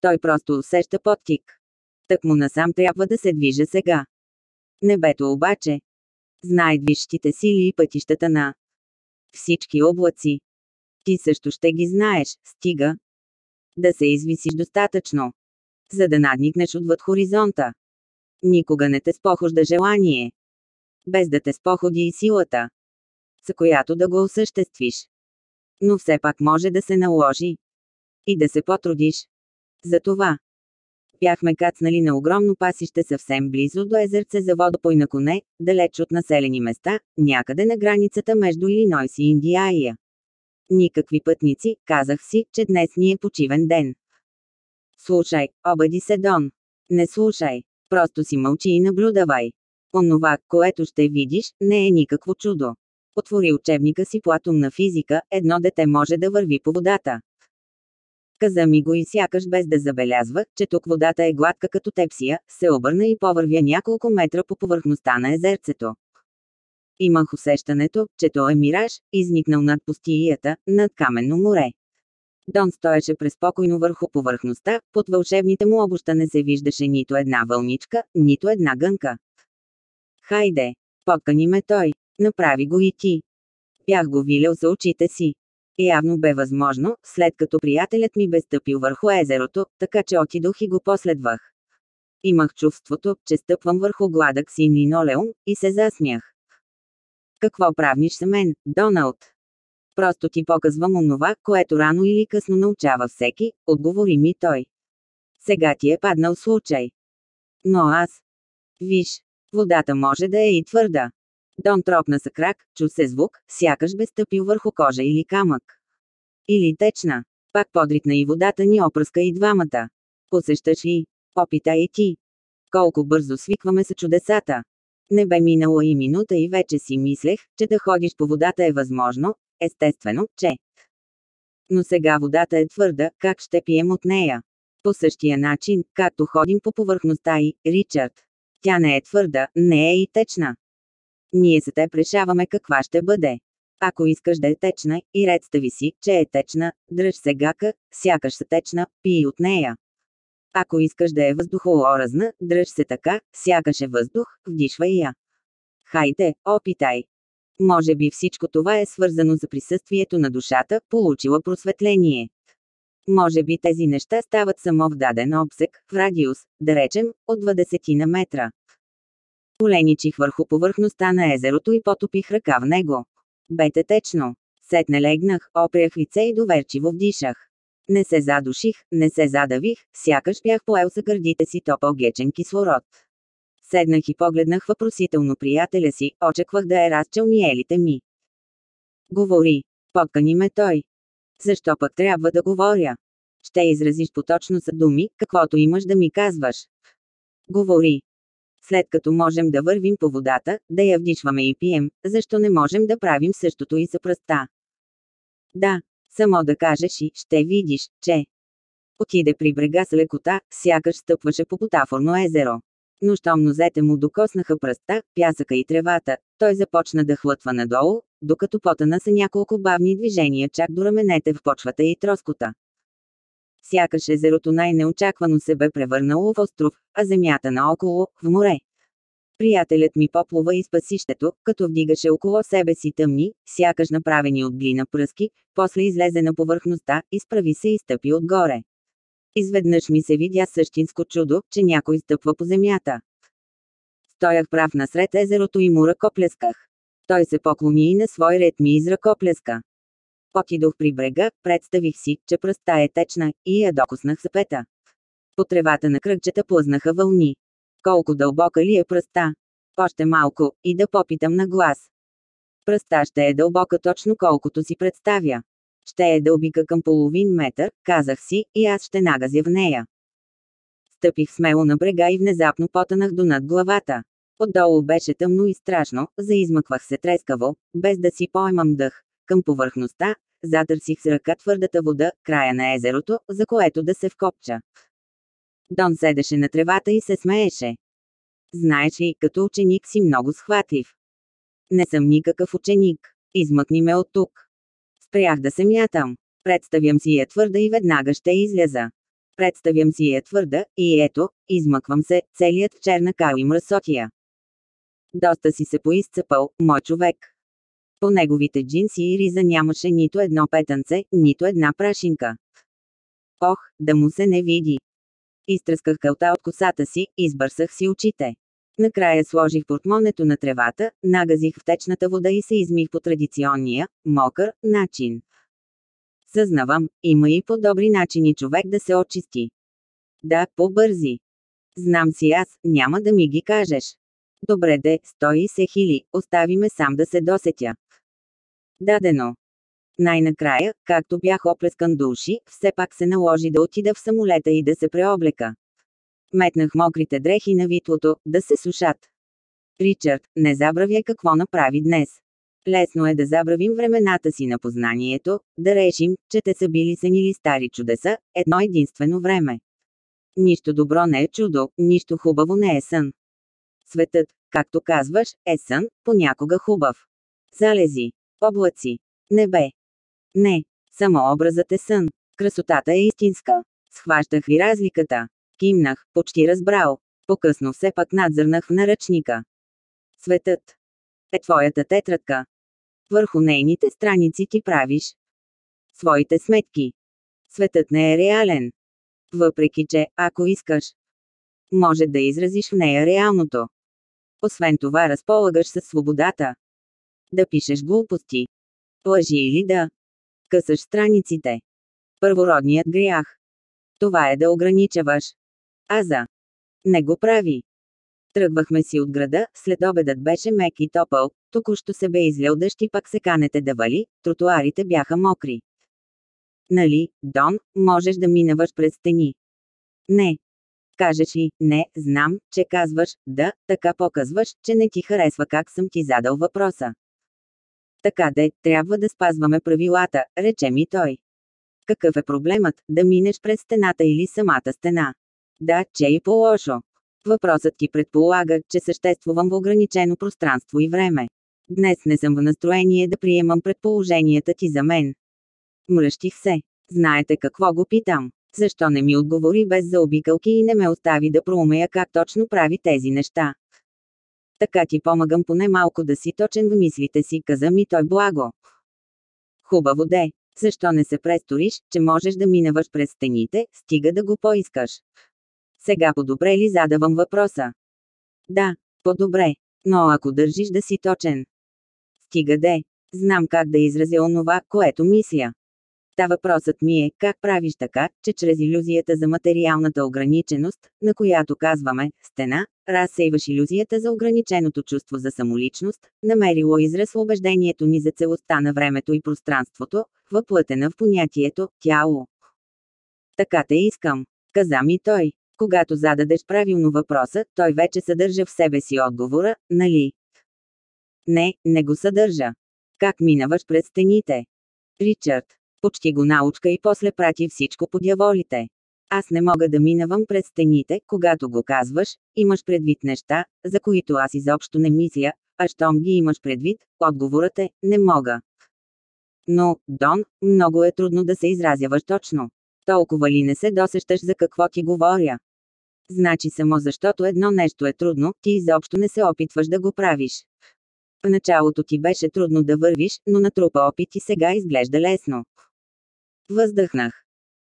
Той просто усеща подтик. Так му насам трябва да се движа сега. Небето обаче. Знай движещите сили и пътищата на всички облаци. Ти също ще ги знаеш, стига. Да се извисиш достатъчно. За да надникнеш отвъд хоризонта. Никога не те спохожда желание. Без да те споходи и силата. За която да го осъществиш. Но все пак може да се наложи. И да се потрудиш. Затова. Бяхме кацнали на огромно пасище съвсем близо до езерце за водопой на коне, далеч от населени места, някъде на границата между Илинойс и Индиая. Никакви пътници, казах си, че днес ни е почивен ден. Слушай, обади се Дон. Не слушай. Просто си мълчи и наблюдавай. Онова, което ще видиш, не е никакво чудо. Отвори учебника си по атомна физика, едно дете може да върви по водата. Каза ми го и сякаш без да забелязва, че тук водата е гладка като тепсия, се обърна и повървя няколко метра по повърхността на езерцето. Имах усещането, че то е мираж, изникнал над пустията, над каменно море. Дон стоеше преспокойно върху повърхността, под вълшебните му обуща не се виждаше нито една вълничка, нито една гънка. Хайде, подкани ме той, направи го и ти. Бях го вилял за очите си. Явно бе възможно, след като приятелят ми бе стъпил върху езерото, така че отидох и го последвах. Имах чувството, че стъпвам върху гладък син линолеум, и се засмях. Какво правниш с мен, Доналд? Просто ти показвам онова, което рано или късно научава всеки, отговори ми той. Сега ти е паднал случай. Но аз. Виж, водата може да е и твърда. Дон тропна са крак, чу се звук, сякаш бе стъпил върху кожа или камък. Или течна. Пак подритна и водата ни опръска и двамата. Посещаш ли? Опита и ти. Колко бързо свикваме с чудесата. Не бе минала и минута и вече си мислех, че да ходиш по водата е възможно, естествено, че. Но сега водата е твърда, как ще пием от нея? По същия начин, както ходим по повърхността и, Ричард. Тя не е твърда, не е и течна. Ние се те решаваме каква ще бъде. Ако искаш да е течна, и представи си, че е течна, дръж се гака, сякаш са течна, пий от нея. Ако искаш да е въздухообразна, дръж се така, сякаш е въздух, вдишвай я. Хайде, опитай. Може би всичко това е свързано за присъствието на душата, получила просветление. Може би тези неща стават само в даден обсек, в радиус, да речем, от 20 на метра. Поленичих върху повърхността на езерото и потопих ръка в него. Бете течно. Сетне легнах, опрях лице и доверчиво вдишах. Не се задуших, не се задавих, сякаш бях поел за гърдите си топъл гечен кислород. Седнах и погледнах въпросително приятеля си, очаквах да е разчел миелите ми. Говори. Подкани ме той. Защо пък трябва да говоря? Ще изразиш поточно са думи, каквото имаш да ми казваш. Говори. След като можем да вървим по водата, да я вдишваме и пием, защо не можем да правим същото и за пръста? Да, Само да кажеш и ще видиш, че. Отиде при брега с лекота, сякаш стъпваше по потафорно езеро. Но щом нозете му докоснаха пръста, пясъка и тревата, той започна да хлътва надолу, докато потана са няколко бавни движения чак до раменете в почвата и троскота. Сякаш езерото най-неочаквано се бе превърнало в остров, а земята наоколо – в море. Приятелят ми поплува из пасището, като вдигаше около себе си тъмни, сякаш направени от глина пръски, после излезе на повърхността, изправи се и стъпи отгоре. Изведнъж ми се видя същинско чудо, че някой стъпва по земята. Стоях прав насред езерото и му ръкоплесках. Той се поклони и на свой ред ми изръкоплеска. Отидох при брега, представих си, че пръста е течна, и я докоснах с пета. По тревата на кръгчета плъзнаха вълни. Колко дълбока ли е пръста? Още малко, и да попитам на глас. Пръста ще е дълбока точно колкото си представя. Ще е дълбика към половин метър, казах си, и аз ще нагазя в нея. Стъпих смело на брега и внезапно потънах до над главата. Отдолу беше тъмно и страшно, заизмъквах се трескаво, без да си поемам дъх. Към повърхността, затърсих с ръка твърдата вода, края на езерото, за което да се вкопча. Дон седеше на тревата и се смееше. Знаеш ли, като ученик си много схватлив. Не съм никакъв ученик. Измъкни ме от тук. Спрях да се мятам. Представям си я твърда и веднага ще изляза. Представям си я твърда, и ето, измъквам се, целият в черна кал и мръсотия. Доста си се поизцепал, мой човек. По неговите джинси и риза нямаше нито едно петънце, нито една прашинка. Ох, да му се не види. Изтръсках кълта от косата си, избърсах си очите. Накрая сложих портмонето на тревата, нагазих в течната вода и се измих по традиционния, мокър, начин. Съзнавам, има и по-добри начини човек да се очисти. Да, по-бързи. Знам си аз, няма да ми ги кажеш. Добре де, стои се хили, остави ме сам да се досетя. Дадено. Най-накрая, както бях оплескан до уши, все пак се наложи да отида в самолета и да се преоблека. Метнах мокрите дрехи на витлото, да се сушат. Ричард, не забравяй какво направи днес. Лесно е да забравим времената си на познанието, да решим, че те са били сънили стари чудеса, едно единствено време. Нищо добро не е чудо, нищо хубаво не е сън. Светът, както казваш, е сън, понякога хубав. Залези, облаци, небе. Не, само образът е сън. Красотата е истинска. Схващах ли разликата? Кимнах, почти разбрал. По-късно все пак надзърнах в наръчника. Светът е твоята тетрадка. Върху нейните страници ти правиш своите сметки. Светът не е реален. Въпреки че, ако искаш, може да изразиш в нея реалното. Освен това разполагаш със свободата. Да пишеш глупости. Лъжи или да късаш страниците. Първородният грях. Това е да ограничаваш. А за не го прави. Тръгвахме си от града, след обедът беше мек и топъл, току-що се бе излял дъжд и пак се канете да вали, тротуарите бяха мокри. Нали, Дон, можеш да минаваш през стени? Не. Кажеш ли, не, знам, че казваш, да, така показваш, че не ти харесва как съм ти задал въпроса. Така де, трябва да спазваме правилата, рече ми той. Какъв е проблемът, да минеш през стената или самата стена? Да, че и по-лошо. Въпросът ти предполага, че съществувам в ограничено пространство и време. Днес не съм в настроение да приемам предположенията ти за мен. Мръщих се. Знаете какво го питам? Защо не ми отговори без заобикълки и не ме остави да проумея как точно прави тези неща? Така ти помагам поне малко да си точен в мислите си, каза ми той благо. Хубаво де. Защо не се престориш, че можеш да минаваш през стените, стига да го поискаш? Сега по-добре ли задавам въпроса? Да, по-добре. Но ако държиш да си точен. Стига де. Знам как да изразя онова, което мисля. Та въпросът ми е, как правиш така, че чрез иллюзията за материалната ограниченост, на която казваме «стена», разсейваш иллюзията за ограниченото чувство за самоличност, намерило израз в убеждението ни за целостта на времето и пространството, въплътена в понятието «тяло». Така те искам, каза ми той. Когато зададеш правилно въпроса, той вече съдържа в себе си отговора, нали? Не, не го съдържа. Как минаваш през стените? Ричард. Почти го научка и после прати всичко по дяволите. Аз не мога да минавам през стените, когато го казваш, имаш предвид неща, за които аз изобщо не мисля, а щом ги имаш предвид, отговорът е, не мога. Но, Дон, много е трудно да се изразяваш точно. Толкова ли не се досещаш за какво ти говоря? Значи само защото едно нещо е трудно, ти изобщо не се опитваш да го правиш. В началото ти беше трудно да вървиш, но натрупа опит и сега изглежда лесно. Въздъхнах.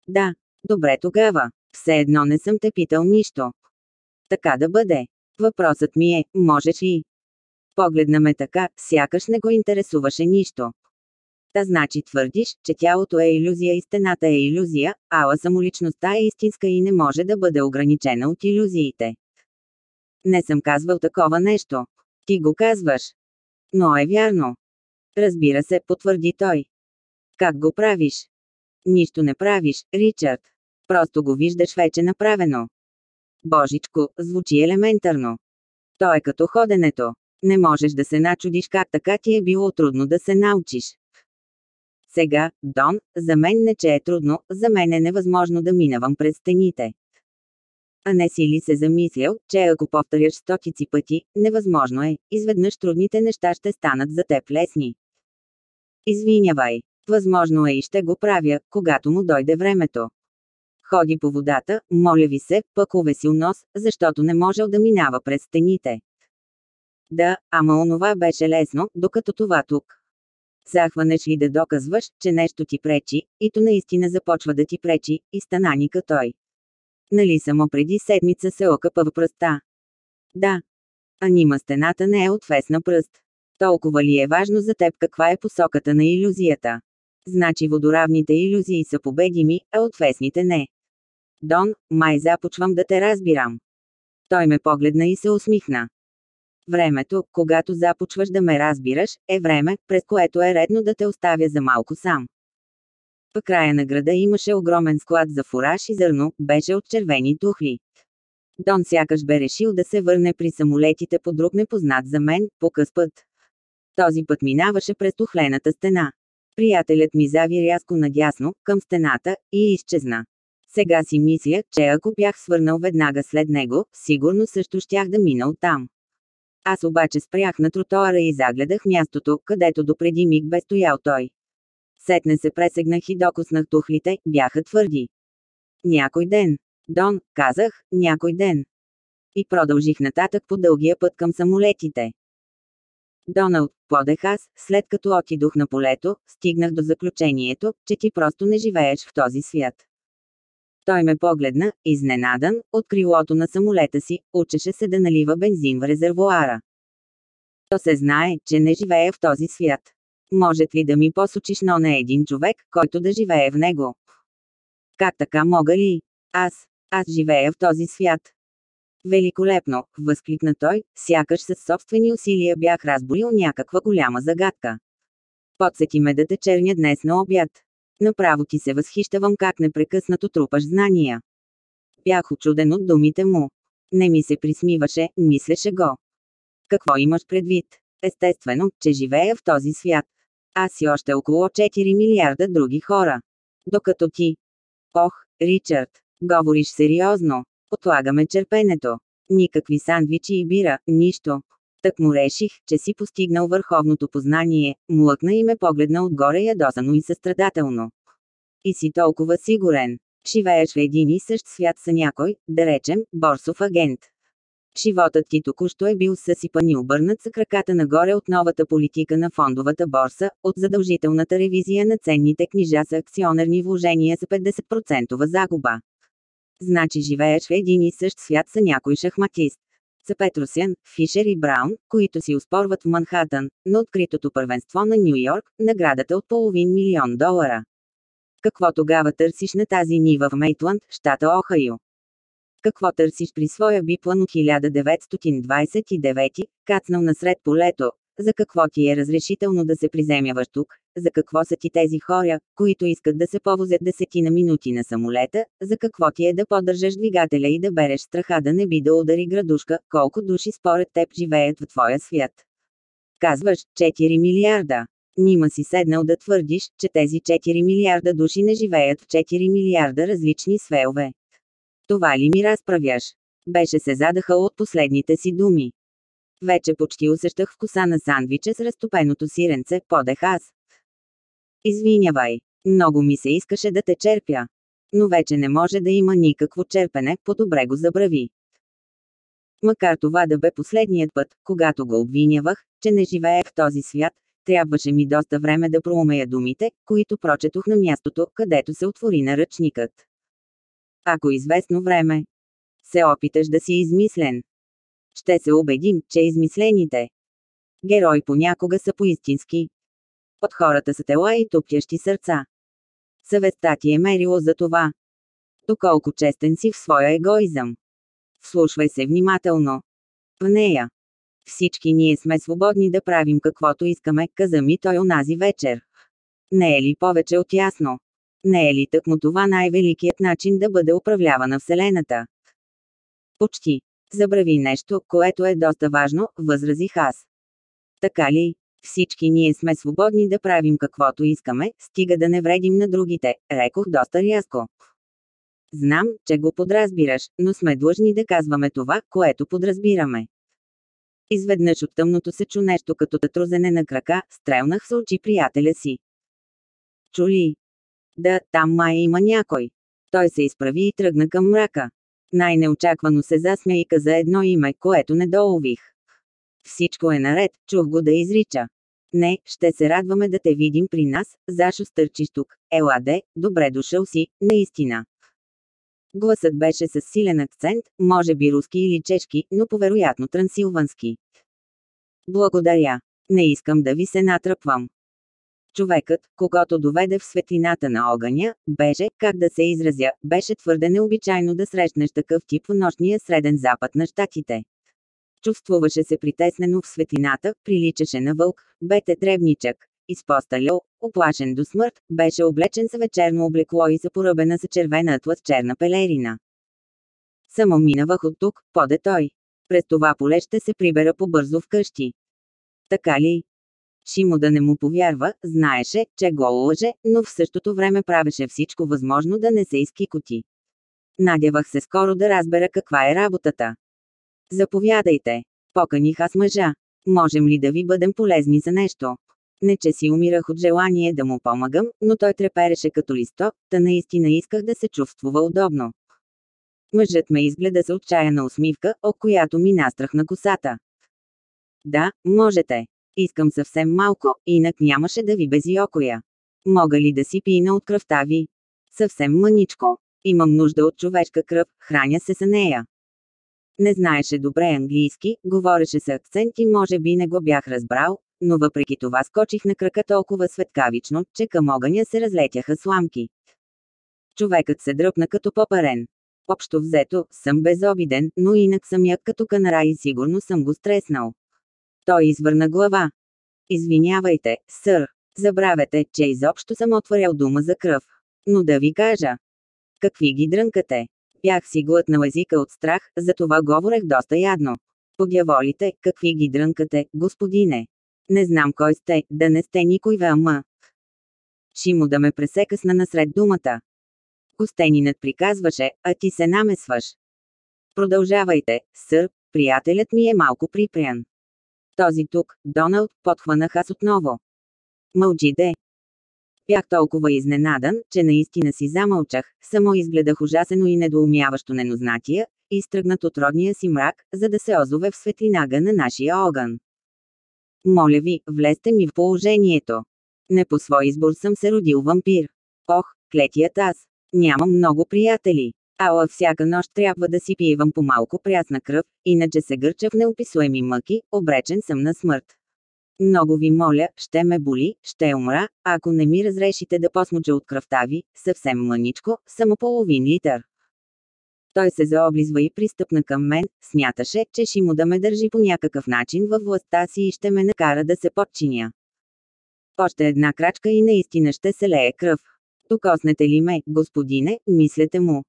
Да, добре тогава. Все едно не съм те питал нищо. Така да бъде. Въпросът ми е, можеш ли? Погледна ме така, сякаш не го интересуваше нищо. Та значи твърдиш, че тялото е иллюзия и стената е иллюзия, ала самоличността е истинска и не може да бъде ограничена от иллюзиите. Не съм казвал такова нещо. Ти го казваш. Но е вярно. Разбира се, потвърди той. Как го правиш? Нищо не правиш, Ричард. Просто го виждаш вече направено. Божичко, звучи елементарно. То е като ходенето. Не можеш да се начудиш как така ти е било трудно да се научиш. Сега, Дон, за мен не че е трудно, за мен е невъзможно да минавам през стените. А не си ли се замислял, че ако повторяш стотици пъти, невъзможно е, изведнъж трудните неща ще станат за теб лесни. Извинявай, възможно е и ще го правя, когато му дойде времето. Ходи по водата, моля ви се, пък увесил нос, защото не можел да минава през стените. Да, ама онова беше лесно, докато това тук. Захванеш ли да доказваш, че нещо ти пречи, и то наистина започва да ти пречи, и стана ника той. Нали само преди седмица се окъпа в пръста? Да. А нима стената не е от фесна пръст. Толкова ли е важно за теб каква е посоката на иллюзията? Значи водоравните иллюзии са победими, а отвесните не. Дон, май започвам да те разбирам. Той ме погледна и се усмихна. Времето, когато започваш да ме разбираш, е време, през което е редно да те оставя за малко сам. В края на града имаше огромен склад за фураж и зърно, беше от червени тухли. Дон сякаш бе решил да се върне при самолетите по друг непознат за мен, по къс път. Този път минаваше през тухлената стена. Приятелят ми зави рязко надясно, към стената, и изчезна. Сега си мисля, че ако бях свърнал веднага след него, сигурно също щях да мина оттам. Аз обаче спрях на тротоара и загледах мястото, където допреди миг бе стоял той. Сетне се пресегнах и докоснах тухлите, бяха твърди. Някой ден. Дон, казах, някой ден. И продължих нататък по дългия път към самолетите. Доналд, подех аз, след като отидох на полето, стигнах до заключението, че ти просто не живееш в този свят. Той ме погледна, изненадан, от крилото на самолета си, учеше се да налива бензин в резервуара. То се знае, че не живее в този свят. Може ли да ми посочиш но на един човек, който да живее в него? Как така мога ли? Аз, аз живея в този свят. Великолепно, възкликна той, сякаш със собствени усилия бях разборил някаква голяма загадка. Подсети ме да те черня днес на обяд. Направо ти се възхищавам как непрекъснато трупаш знания. Бях очуден от думите му. Не ми се присмиваше, мислеше го. Какво имаш предвид? Естествено, че живея в този свят. Аз и още около 4 милиарда други хора. Докато ти. Ох, Ричард, говориш сериозно. Отлагаме черпенето. Никакви сандвичи и бира, нищо. Так му реших, че си постигнал върховното познание, млъкна и ме погледна отгоре ядосано и състрадателно. И си толкова сигурен. Живееш в един и същ свят с някой, да речем, борсов агент. Животът ти току-що е бил съсипан и обърнат с краката нагоре от новата политика на фондовата борса, от задължителната ревизия на ценните книжа с акционерни вложения за 50% загуба. Значи живееш в един и същ свят с някой шахматист са Петросян, Фишер и Браун, които си успорват в Манхатън, на откритото първенство на Нью Йорк, наградата от половин милион долара. Какво тогава търсиш на тази нива в Мейтланд, щата Охайо? Какво търсиш при своя биплан от 1929, кацнал насред полето, за какво ти е разрешително да се приземяваш тук? За какво са ти тези хора, които искат да се повозят десетина минути на самолета? За какво ти е да поддържаш двигателя и да береш страха да не би да удари градушка? Колко души според теб живеят в твоя свят? Казваш 4 милиарда. Нима си седнал да твърдиш, че тези 4 милиарда души не живеят в 4 милиарда различни сфеове. Това ли ми разправяш? Беше се задахал от последните си думи. Вече почти усещах вкуса на сандвича с разтопеното сиренце, подех аз. Извинявай. Много ми се искаше да те черпя. Но вече не може да има никакво черпене, по-добре го забрави. Макар това да бе последният път, когато го обвинявах, че не живее в този свят, трябваше ми доста време да проумея думите, които прочетох на мястото, където се отвори наръчникът. Ако известно време се опиташ да си измислен, ще се убедим, че измислените герои понякога са поистински. От хората са тела и топтящи сърца. Съвестта ти е мерило за това. Доколко честен си в своя егоизъм. Вслушвай се внимателно. В нея. Всички ние сме свободни да правим каквото искаме, каза ми той онази вечер. Не е ли повече от ясно? Не е ли тъкмо това най-великият начин да бъде управлявана Вселената? Почти. Забрави нещо, което е доста важно, възразих аз. Така ли? Всички ние сме свободни да правим каквото искаме, стига да не вредим на другите, рекох доста рязко. Знам, че го подразбираш, но сме длъжни да казваме това, което подразбираме. Изведнъж от тъмното се чу нещо като татрузене на крака, стрелнах с очи приятеля си. Чули? Да, там май има някой. Той се изправи и тръгна към мрака. Най-неочаквано се засмя и каза едно име, което не долових. Всичко е наред, чух го да изрича. Не, ще се радваме да те видим при нас, зашо стърчиш тук. Еладе, добре дошъл си, наистина. Гласът беше с силен акцент, може би руски или чешки, но повероятно трансилвански. Благодаря. Не искам да ви се натръпвам. Човекът, когато доведе в светлината на огъня, беше, как да се изразя, беше твърде необичайно да срещнеш такъв тип в нощния среден запад на щатите. Чувствуваше се притеснено в светлината, приличаше на вълк, бете требничък, изпосталял, оплашен до смърт, беше облечен с вечерно облекло и запоръбена с червена атлас черна пелерина. Само минавах от тук, поде той. През това поле ще се прибера побързо вкъщи. Така ли? Шимо да не му повярва, знаеше, че го лъже, но в същото време правеше всичко възможно да не се изкикоти. Надявах се скоро да разбера каква е работата. Заповядайте. Поканих аз мъжа. Можем ли да ви бъдем полезни за нещо? Не че си умирах от желание да му помагам, но той трепереше като листок, та наистина исках да се чувствува удобно. Мъжът ме изгледа с отчаяна усмивка, от която ми настрахна косата. Да, можете. Искам съвсем малко, инак нямаше да ви безиокоя. Мога ли да си пина от кръвта ви? Съвсем мъничко. Имам нужда от човешка кръв, храня се с нея. Не знаеше добре английски, говореше с акцент и може би не го бях разбрал, но въпреки това скочих на крака толкова светкавично, че към огъня се разлетяха сламки. Човекът се дръпна като попарен. Общо взето, съм безобиден, но инак съм як като канара и сигурно съм го стреснал. Той извърна глава. Извинявайте, сър. Забравяте, че изобщо съм отворял дума за кръв. Но да ви кажа. Какви ги дрънкате? Бях си глътнал езика от страх, затова говорех доста ядно. Подяволите, какви ги дрънкате, господине. Не знам кой сте, да не сте никой ама. Шимо да ме пресекасна насред думата. Костенинът приказваше, а ти се намесваш. Продължавайте, сър, приятелят ми е малко припрян. Този тук, Доналд, подхванах аз отново. Мълчи де. Бях толкова изненадан, че наистина си замълчах, само изгледах ужасено и недоумяващо ненознатия, изтръгнат от родния си мрак, за да се озове в светлинага на нашия огън. Моля ви, влезте ми в положението. Не по свой избор съм се родил вампир. Ох, клетият аз. Нямам много приятели. Ала всяка нощ трябва да си пивам по малко прясна кръв, иначе се гърча в неописуеми мъки, обречен съм на смърт. Много ви моля, ще ме боли, ще умра, ако не ми разрешите да посмуча от кръвта ви, съвсем мъничко, само половин литър. Той се заоблизва и пристъпна към мен, смяташе, че ще му да ме държи по някакъв начин във властта си и ще ме накара да се подчиня. Още една крачка и наистина ще се лее кръв. Докоснете ли ме, господине, мислете му.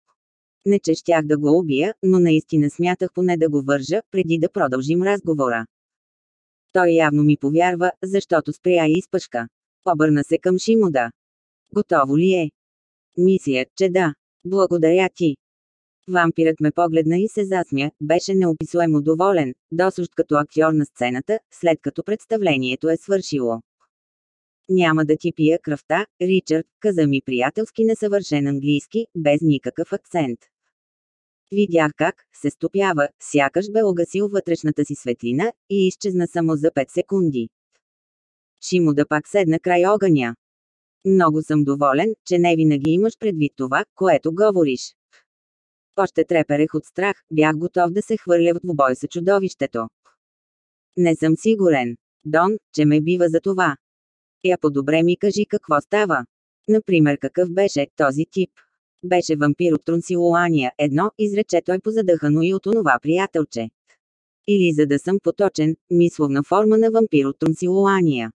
Не че щях да го убия, но наистина смятах поне да го вържа, преди да продължим разговора. Той явно ми повярва, защото спря и изпъшка. Обърна се към Шимода. Готово ли е? Мисля, че да. Благодаря ти. Вампирът ме погледна и се засмя, беше неописуемо доволен, досущ като актьор на сцената, след като представлението е свършило. Няма да ти пия кръвта, Ричард, каза ми приятелски несъвършен английски, без никакъв акцент. Видях как се стопява, сякаш бе огасил вътрешната си светлина и изчезна само за 5 секунди. Шимо да пак седна край огъня. Много съм доволен, че не винаги имаш предвид това, което говориш. Още треперех от страх, бях готов да се хвърля в двубой с чудовището. Не съм сигурен, Дон, че ме бива за това. Я по-добре ми кажи какво става. Например какъв беше този тип. Беше вампир от Трансилуания, едно, изрече той позадъхано и от онова приятелче. Или за да съм поточен, мисловна форма на вампир от Трансилуания.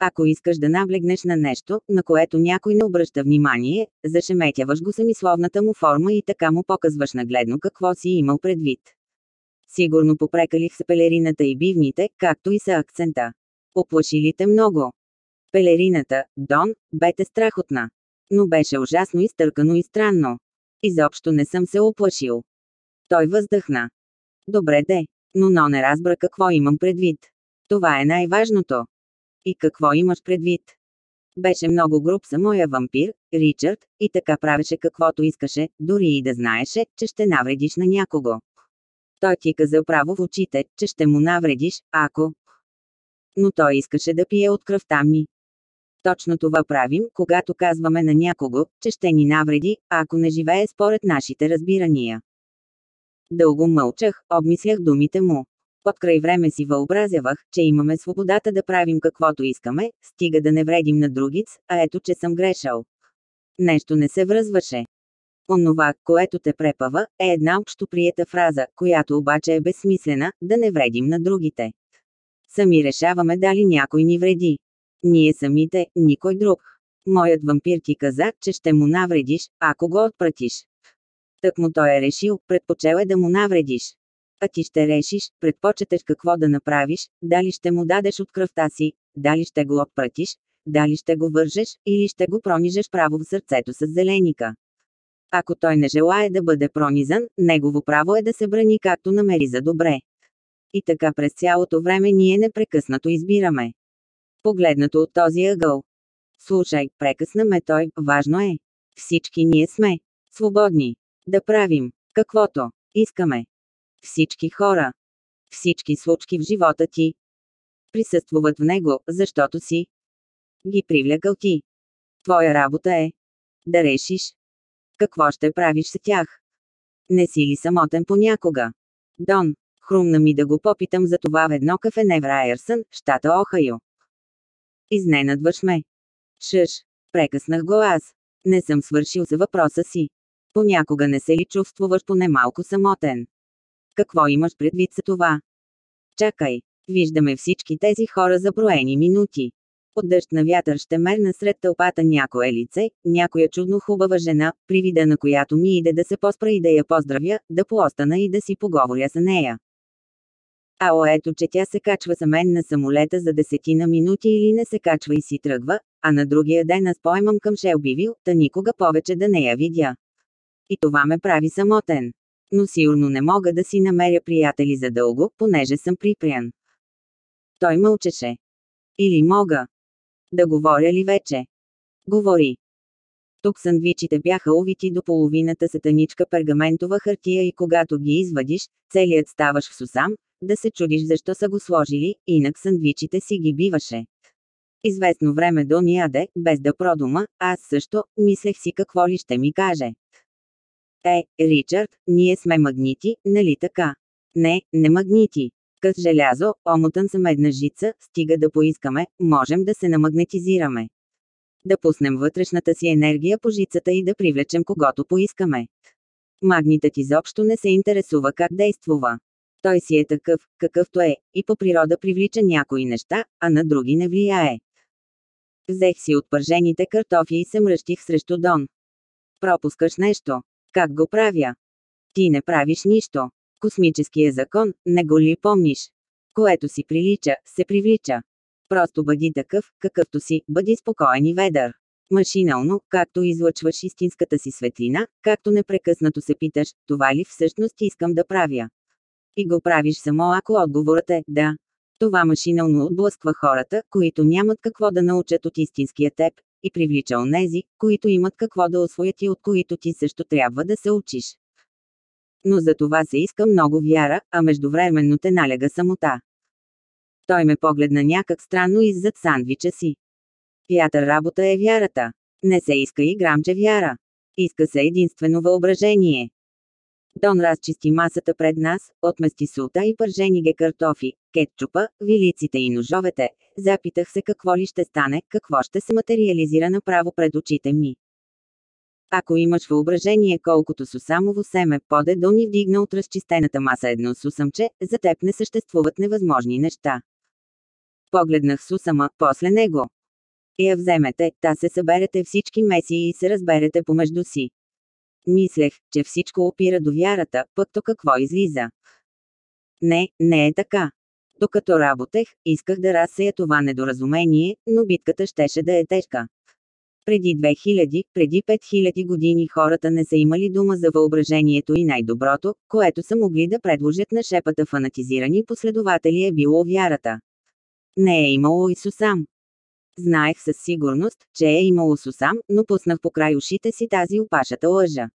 Ако искаш да наблегнеш на нещо, на което някой не обръща внимание, зашеметяваш го самисловната му форма и така му показваш нагледно какво си имал предвид. Сигурно попрекалих с пелерината и бивните, както и с акцента. Оплашили те много. Пелерината, Дон, бете страхотна. Но беше ужасно изтъркано и странно. Изобщо не съм се оплашил. Той въздъхна. Добре де, но но не разбра какво имам предвид. Това е най-важното. И какво имаш предвид? Беше много груб за моя вампир, Ричард, и така правеше каквото искаше, дори и да знаеше, че ще навредиш на някого. Той ти каза право в очите, че ще му навредиш, ако... Но той искаше да пие от кръвта ми. Точно това правим, когато казваме на някого, че ще ни навреди, ако не живее според нашите разбирания. Дълго мълчах, обмислях думите му. Под край време си въобразявах, че имаме свободата да правим каквото искаме, стига да не вредим на другиц, а ето че съм грешал. Нещо не се връзваше. Онова, което те препава, е една общоприета фраза, която обаче е безсмислена, да не вредим на другите. Сами решаваме дали някой ни вреди. Ние самите, никой друг. Моят вампир ти каза, че ще му навредиш, ако го отпратиш. Так му той е решил, предпочел е да му навредиш. А ти ще решиш, предпочетеш какво да направиш, дали ще му дадеш от кръвта си, дали ще го отпратиш, дали ще го вържеш, или ще го пронижеш право в сърцето с зеленика. Ако той не желая да бъде пронизан, негово право е да се брани както намери за добре. И така през цялото време ние непрекъснато избираме. Погледнато от този ъгъл. Слушай, прекъсна ме той, важно е. Всички ние сме свободни да правим каквото искаме. Всички хора, всички случки в живота ти присъствуват в него, защото си ги привлекал ти. Твоя работа е да решиш какво ще правиш с тях. Не си ли самотен понякога? Дон, хрумна ми да го попитам за това в едно кафене в щата Охайо. Изненадваш ме. Шъш, прекъснах го аз. Не съм свършил за въпроса си. Понякога не се ли чувствуваш поне малко самотен? Какво имаш предвид за това? Чакай, виждаме всички тези хора за броени минути. От дъжд на вятър ще мерна сред тълпата някое лице, някоя чудно хубава жена, при вида на която ми иде да се поспра и да я поздравя, да поостана и да си поговоря с нея. Ао ето, че тя се качва за мен на самолета за десетина минути или не се качва и си тръгва, а на другия ден аз поемам към Шелбивил, та никога повече да не я видя. И това ме прави самотен. Но сигурно не мога да си намеря приятели за дълго, понеже съм припрян. Той мълчеше. Или мога. Да говоря ли вече? Говори. Тук сандвичите бяха увити до половината сатаничка пергаментова хартия и когато ги извадиш, целият ставаш в сусам, да се чудиш защо са го сложили, инак сандвичите си ги биваше. Известно време до яде, без да продума, аз също, мислех си какво ли ще ми каже. Е, Ричард, ние сме магнити, нали така? Не, не магнити. Къс желязо, омотан са медна жица, стига да поискаме, можем да се намагнетизираме. Да пуснем вътрешната си енергия по жицата и да привлечем когото поискаме. Магнитът изобщо не се интересува как действува. Той си е такъв, какъвто е, и по природа привлича някои неща, а на други не влияе. Взех си от пържените картофи и се мръщих срещу Дон. Пропускаш нещо. Как го правя? Ти не правиш нищо. Космическия закон, не го ли помниш? Което си прилича, се привлича. Просто бъди такъв, какъвто си, бъди спокоен и ведър. Машинално, както излъчваш истинската си светлина, както непрекъснато се питаш, това ли всъщност искам да правя? И го правиш само ако отговорът е «да». Това машинално отблъсква хората, които нямат какво да научат от истинския теб, и привлича онези, които имат какво да освоят и от които ти също трябва да се учиш. Но за това се иска много вяра, а междувременно те наляга самота. Той ме погледна някак странно иззад сандвича си. Пятър работа е вярата. Не се иска и грамче вяра. Иска се единствено въображение. Дон разчисти масата пред нас, отмести сута и пържени ге картофи, кетчупа, вилиците и ножовете. Запитах се какво ли ще стане, какво ще се материализира направо пред очите ми. Ако имаш въображение колкото сусамово семе, поде да ни вдигна от разчистената маса едно сусамче, за теб не съществуват невъзможни неща. Погледнах сусама, после него. Я вземете, та се съберете всички месии и се разберете помежду си. Мислех, че всичко опира до вярата, пък то какво излиза. Не, не е така. Докато работех, исках да разсея това недоразумение, но битката щеше да е тежка. Преди 2000, преди 5000 години хората не са имали дума за въображението и най-доброто, което са могли да предложат на шепата фанатизирани последователи е било вярата. Не е имало Исус сам. Знаех със сигурност, че е имало Сусам, но пуснах по край ушите си тази опашата лъжа.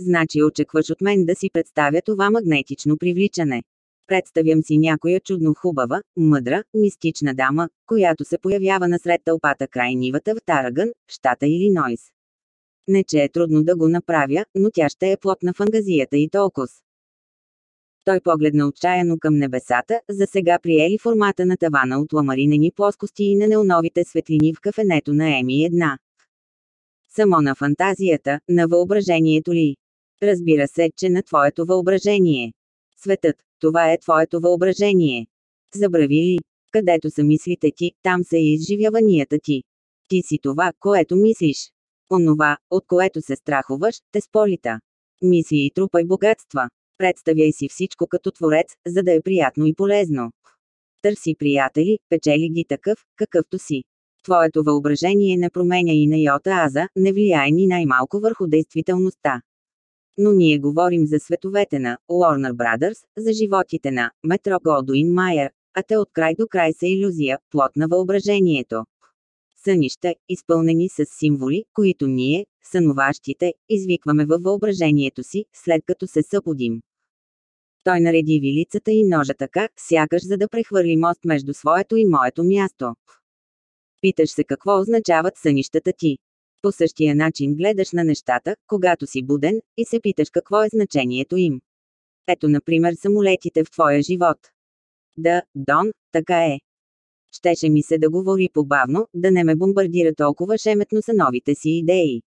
Значи очакваш от мен да си представя това магнетично привличане. Представям си някоя чудно хубава, мъдра, мистична дама, която се появява насред тълпата край нивата в Тарагън, щата Илинойс. Не че е трудно да го направя, но тя ще е плотна фантазията и толкова. Той погледна отчаяно към небесата, за сега приели формата на тавана от ламаринени плоскости и на неоновите светлини в кафенето на Еми една. Само на фантазията, на въображението ли? Разбира се, че на твоето въображение. Светът, това е твоето въображение. Забрави ли? Където са мислите ти, там са и изживяванията ти. Ти си това, което мислиш. Онова, от което се страхуваш, те сполита. Мисли и трупай богатства. Представяй си всичко като творец, за да е приятно и полезно. Търси приятели, печели ги такъв, какъвто си. Твоето въображение не променя и на йота аза, не влияе ни най-малко върху действителността. Но ние говорим за световете на Warner Brothers, за животите на Метро Голдуин Майер, а те от край до край са иллюзия, плод на въображението. Сънища, изпълнени с символи, които ние, сънуващите, извикваме във въображението си, след като се събудим. Той нареди вилицата и ножа така, сякаш за да прехвърли мост между своето и моето място. Питаш се какво означават сънищата ти. По същия начин гледаш на нещата, когато си буден, и се питаш какво е значението им. Ето например самолетите в твоя живот. Да, Дон, така е. Щеше ми се да говори побавно, да не ме бомбардира толкова шеметно са новите си идеи.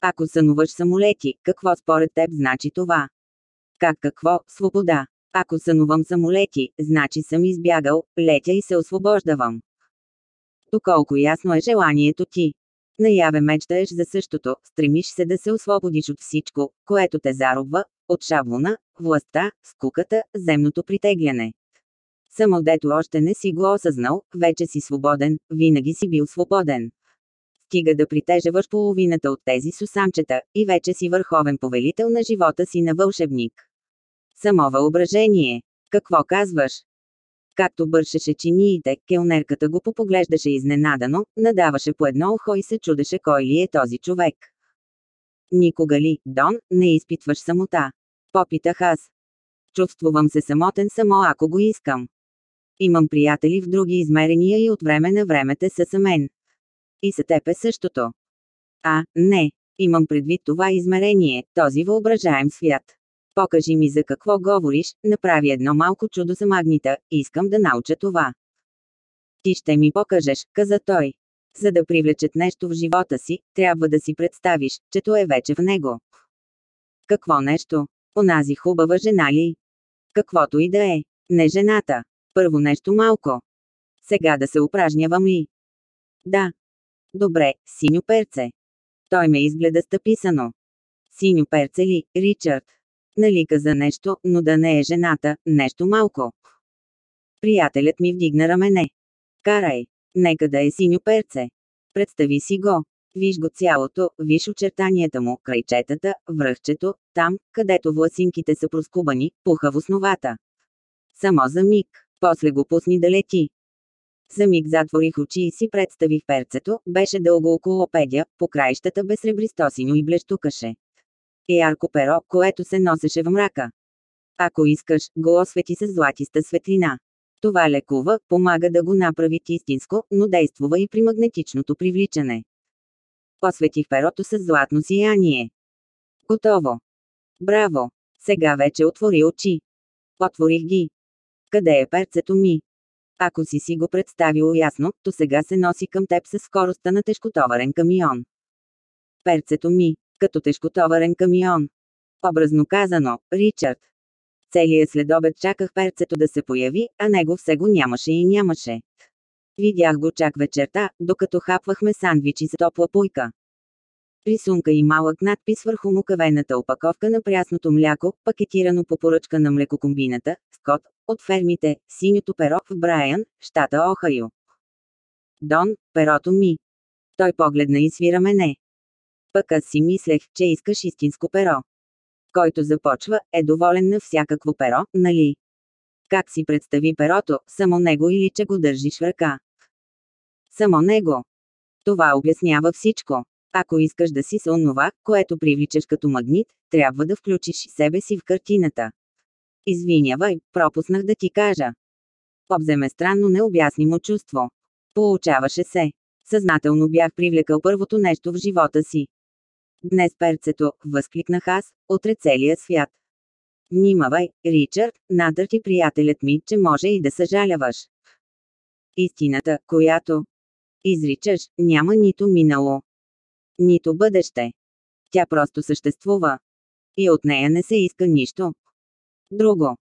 Ако сънуваш самолети, какво според теб значи това? Как какво? Свобода. Ако сънувам самолети, значи съм избягал, летя и се освобождавам. Доколко ясно е желанието ти. Наяве мечтаеш за същото, стремиш се да се освободиш от всичко, което те заробва, от шаблона, властта, скуката, земното притегляне. Само дето още не си го осъзнал, вече си свободен, винаги си бил свободен. Стига да притежаваш половината от тези сусамчета, и вече си върховен повелител на живота си на вълшебник. Само въображение. Какво казваш? Както бършеше чиниите, келнерката го попоглеждаше изненадано, надаваше по едно ухо и се чудеше кой ли е този човек. Никога ли, Дон, не изпитваш самота? Попитах аз. Чувствувам се самотен само ако го искам. Имам приятели в други измерения и от време на време те са са мен. И са теб е същото. А, не. Имам предвид това измерение, този въображаем свят. Покажи ми за какво говориш, направи едно малко чудо за магнита, искам да науча това. Ти ще ми покажеш, каза той. За да привлечат нещо в живота си, трябва да си представиш, че то е вече в него. Какво нещо? Онази хубава жена ли? Каквото и да е. Не жената. Първо нещо малко. Сега да се упражнявам ли? Да. Добре, синьо перце. Той ме изгледа стъписано. Синьо перце ли, Ричард? Нали каза нещо, но да не е жената, нещо малко. Приятелят ми вдигна рамене. Карай. Нека да е синьо перце. Представи си го. Виж го цялото, виж очертанията му, крайчетата, връхчето, там, където власинките са проскубани, пуха в основата. Само за миг. После го пусни да лети. За миг затворих очи и си представих перцето, беше дълго около педя, по краищата без сребристо синьо и блещукаше. И ярко перо, което се носеше в мрака. Ако искаш, го освети с златиста светлина. Това лекува, помага да го направи истинско, но действува и при магнетичното привличане. Осветих перото с златно сияние. Готово. Браво! Сега вече отвори очи. Отворих ги. Къде е перцето ми? Ако си си го представил ясно, то сега се носи към теб със скоростта на тежкотоварен камион. Перцето ми, като тежкотоварен камион. Образно казано, Ричард. Целият следобед чаках перцето да се появи, а него все го нямаше и нямаше. Видях го чак вечерта, докато хапвахме сандвичи с топла пуйка. Рисунка и малък надпис върху мукавената опаковка на прясното мляко, пакетирано по поръчка на млекокомбината, Скот, от фермите, синьото перо в Брайан, щата Охайо. Дон, перото ми. Той погледна и свира мене. Пък аз си мислех, че искаш истинско перо. Който започва, е доволен на всякакво перо, нали? Как си представи перото, само него или че го държиш в ръка? Само него. Това обяснява всичко. Ако искаш да си с онова, което привличаш като магнит, трябва да включиш себе си в картината. Извинявай, пропуснах да ти кажа. Обземе странно необяснимо чувство. Получаваше се. Съзнателно бях привлекал първото нещо в живота си. Днес перцето, възкликнах аз, утре целия свят. Внимавай, Ричард, надърти приятелят ми, че може и да съжаляваш. Истината, която изричаш, няма нито минало, нито бъдеще. Тя просто съществува. И от нея не се иска нищо. Друго.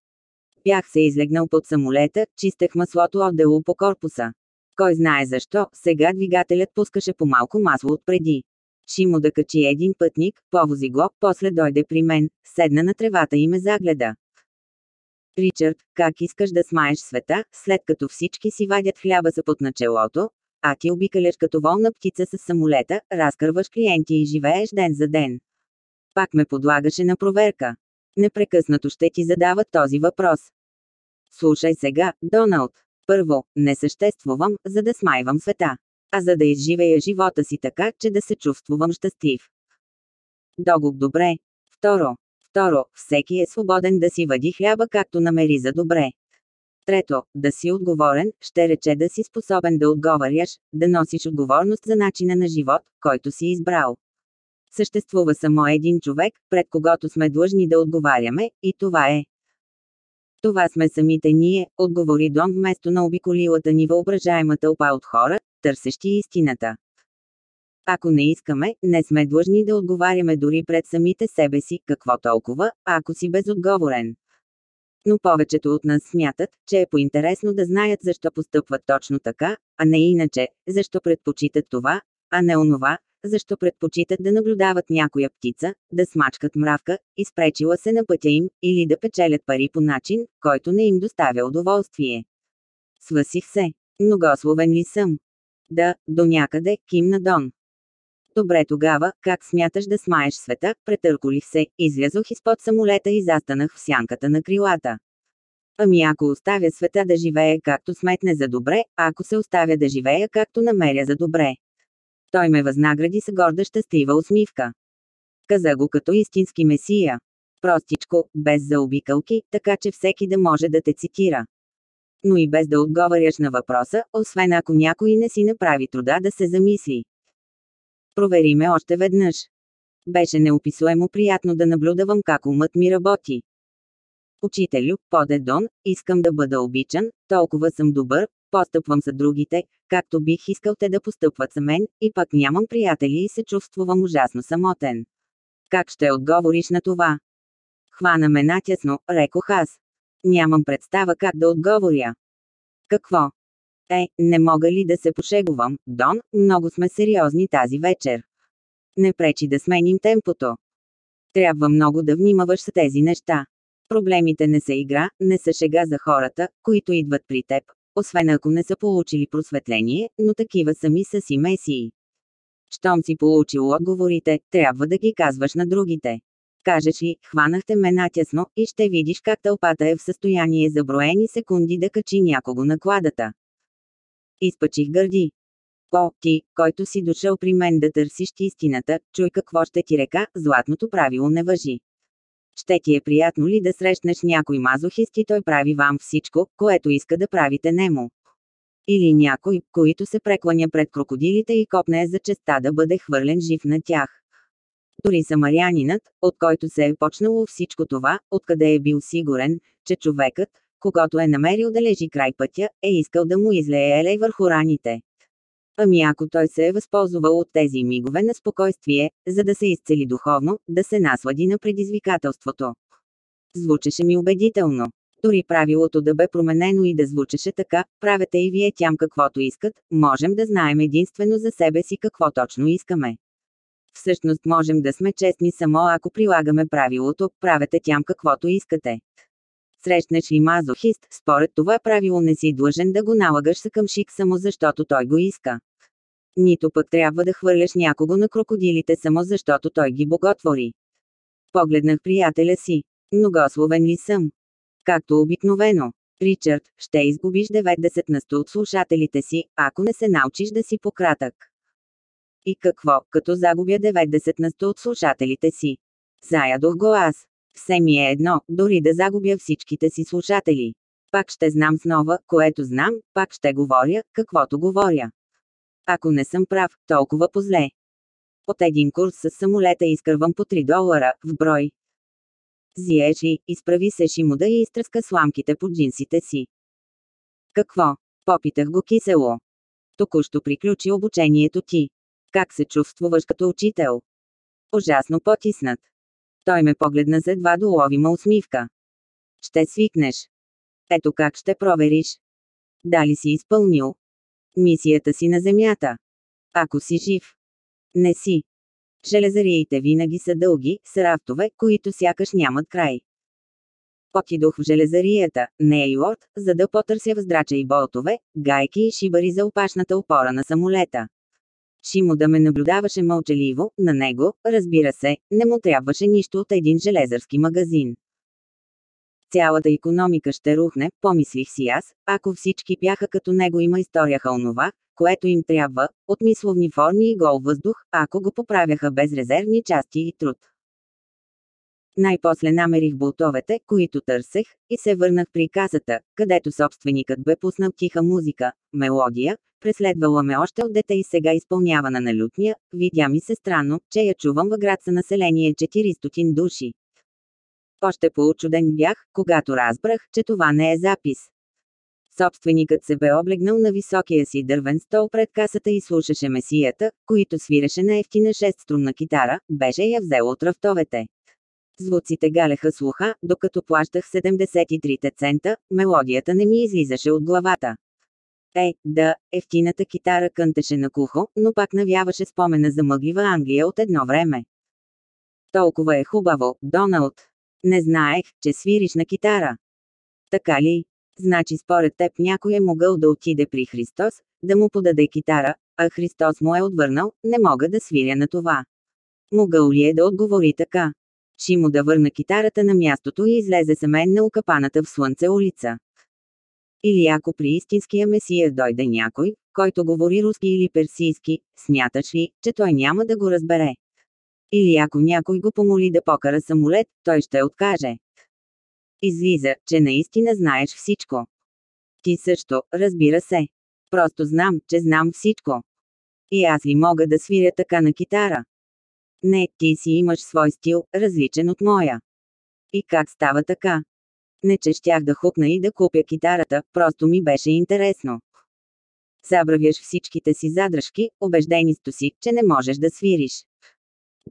Бях се излегнал под самолета, чистех маслото отдело по корпуса. Кой знае защо, сега двигателят пускаше по малко масло от преди. Шимо да качи един пътник, повози го, после дойде при мен, седна на тревата и ме загледа. Ричард, как искаш да смаеш света, след като всички си вадят хляба са под началото, а ти обикаляш като волна птица с самолета, разкърваш клиенти и живееш ден за ден. Пак ме подлагаше на проверка. Непрекъснато ще ти задават този въпрос. Слушай сега, Доналд. Първо, не съществувам, за да смайвам света, а за да изживея живота си така, че да се чувствувам щастлив. Догук добре. Второ, второ, всеки е свободен да си вади хляба както намери за добре. Трето, да си отговорен, ще рече да си способен да отговаряш, да носиш отговорност за начина на живот, който си избрал. Съществува само един човек, пред когото сме длъжни да отговаряме, и това е. Това сме самите ние, отговори Дон вместо на обиколилата ни въображаема тълпа от хора, търсещи истината. Ако не искаме, не сме длъжни да отговаряме дори пред самите себе си, какво толкова, ако си безотговорен но повечето от нас смятат, че е поинтересно да знаят защо постъпват точно така, а не иначе, защо предпочитат това, а не онова, защо предпочитат да наблюдават някоя птица, да смачкат мравка, изпречила се на пътя им, или да печелят пари по начин, който не им доставя удоволствие. Свъсих се. Многословен ли съм? Да, до някъде, кимна Дон. Добре тогава, как смяташ да смаеш света, претърколих се, излязох изпод самолета и застанах в сянката на крилата. Ами ако оставя света да живее както сметне за добре, ако се оставя да живея както намеря за добре. Той ме възнагради с горда щастлива усмивка. Каза го като истински месия. Простичко, без заобикалки, така че всеки да може да те цитира. Но и без да отговаряш на въпроса, освен ако някой не си направи труда да се замисли. Провери ме още веднъж. Беше неописуемо приятно да наблюдавам как умът ми работи. Учителю, поде Дон, искам да бъда обичан, толкова съм добър, постъпвам за другите, както бих искал те да постъпват за мен, и пак нямам приятели и се чувствувам ужасно самотен. Как ще отговориш на това? Хвана ме натясно, рекох аз. Нямам представа как да отговоря. Какво? Е, не мога ли да се пошегувам, Дон, много сме сериозни тази вечер. Не пречи да сменим темпото. Трябва много да внимаваш с тези неща. Проблемите не са игра, не са шега за хората, които идват при теб, освен ако не са получили просветление, но такива сами са си месии. Щом си получил отговорите, трябва да ги казваш на другите. Кажеш ли, хванахте ме натясно, и ще видиш как тълпата е в състояние за броени секунди да качи някого на кладата. Изпачих гърди. О, ти, който си дошъл при мен да търсиш истината, чуй какво ще ти река, златното правило не въжи. Ще ти е приятно ли да срещнеш някой мазохист и той прави вам всичко, което иска да правите нему? Или някой, който се прекланя пред крокодилите и копне за честа да бъде хвърлен жив на тях. Дори самарянинът, от който се е почнало всичко това, откъде е бил сигурен, че човекът, когато е намерил да лежи край пътя, е искал да му излее елей върху раните. Ами ако той се е възползвал от тези мигове на спокойствие, за да се изцели духовно, да се наслади на предизвикателството. Звучеше ми убедително. Дори правилото да бе променено и да звучеше така, правете и вие тям каквото искат, можем да знаем единствено за себе си какво точно искаме. Всъщност можем да сме честни само ако прилагаме правилото, правете тям каквото искате. Срещнеш ли мазохист, според това правило не си длъжен да го налагаш към шик само защото той го иска. Нито пък трябва да хвърляш някого на крокодилите само защото той ги боготвори. Погледнах приятеля си. Многословен ли съм? Както обикновено. Ричард, ще изгубиш 90 на 100 от слушателите си, ако не се научиш да си пократък. И какво, като загубя 90 на 100 от слушателите си? Заядох го аз. Все ми е едно, дори да загубя всичките си слушатели. Пак ще знам снова, което знам, пак ще говоря, каквото говоря. Ако не съм прав, толкова позле. От един курс с самолета изкървам по 3 долара, в брой. Зиечи, изправи се Шимуда и изтръска сламките под джинсите си. Какво? Попитах го кисело. Току-що приключи обучението ти. Как се чувствуваш като учител? Ужасно потиснат. Той ме погледна за едва доловима усмивка. Ще свикнеш. Ето как ще провериш. Дали си изпълнил мисията си на Земята? Ако си жив. Не си. Железариите винаги са дълги, с рафтове, които сякаш нямат край. Отидох в железарията, Нейорд, за да потърся въздрача и болтове, гайки и шибари за опашната опора на самолета. Шимо да ме наблюдаваше мълчаливо, на него, разбира се, не му трябваше нищо от един железарски магазин. Цялата економика ще рухне, помислих си аз, ако всички бяха като него и майсторяха онова, което им трябва, от мисловни форми и гол въздух, ако го поправяха без резервни части и труд. Най-после намерих болтовете, които търсех, и се върнах при касата, където собственикът бе пуснал тиха музика, мелодия, преследвала ме още от дете и сега изпълнявана на лютния, видя ми се странно, че я чувам в град са население 400 души. Още поучуден бях, когато разбрах, че това не е запис. Собственикът се бе облегнал на високия си дървен стол пред касата и слушаше месията, които свиреше на ефтина шестструнна китара, беше я взел от рафтовете. Звуците галеха слуха, докато плащах 73 цента, мелодията не ми излизаше от главата. Е, да, ефтината китара кънтеше на кухо, но пак навяваше спомена за мъглива Англия от едно време. Толкова е хубаво, Доналд. Не знаех, че свириш на китара. Така ли? Значи според теб някой е могъл да отиде при Христос, да му подаде китара, а Христос му е отвърнал, не мога да свиря на това. Могъл ли е да отговори така? Шимо да върна китарата на мястото и излезе за мен на окапаната в слънце улица. Или ако при истинския месия дойде някой, който говори руски или персийски, смяташ ли, че той няма да го разбере? Или ако някой го помоли да покара самолет, той ще откаже. Излиза, че наистина знаеш всичко. Ти също, разбира се. Просто знам, че знам всичко. И аз ли мога да свиря така на китара? Не, ти си имаш свой стил, различен от моя. И как става така? Не че щях да хукна и да купя китарата, просто ми беше интересно. Забравяш всичките си задръжки, убежденисто си, че не можеш да свириш.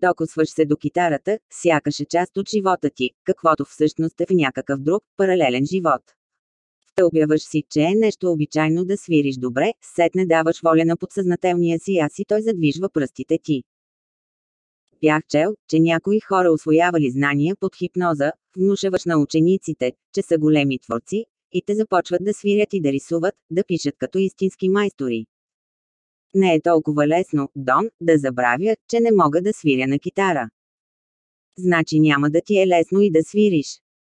Докосваш се до китарата, сякаш е част от живота ти, каквото всъщност е в някакъв друг, паралелен живот. Втълбяваш си, че е нещо обичайно да свириш добре, сетне даваш воля на подсъзнателния си аз и той задвижва пръстите ти. Бях чел, че някои хора освоявали знания под хипноза, внушаваш на учениците, че са големи творци, и те започват да свирят и да рисуват, да пишат като истински майстори. Не е толкова лесно, Дон, да забравя, че не мога да свиря на китара. Значи няма да ти е лесно и да свириш.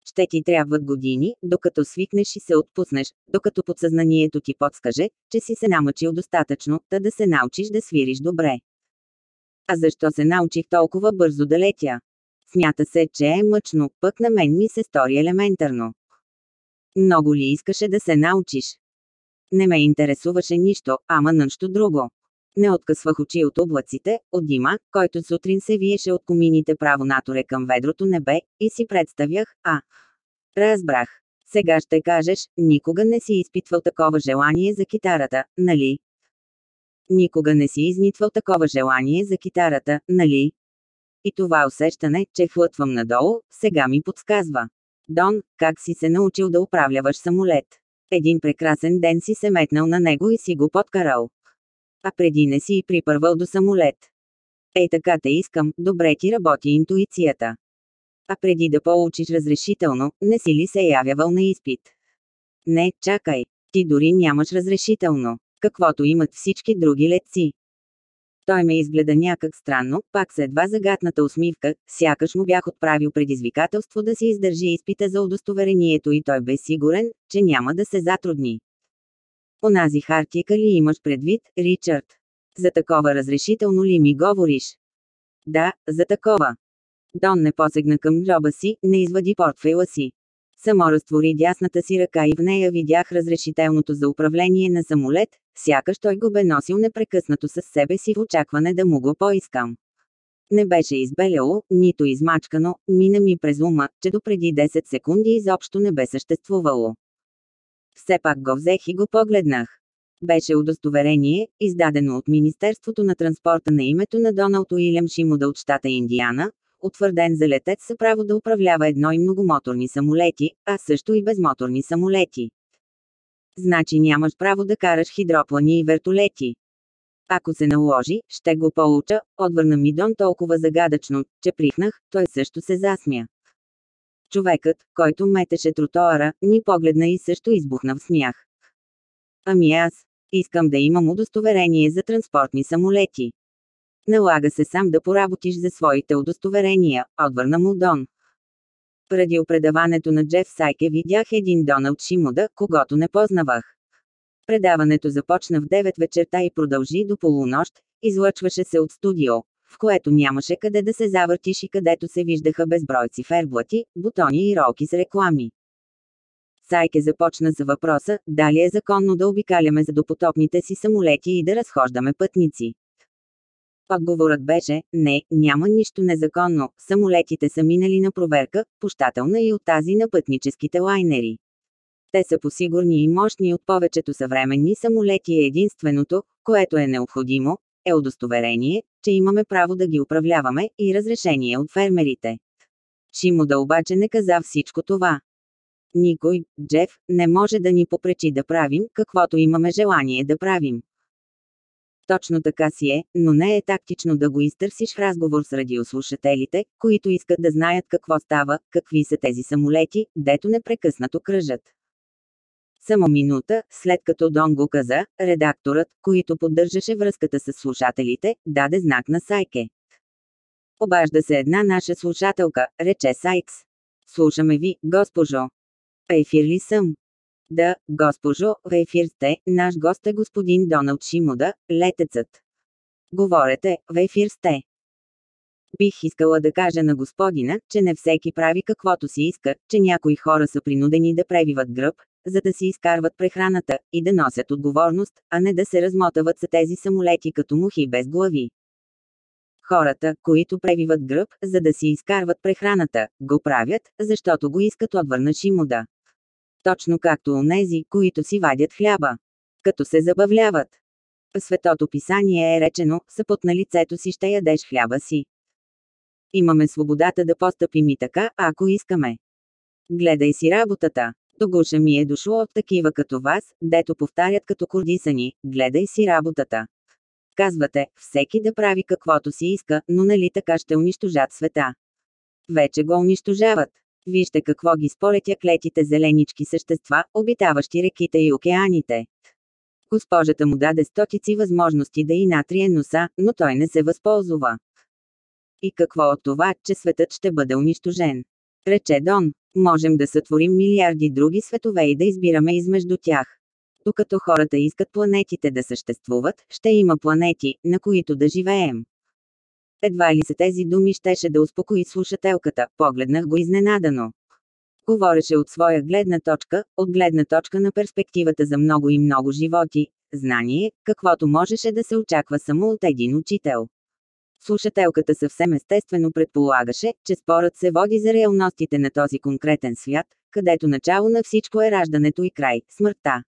Ще ти трябват години, докато свикнеш и се отпуснеш, докато подсъзнанието ти подскаже, че си се намъчил достатъчно, та да се научиш да свириш добре. А защо се научих толкова бързо да летя? Смята се, че е мъчно, пък на мен ми се стори елементарно. Много ли искаше да се научиш? Не ме интересуваше нищо, ама нещо друго. Не откъсвах очи от облаците, от дима, който сутрин се виеше от комините право наторе към ведрото небе, и си представях, а... Разбрах. Сега ще кажеш, никога не си изпитвал такова желание за китарата, нали? Никога не си изнитвал такова желание за китарата, нали? И това усещане, че хлътвам надолу, сега ми подсказва. Дон, как си се научил да управляваш самолет? Един прекрасен ден си се метнал на него и си го подкарал. А преди не си и припървал до самолет. Ей така те искам, добре ти работи интуицията. А преди да получиш разрешително, не си ли се явявал на изпит? Не, чакай, ти дори нямаш разрешително, каквото имат всички други летци. Той ме изгледа някак странно, пак с едва загатната усмивка, сякаш му бях отправил предизвикателство да си издържи изпита за удостоверението и той бе сигурен, че няма да се затрудни. Онази хартика ли имаш предвид, Ричард? За такова разрешително ли ми говориш? Да, за такова. Дон не посегна към джоба си, не извади портфейла си. Само разтвори дясната си ръка и в нея видях разрешителното за управление на самолет, сякаш той го бе носил непрекъснато с себе си в очакване да му го поискам. Не беше избеляло, нито измачкано, мина ми през ума, че допреди 10 секунди изобщо не бе съществувало. Все пак го взех и го погледнах. Беше удостоверение, издадено от Министерството на транспорта на името на Доналд Уилям Шимода от щата Индиана, утвърден за летец с право да управлява едно и многомоторни самолети, а също и безмоторни самолети. Значи нямаш право да караш хидроплани и вертолети. Ако се наложи, ще го получа, отвърна ми Дон толкова загадъчно, че прихнах, той също се засмя. Човекът, който метеше тротоара, ни погледна и също избухна в смях. Ами аз, искам да имам удостоверение за транспортни самолети. Налага се сам да поработиш за своите удостоверения, отвърна му Дон. Преди предаването на Джеф Сайке видях един Доналд Шимода, когато не познавах. Предаването започна в 9 вечерта и продължи до полунощ, излъчваше се от студио, в което нямаше къде да се завъртиш и където се виждаха безброй циферблати, бутони и ролки с реклами. Сайке започна за въпроса, дали е законно да обикаляме за допотопните си самолети и да разхождаме пътници. Отговорът беше, не, няма нищо незаконно, самолетите са минали на проверка, пощателна и от тази на пътническите лайнери. Те са посигурни и мощни от повечето съвременни самолети и единственото, което е необходимо, е удостоверение, че имаме право да ги управляваме и разрешение от фермерите. Шимода обаче не каза всичко това. Никой, Джеф, не може да ни попречи да правим, каквото имаме желание да правим. Точно така си е, но не е тактично да го изтърсиш в разговор с радиослушателите, които искат да знаят какво става, какви са тези самолети, дето непрекъснато кръжат. Само минута, след като Дон го каза, редакторът, който поддържаше връзката с слушателите, даде знак на Сайке. Обажда се една наша слушателка, рече Сайкс. Слушаме ви, госпожо. Ефир ли съм? Да, госпожо, в ефир сте, наш гост е господин Доналд Шимода, летецът. Говорете, в ефир сте. Бих искала да кажа на господина, че не всеки прави каквото си иска, че някои хора са принудени да превиват гръб, за да си изкарват прехраната, и да носят отговорност, а не да се размотават с тези самолети като мухи без глави. Хората, които превиват гръб, за да си изкарват прехраната, го правят, защото го искат отвърна Шимода. Точно както онези, които си вадят хляба. Като се забавляват. Светото писание е речено, съпот на лицето си ще ядеш хляба си. Имаме свободата да постъпим и така, ако искаме. Гледай си работата. До гуша ми е дошло от такива като вас, дето повтарят като кордисани, гледай си работата. Казвате, всеки да прави каквото си иска, но нали така ще унищожат света. Вече го унищожават. Вижте какво ги сполетя клетите зеленички същества, обитаващи реките и океаните. Госпожата му даде стотици възможности да и натрие носа, но той не се възползва. И какво от това, че светът ще бъде унищожен? Рече Дон. Можем да сътворим милиарди други светове и да избираме измежду тях. Докато хората искат планетите да съществуват, ще има планети, на които да живеем. Едва ли се тези думи щеше да успокои слушателката, погледнах го изненадано. Говореше от своя гледна точка, от гледна точка на перспективата за много и много животи, знание, каквото можеше да се очаква само от един учител. Слушателката съвсем естествено предполагаше, че спорът се води за реалностите на този конкретен свят, където начало на всичко е раждането и край – смъртта.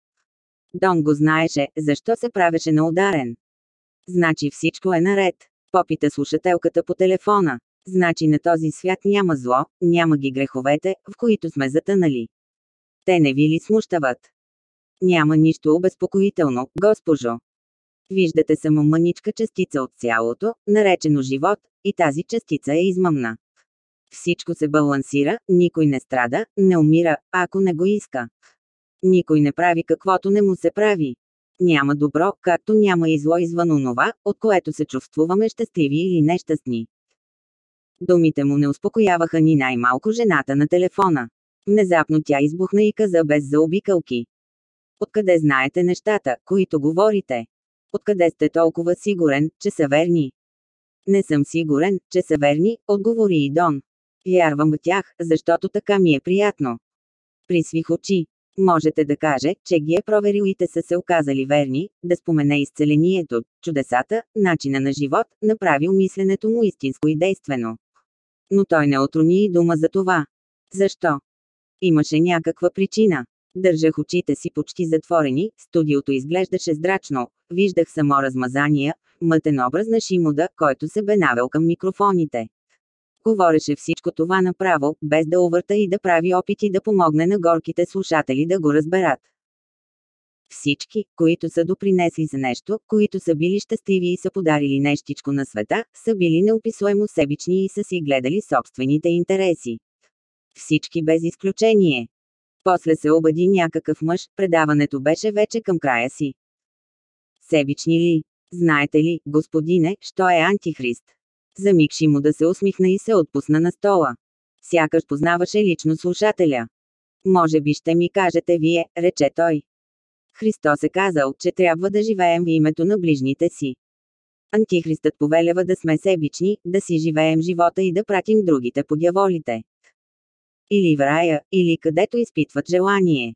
Дон го знаеше, защо се правеше на ударен. Значи всичко е наред. Попита слушателката по телефона. Значи на този свят няма зло, няма ги греховете, в които сме затънали. Те не ви ли смущават? Няма нищо обезпокоително, госпожо. Виждате само мъничка частица от цялото, наречено живот, и тази частица е измъмна. Всичко се балансира, никой не страда, не умира, ако не го иска. Никой не прави каквото не му се прави. Няма добро, както няма и зло извън онова, от което се чувствуваме щастливи или нещастни. Думите му не успокояваха ни най-малко жената на телефона. Внезапно тя избухна и каза без заобикълки. Откъде знаете нещата, които говорите? Откъде сте толкова сигурен, че са верни? Не съм сигурен, че са верни, отговори и Дон. Вярвам в тях, защото така ми е приятно. Присвих очи. Можете да каже, че ги е проверил и те са се оказали верни, да спомене изцелението, чудесата, начина на живот, направил мисленето му истинско и действено. Но той не отруни и дума за това. Защо? Имаше някаква причина. Държах очите си почти затворени, студиото изглеждаше здрачно, виждах само размазания, мътен образ на Шимода, който се бе навел към микрофоните. Говореше всичко това направо, без да увърта и да прави опити да помогне на горките слушатели да го разберат. Всички, които са допринесли за нещо, които са били щастливи и са подарили нещичко на света, са били неописуемо себични и са си гледали собствените интереси. Всички без изключение. После се обади някакъв мъж, предаването беше вече към края си. Себични ли? Знаете ли, господине, що е антихрист? Замикши му да се усмихна и се отпусна на стола. Сякаш познаваше лично слушателя. Може би ще ми кажете вие, рече той. Христос е казал, че трябва да живеем в името на ближните си. Антихристът повелява да сме себични, да си живеем живота и да пратим другите по дяволите. Или в рая, или където изпитват желание.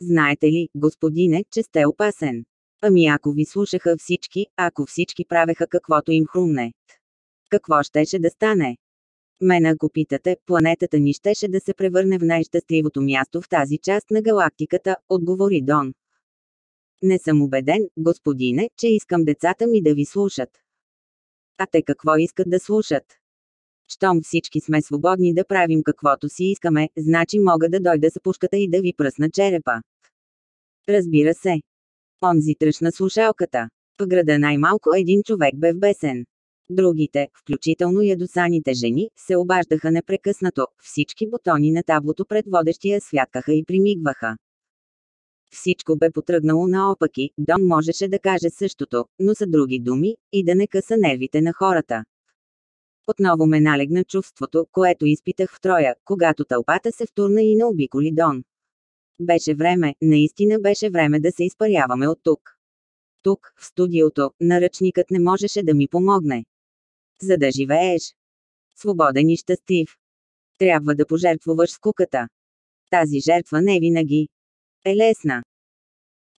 Знаете ли, господине, че сте опасен? Ами ако ви слушаха всички, ако всички правеха каквото им хрумне. Какво щеше да стане? Мен ако питате, планетата ни щеше да се превърне в най-щастливото място в тази част на галактиката, отговори Дон. Не съм убеден, господине, че искам децата ми да ви слушат. А те какво искат да слушат? Щом всички сме свободни да правим каквото си искаме, значи мога да дойда с пушката и да ви пръсна черепа. Разбира се. Онзи тръщна слушалката. В града най-малко един човек бе в бесен. Другите, включително ядосаните жени, се обаждаха непрекъснато, всички бутони на таблото пред водещия святкаха и примигваха. Всичко бе потръгнало наопаки, Дон можеше да каже същото, но са други думи, и да не къса нервите на хората. Отново ме налегна чувството, което изпитах в Троя, когато тълпата се втурна и наобиколи Дон. Беше време, наистина беше време да се изпаряваме от тук. Тук, в студиото, наръчникът не можеше да ми помогне. За да живееш. Свободен и щастлив. Трябва да пожертвуваш скуката. Тази жертва не винаги е лесна.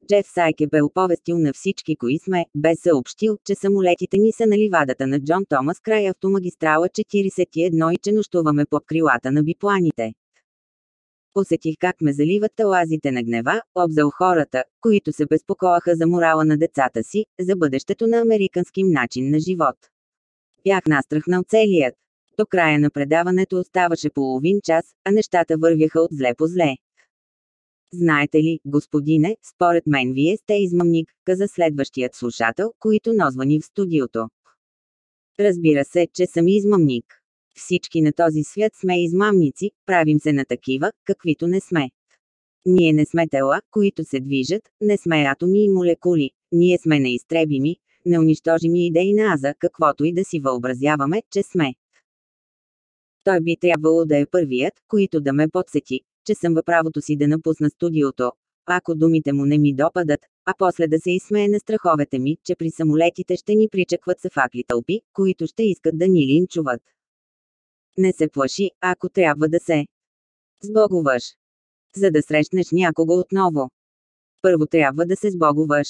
Джеф Сайке бе оповестил на всички кои сме, бе съобщил, че самолетите ни са на ливадата на Джон Томас край автомагистрала 41 и че нощуваме под крилата на бипланите. Усетих как ме заливат талазите на гнева, обзал хората, които се безпокояха за морала на децата си, за бъдещето на американски начин на живот. Бях настрахнал целият. До края на предаването оставаше половин час, а нещата вървяха от зле по зле. Знаете ли, господине, според мен вие сте измъмник, каза следващият слушател, който нозвани в студиото. Разбира се, че съм измъмник. Всички на този свят сме измамници, правим се на такива, каквито не сме. Ние не сме тела, които се движат, не сме атоми и молекули, ние сме неизтребими, неунищожими идеи на Аза, каквото и да си въобразяваме, че сме. Той би трябвало да е първият, който да ме подсети, че съм във правото си да напусна студиото, ако думите му не ми допадат, а после да се изсмее на страховете ми, че при самолетите ще ни причакват са факли тълпи, които ще искат да ни линчуват. Не се плаши, ако трябва да се сбогуваш. За да срещнеш някого отново. Първо трябва да се сбогуваш.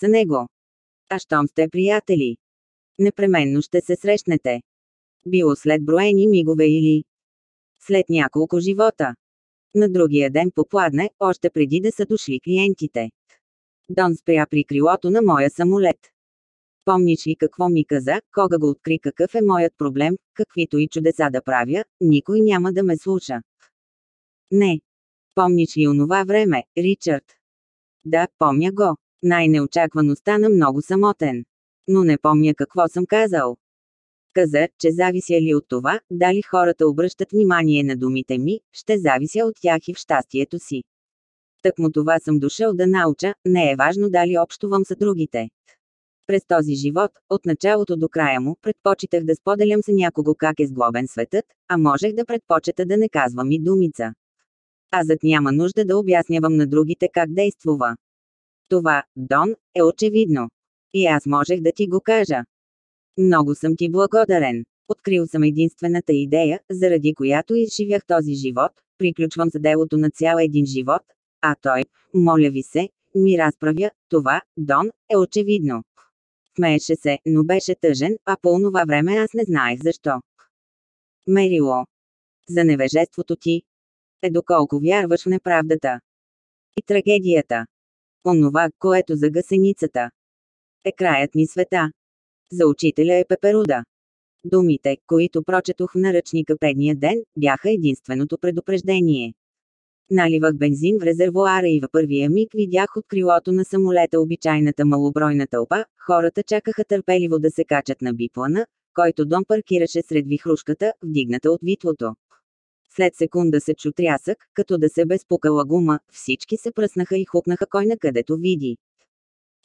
За него. А щом сте приятели? Непременно ще се срещнете. Било след броени мигове или след няколко живота. На другия ден попладне, още преди да са дошли клиентите. Дон спря при крилото на моя самолет. Помниш ли какво ми каза, кога го откри какъв е моят проблем, каквито и чудеса да правя, никой няма да ме слуша. Не. Помниш ли онова време, Ричард? Да, помня го. Най-неочаквано стана много самотен. Но не помня какво съм казал. Каза, че завися ли от това, дали хората обръщат внимание на думите ми, ще завися от тях и в щастието си. Так му това съм дошъл да науча, не е важно дали общувам с другите. През този живот, от началото до края му, предпочитах да споделям с някого как е сглобен светът, а можех да предпочета да не казвам и думица. Азът няма нужда да обяснявам на другите как действува. Това, Дон, е очевидно. И аз можех да ти го кажа. Много съм ти благодарен. Открил съм единствената идея, заради която изживях този живот, приключвам за делото на цял един живот, а той, моля ви се, ми разправя, това, Дон, е очевидно. Смееше се, но беше тъжен, а по онова време аз не знаех защо. Мерило. За невежеството ти. Е доколко вярваш в неправдата. И трагедията. Онова, което за гасеницата. Е краят ни света. За учителя е пеперуда. Думите, които прочетох в наръчника предния ден, бяха единственото предупреждение. Наливах бензин в резервуара и във първия миг видях от крилото на самолета обичайната малобройна тълпа, хората чакаха търпеливо да се качат на биплана, който Дон паркираше сред вихрушката, вдигната от витлото. След секунда се чу трясък, като да се безпукала гума, всички се пръснаха и хукнаха кой на където види.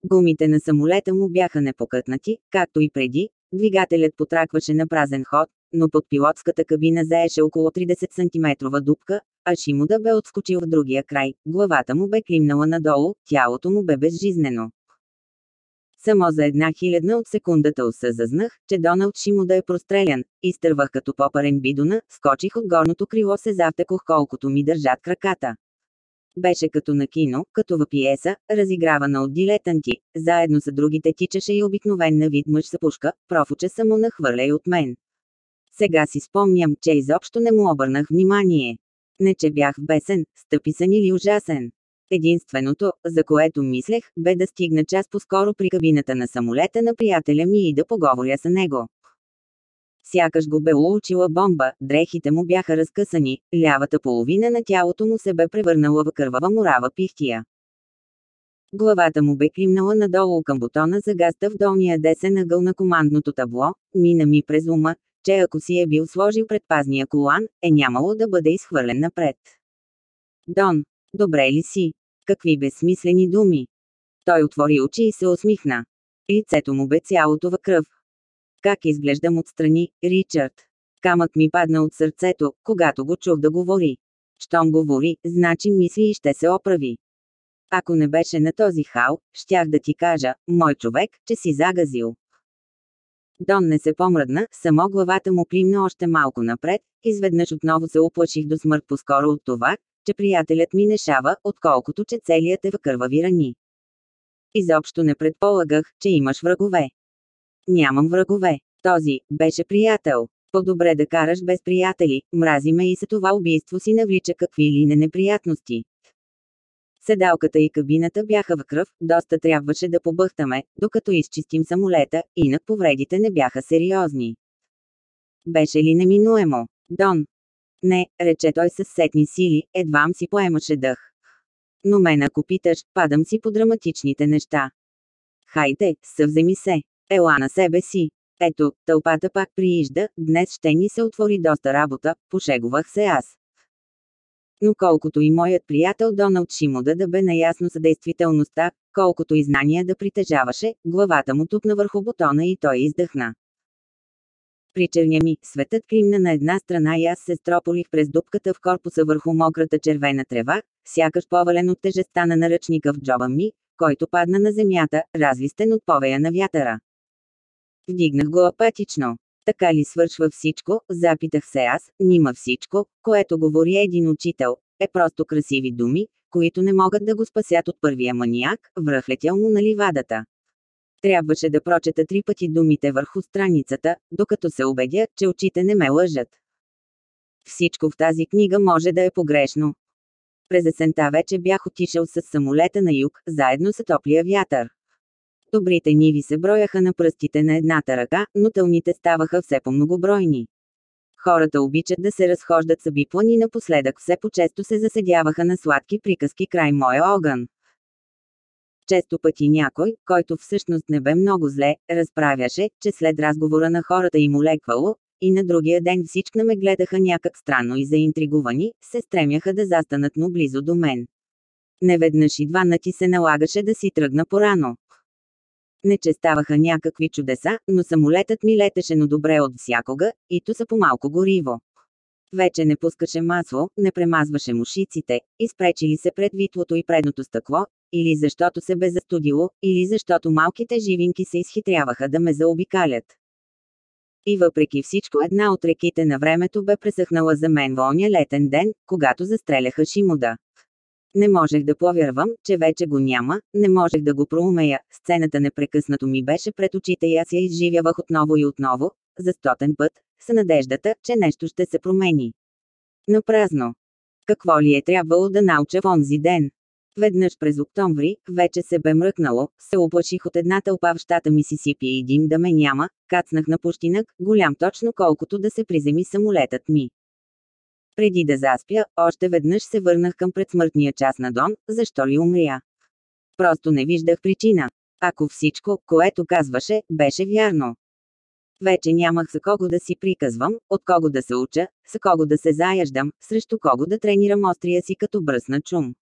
Гумите на самолета му бяха непокътнати, както и преди, двигателят потракваше на празен ход, но под пилотската кабина заеше около 30 см дупка, а Шимуда бе отскочил в другия край, главата му бе климнала надолу, тялото му бе безжизнено. Само за една хилядна от секундата осъзнах, че Доналд Шимуда е прострелян, изтървах като попарен бидона, скочих от горното крило се завтекох колкото ми държат краката. Беше като на кино, като в пиеса, разигравана от дилетанти. Заедно с другите тичаше и обикновен на вид мъж с пушка, профуче само нахвърля и от мен. Сега си спомням, че изобщо не му обърнах внимание. Не че бях бесен, стъписан или ужасен. Единственото, за което мислех, бе да стигна час по-скоро при кабината на самолета на приятеля ми и да поговоря с него. Сякаш го бе улучила бомба, дрехите му бяха разкъсани, лявата половина на тялото му се бе превърнала в кървава морава пихтия. Главата му бе климнала надолу към бутона за гаста в долния десен ъгъл на командното табло, мина ми през ума, че ако си е бил сложил предпазния колан, е нямало да бъде изхвърлен напред. Дон, добре ли си? Какви безсмислени думи? Той отвори очи и се усмихна. Лицето му бе цялото във кръв. Как изглеждам отстрани, Ричард? Камък ми падна от сърцето, когато го чух да говори. Щом говори, значи мисли и ще се оправи. Ако не беше на този хал, щях да ти кажа, мой човек, че си загазил. Дон не се помръдна, само главата му климна още малко напред, изведнъж отново се оплаших до смърт по-скоро от това, че приятелят ми не шава, отколкото че целият е в кървави рани. Изобщо не предполагах, че имаш врагове. Нямам врагове. Този, беше приятел. По-добре да караш без приятели, мрази ме и за това убийство си навлича какви ли не неприятности. Седалката и кабината бяха в кръв, доста трябваше да побъхтаме, докато изчистим самолета, инак повредите не бяха сериозни. Беше ли неминуемо? Дон. Не, рече той със сетни сили, едвам си поемаше дъх. Но мен ако питаш, падам си по драматичните неща. Хайде, съвземи се. Ела на себе си. Ето, тълпата пак приижда, днес ще ни се отвори доста работа, пошегувах се аз. Но колкото и моят приятел Доналд Шимода да бе наясно за действителността, колкото и знания да притежаваше, главата му тупна върху бутона и той издъхна. Причерня ми, светът климна на една страна и аз се строполих през дупката в корпуса върху мократа червена трева, сякаш повален от тежестта на наръчника в джоба ми, който падна на земята, развистен от повея на вятъра. Вдигнах го апатично. Така ли свършва всичко, запитах се аз, нима всичко, което говори един учител, е просто красиви думи, които не могат да го спасят от първия маниак, връхлетял му на ливадата. Трябваше да прочета три пъти думите върху страницата, докато се убедя, че очите не ме лъжат. Всичко в тази книга може да е погрешно. През есента вече бях отишъл с самолета на юг, заедно с топлия вятър. Добрите ниви се брояха на пръстите на едната ръка, но тълните ставаха все по-многобройни. Хората обичат да се разхождат с биплани напоследък все по-често се заседяваха на сладки приказки край моя огън. Често пъти някой, който всъщност не бе много зле, разправяше, че след разговора на хората им улеквало, и на другия ден всички ме гледаха някак странно и заинтригувани, се стремяха да застанат но близо до мен. Неведнъж и два нати се налагаше да си тръгна порано. Не че ставаха някакви чудеса, но самолетът ми летеше но добре от всякога, и то са по малко гориво. Вече не пускаше масло, не премазваше мушиците, изпречили се пред витлото и предното стъкло, или защото се бе застудило, или защото малките живинки се изхитряваха да ме заобикалят. И въпреки всичко една от реките на времето бе пресъхнала за мен в оня летен ден, когато застреляха Шимода. Не можех да повярвам, че вече го няма, не можех да го проумея, сцената непрекъснато ми беше пред очите и аз я изживявах отново и отново, за стотен път, с надеждата, че нещо ще се промени. Напразно. Какво ли е трябвало да науча в онзи ден? Веднъж през октомври, вече се бе мръкнало, се оплаших от една тълпа в щата Мисисипи и дим да ме няма, кацнах на пущинък, голям точно колкото да се приземи самолетът ми. Преди да заспя, още веднъж се върнах към предсмъртния час на Дон, защо ли умря. Просто не виждах причина. Ако всичко, което казваше, беше вярно. Вече нямах за кого да си приказвам, от кого да се уча, с кого да се заяждам, срещу кого да тренирам острия си като бръсна чум.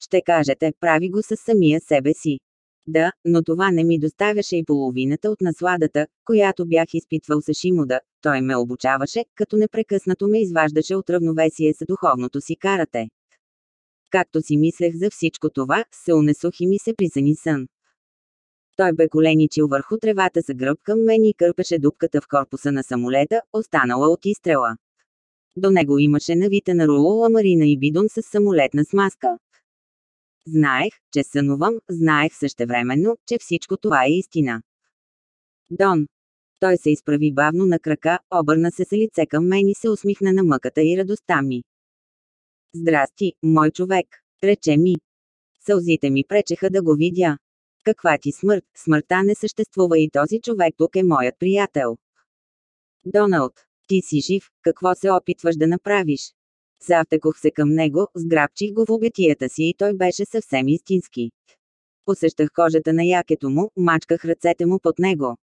Ще кажете, прави го с самия себе си. Да, но това не ми доставяше и половината от насладата, която бях изпитвал с Шимода. Той ме обучаваше, като непрекъснато ме изваждаше от равновесие с духовното си карате. Както си мислех за всичко това, се унесох и ми се присъни сън. Той бе коленичил върху тревата за гръб към мен и кърпеше дупката в корпуса на самолета, останала от изстрела. До него имаше навита на рулола Марина и бидон с самолетна смазка. Знаех, че сънувам, знаех същевременно, че всичко това е истина. Дон. Той се изправи бавно на крака, обърна се с лице към мен и се усмихна на мъката и радостта ми. Здрасти, мой човек, рече ми. Сълзите ми пречеха да го видя. Каква ти смърт, смъртта не съществува и този човек тук е моят приятел. Доналд, ти си жив, какво се опитваш да направиш? Завтекох се към него, сграбчих го в обятията си и той беше съвсем истински. Посещах кожата на якето му, мачках ръцете му под него.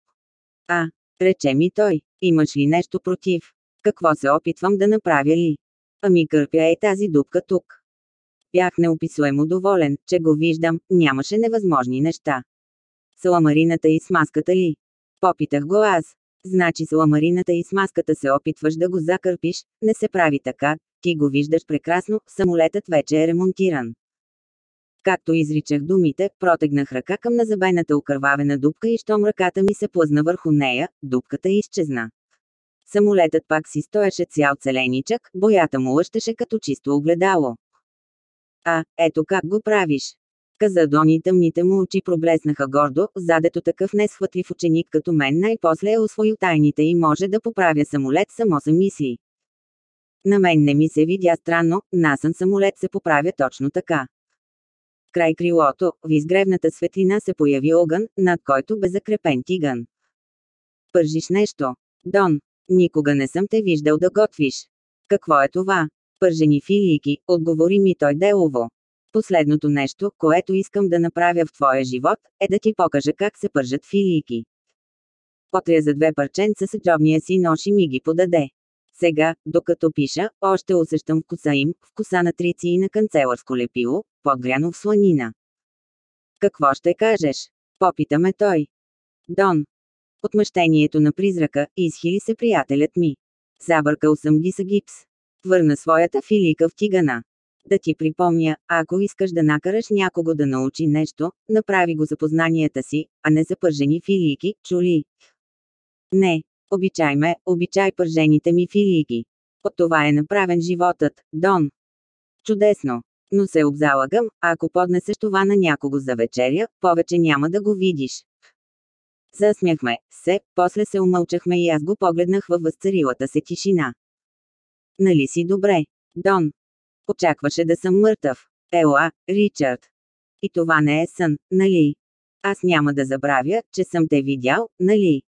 А, рече ми той, имаш ли нещо против? Какво се опитвам да направя ли? Ами кърпя е тази дупка тук. Бях неописуемо доволен, че го виждам, нямаше невъзможни неща. Саламарината и смазката ли? Попитах го аз. Значи саламарината и смазката се опитваш да го закърпиш, не се прави така, ти го виждаш прекрасно, самолетът вече е ремонтиран. Както изричах думите, протегнах ръка към назабената окървавена дупка и щом ръката ми се плъзна върху нея, дупката изчезна. Самолетът пак си стоеше цял целеничък, боята му лъщеше като чисто огледало. А, ето как го правиш. Каза Дони тъмните му очи проблеснаха гордо, задето такъв несхватлив ученик като мен най-после е освоил тайните и може да поправя самолет само са мисли. На мен не ми се видя странно, насън самолет се поправя точно така. Край крилото, в изгревната светлина се появи огън, над който бе закрепен тиган. Пържиш нещо. Дон, никога не съм те виждал да готвиш. Какво е това? Пържени филийки, отговори ми той делово. Последното нещо, което искам да направя в твоя живот, е да ти покажа как се пържат филийки. Потря за две парченца с джобния си нож и ми ги подаде. Сега, докато пиша, още усещам вкуса им, вкуса на трици и на канцеларско лепило, подгряно в сланина. Какво ще кажеш? Попитаме той. Дон. Отмъщението на призрака, изхили се приятелят ми. Забъркал съм ги са гипс. Върна своята филика в тигана. Да ти припомня, ако искаш да накараш някого да научи нещо, направи го за познанията си, а не за пържени филики, чули. Не, обичай ме, обичай пържените ми филики. От това е направен животът, Дон. Чудесно. Но се обзалагам, ако поднесеш това на някого за вечеря, повече няма да го видиш. Засмяхме се, после се умълчахме и аз го погледнах във възцарилата се тишина. Нали си добре, Дон? Очакваше да съм мъртъв. Ела, Ричард. И това не е сън, нали? Аз няма да забравя, че съм те видял, нали?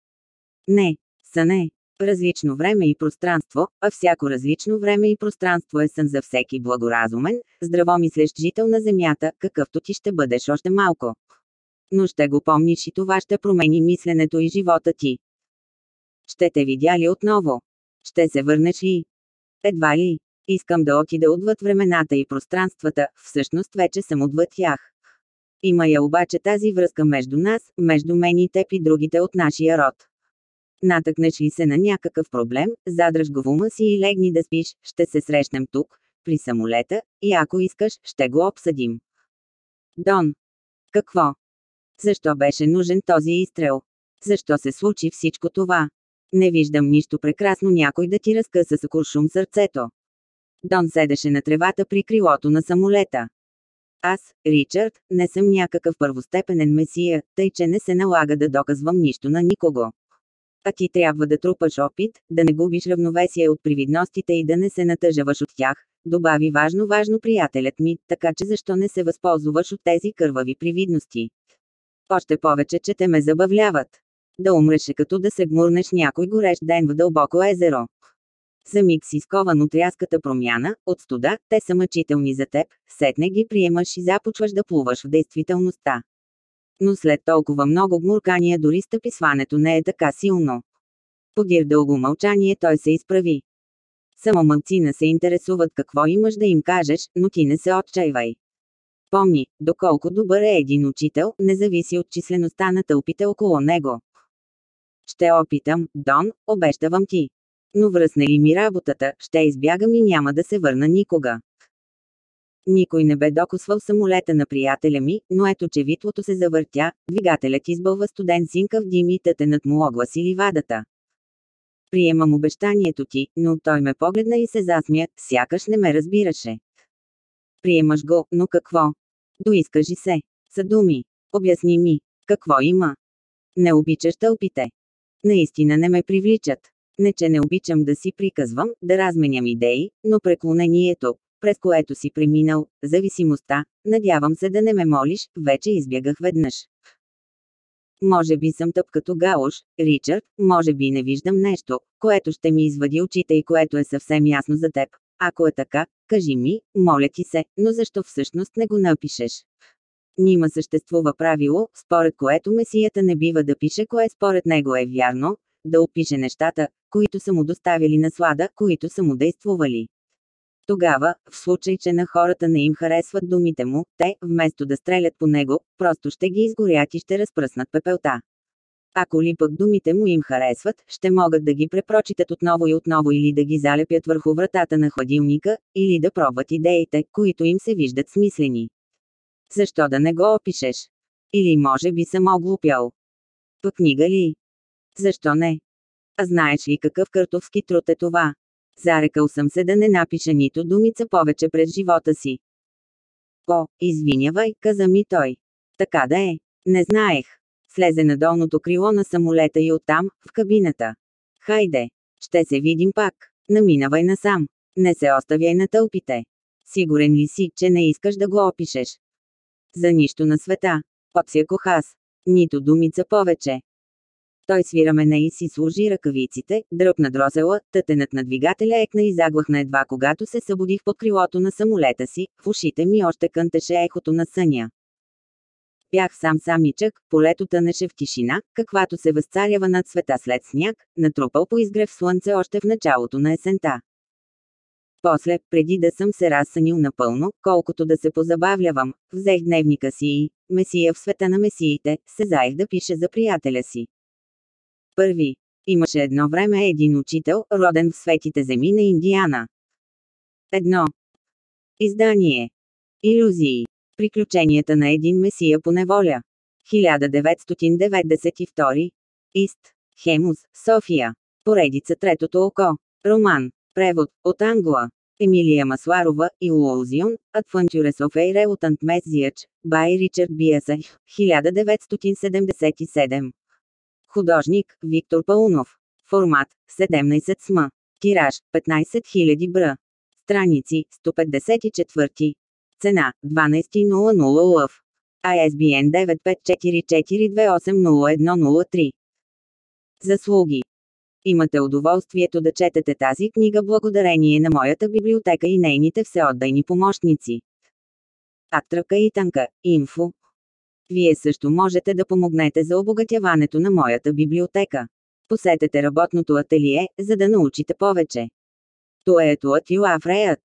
Не, сън е. Различно време и пространство, а всяко различно време и пространство е сън за всеки благоразумен, здравомислещ жител на Земята, какъвто ти ще бъдеш още малко. Но ще го помниш и това ще промени мисленето и живота ти. Ще те видя ли отново? Ще се върнеш ли? Едва ли. Искам да отида отвъд времената и пространствата, всъщност вече съм отвъд тях. Има я обаче тази връзка между нас, между мен и теб и другите от нашия род. Натъкнеш ли се на някакъв проблем, задръж го в ума си и легни да спиш, ще се срещнем тук, при самолета, и ако искаш, ще го обсъдим. Дон. Какво? Защо беше нужен този изстрел? Защо се случи всичко това? Не виждам нищо прекрасно някой да ти разкъса с куршум сърцето. Дон седеше на тревата при крилото на самолета. Аз, Ричард, не съм някакъв първостепенен месия, тъй че не се налага да доказвам нищо на никого. А ти трябва да трупаш опит, да не губиш равновесие от привидностите и да не се натъжаваш от тях, добави важно важно приятелят ми, така че защо не се възползваш от тези кървави привидности. Още повече, че те ме забавляват. Да умреше като да се гмурнеш някой горещ ден в дълбоко езеро. За миг си скован от рязката промяна, от студа, те са мъчителни за теб, сетне ги приемаш и започваш да плуваш в действителността. Но след толкова много гмуркания дори стъписването не е така силно. Подир дълго мълчание той се изправи. Само мълцина се интересуват какво имаш да им кажеш, но ти не се отчаивай. Помни, доколко добър е един учител, не зависи от числеността на тълпите около него. Ще опитам, Дон, обещавам ти. Но връзне ли ми работата, ще избягам и няма да се върна никога. Никой не бе докосвал самолета на приятеля ми, но ето че витлото се завъртя, двигателят избълва студен синкав дим и тътенът му огласи ливадата. Приемам обещанието ти, но той ме погледна и се засмя, сякаш не ме разбираше. Приемаш го, но какво? Доискажи се. Са думи. Обясни ми. Какво има? Не обичаш тълпите. Наистина не ме привличат. Не че не обичам да си приказвам, да разменям идеи, но преклонението, през което си преминал, зависимостта, надявам се да не ме молиш, вече избягах веднъж. Може би съм тъп като галош, Ричард, може би не виждам нещо, което ще ми извади очите и което е съвсем ясно за теб. Ако е така, кажи ми, моля ти се, но защо всъщност не го напишеш? Нима съществува правило, според което месията не бива да пише кое според него е вярно, да опише нещата, които са му доставили наслада, които са му действували. Тогава, в случай, че на хората не им харесват думите му, те, вместо да стрелят по него, просто ще ги изгорят и ще разпръснат пепелта. Ако ли пък думите му им харесват, ще могат да ги препрочитат отново и отново или да ги залепят върху вратата на хладилника, или да пробват идеите, които им се виждат смислени. Защо да не го опишеш? Или може би съм оглупял. По книга ли? Защо не? А знаеш ли какъв къртовски труд е това? Зарекал съм се да не напиша нито думица повече през живота си. О, извинявай, каза ми той. Така да е. Не знаех. Слезе на долното крило на самолета и оттам, в кабината. Хайде. Ще се видим пак. Наминавай насам. Не се оставяй на тълпите. Сигурен ли си, че не искаш да го опишеш? За нищо на света. Отсякох аз. Нито думица повече. Той свира мене и си служи ръкавиците, дръпна дросела, тътенът на двигателя екна и заглахна едва когато се събудих под крилото на самолета си, в ушите ми още кънтеше ехото на съня. Бях сам самичък, полето тънеше в тишина, каквато се възцарява над света след сняг, натрупал по изгрев слънце още в началото на есента. После, преди да съм се разсънил напълно, колкото да се позабавлявам, взех дневника си и, Месия в света на месиите, се заех да пише за приятеля си. Първи. Имаше едно време един учител, роден в светите земи на Индиана. Едно. Издание. Иллюзии. Приключенията на един месия по неволя. 1992. Ист. Хемус, София. Поредица Третото око. Роман. Превод. От Англа. Емилия Масларова, Illusion, Adventures of a Reluctant Message, by Richard Biasach, 1977. Художник, Виктор Паунов. Формат, 17 см. Тираж, 15 000 бр. Страници, 154. Цена, 12.00 лъв. ISBN 9544280103. Заслуги Имате удоволствието да четете тази книга благодарение на моята библиотека и нейните всеотдайни помощници. Атрака и танка, инфо. Вие също можете да помогнете за обогатяването на моята библиотека. Посетете работното ателие, за да научите повече. Тоето от Юафреят.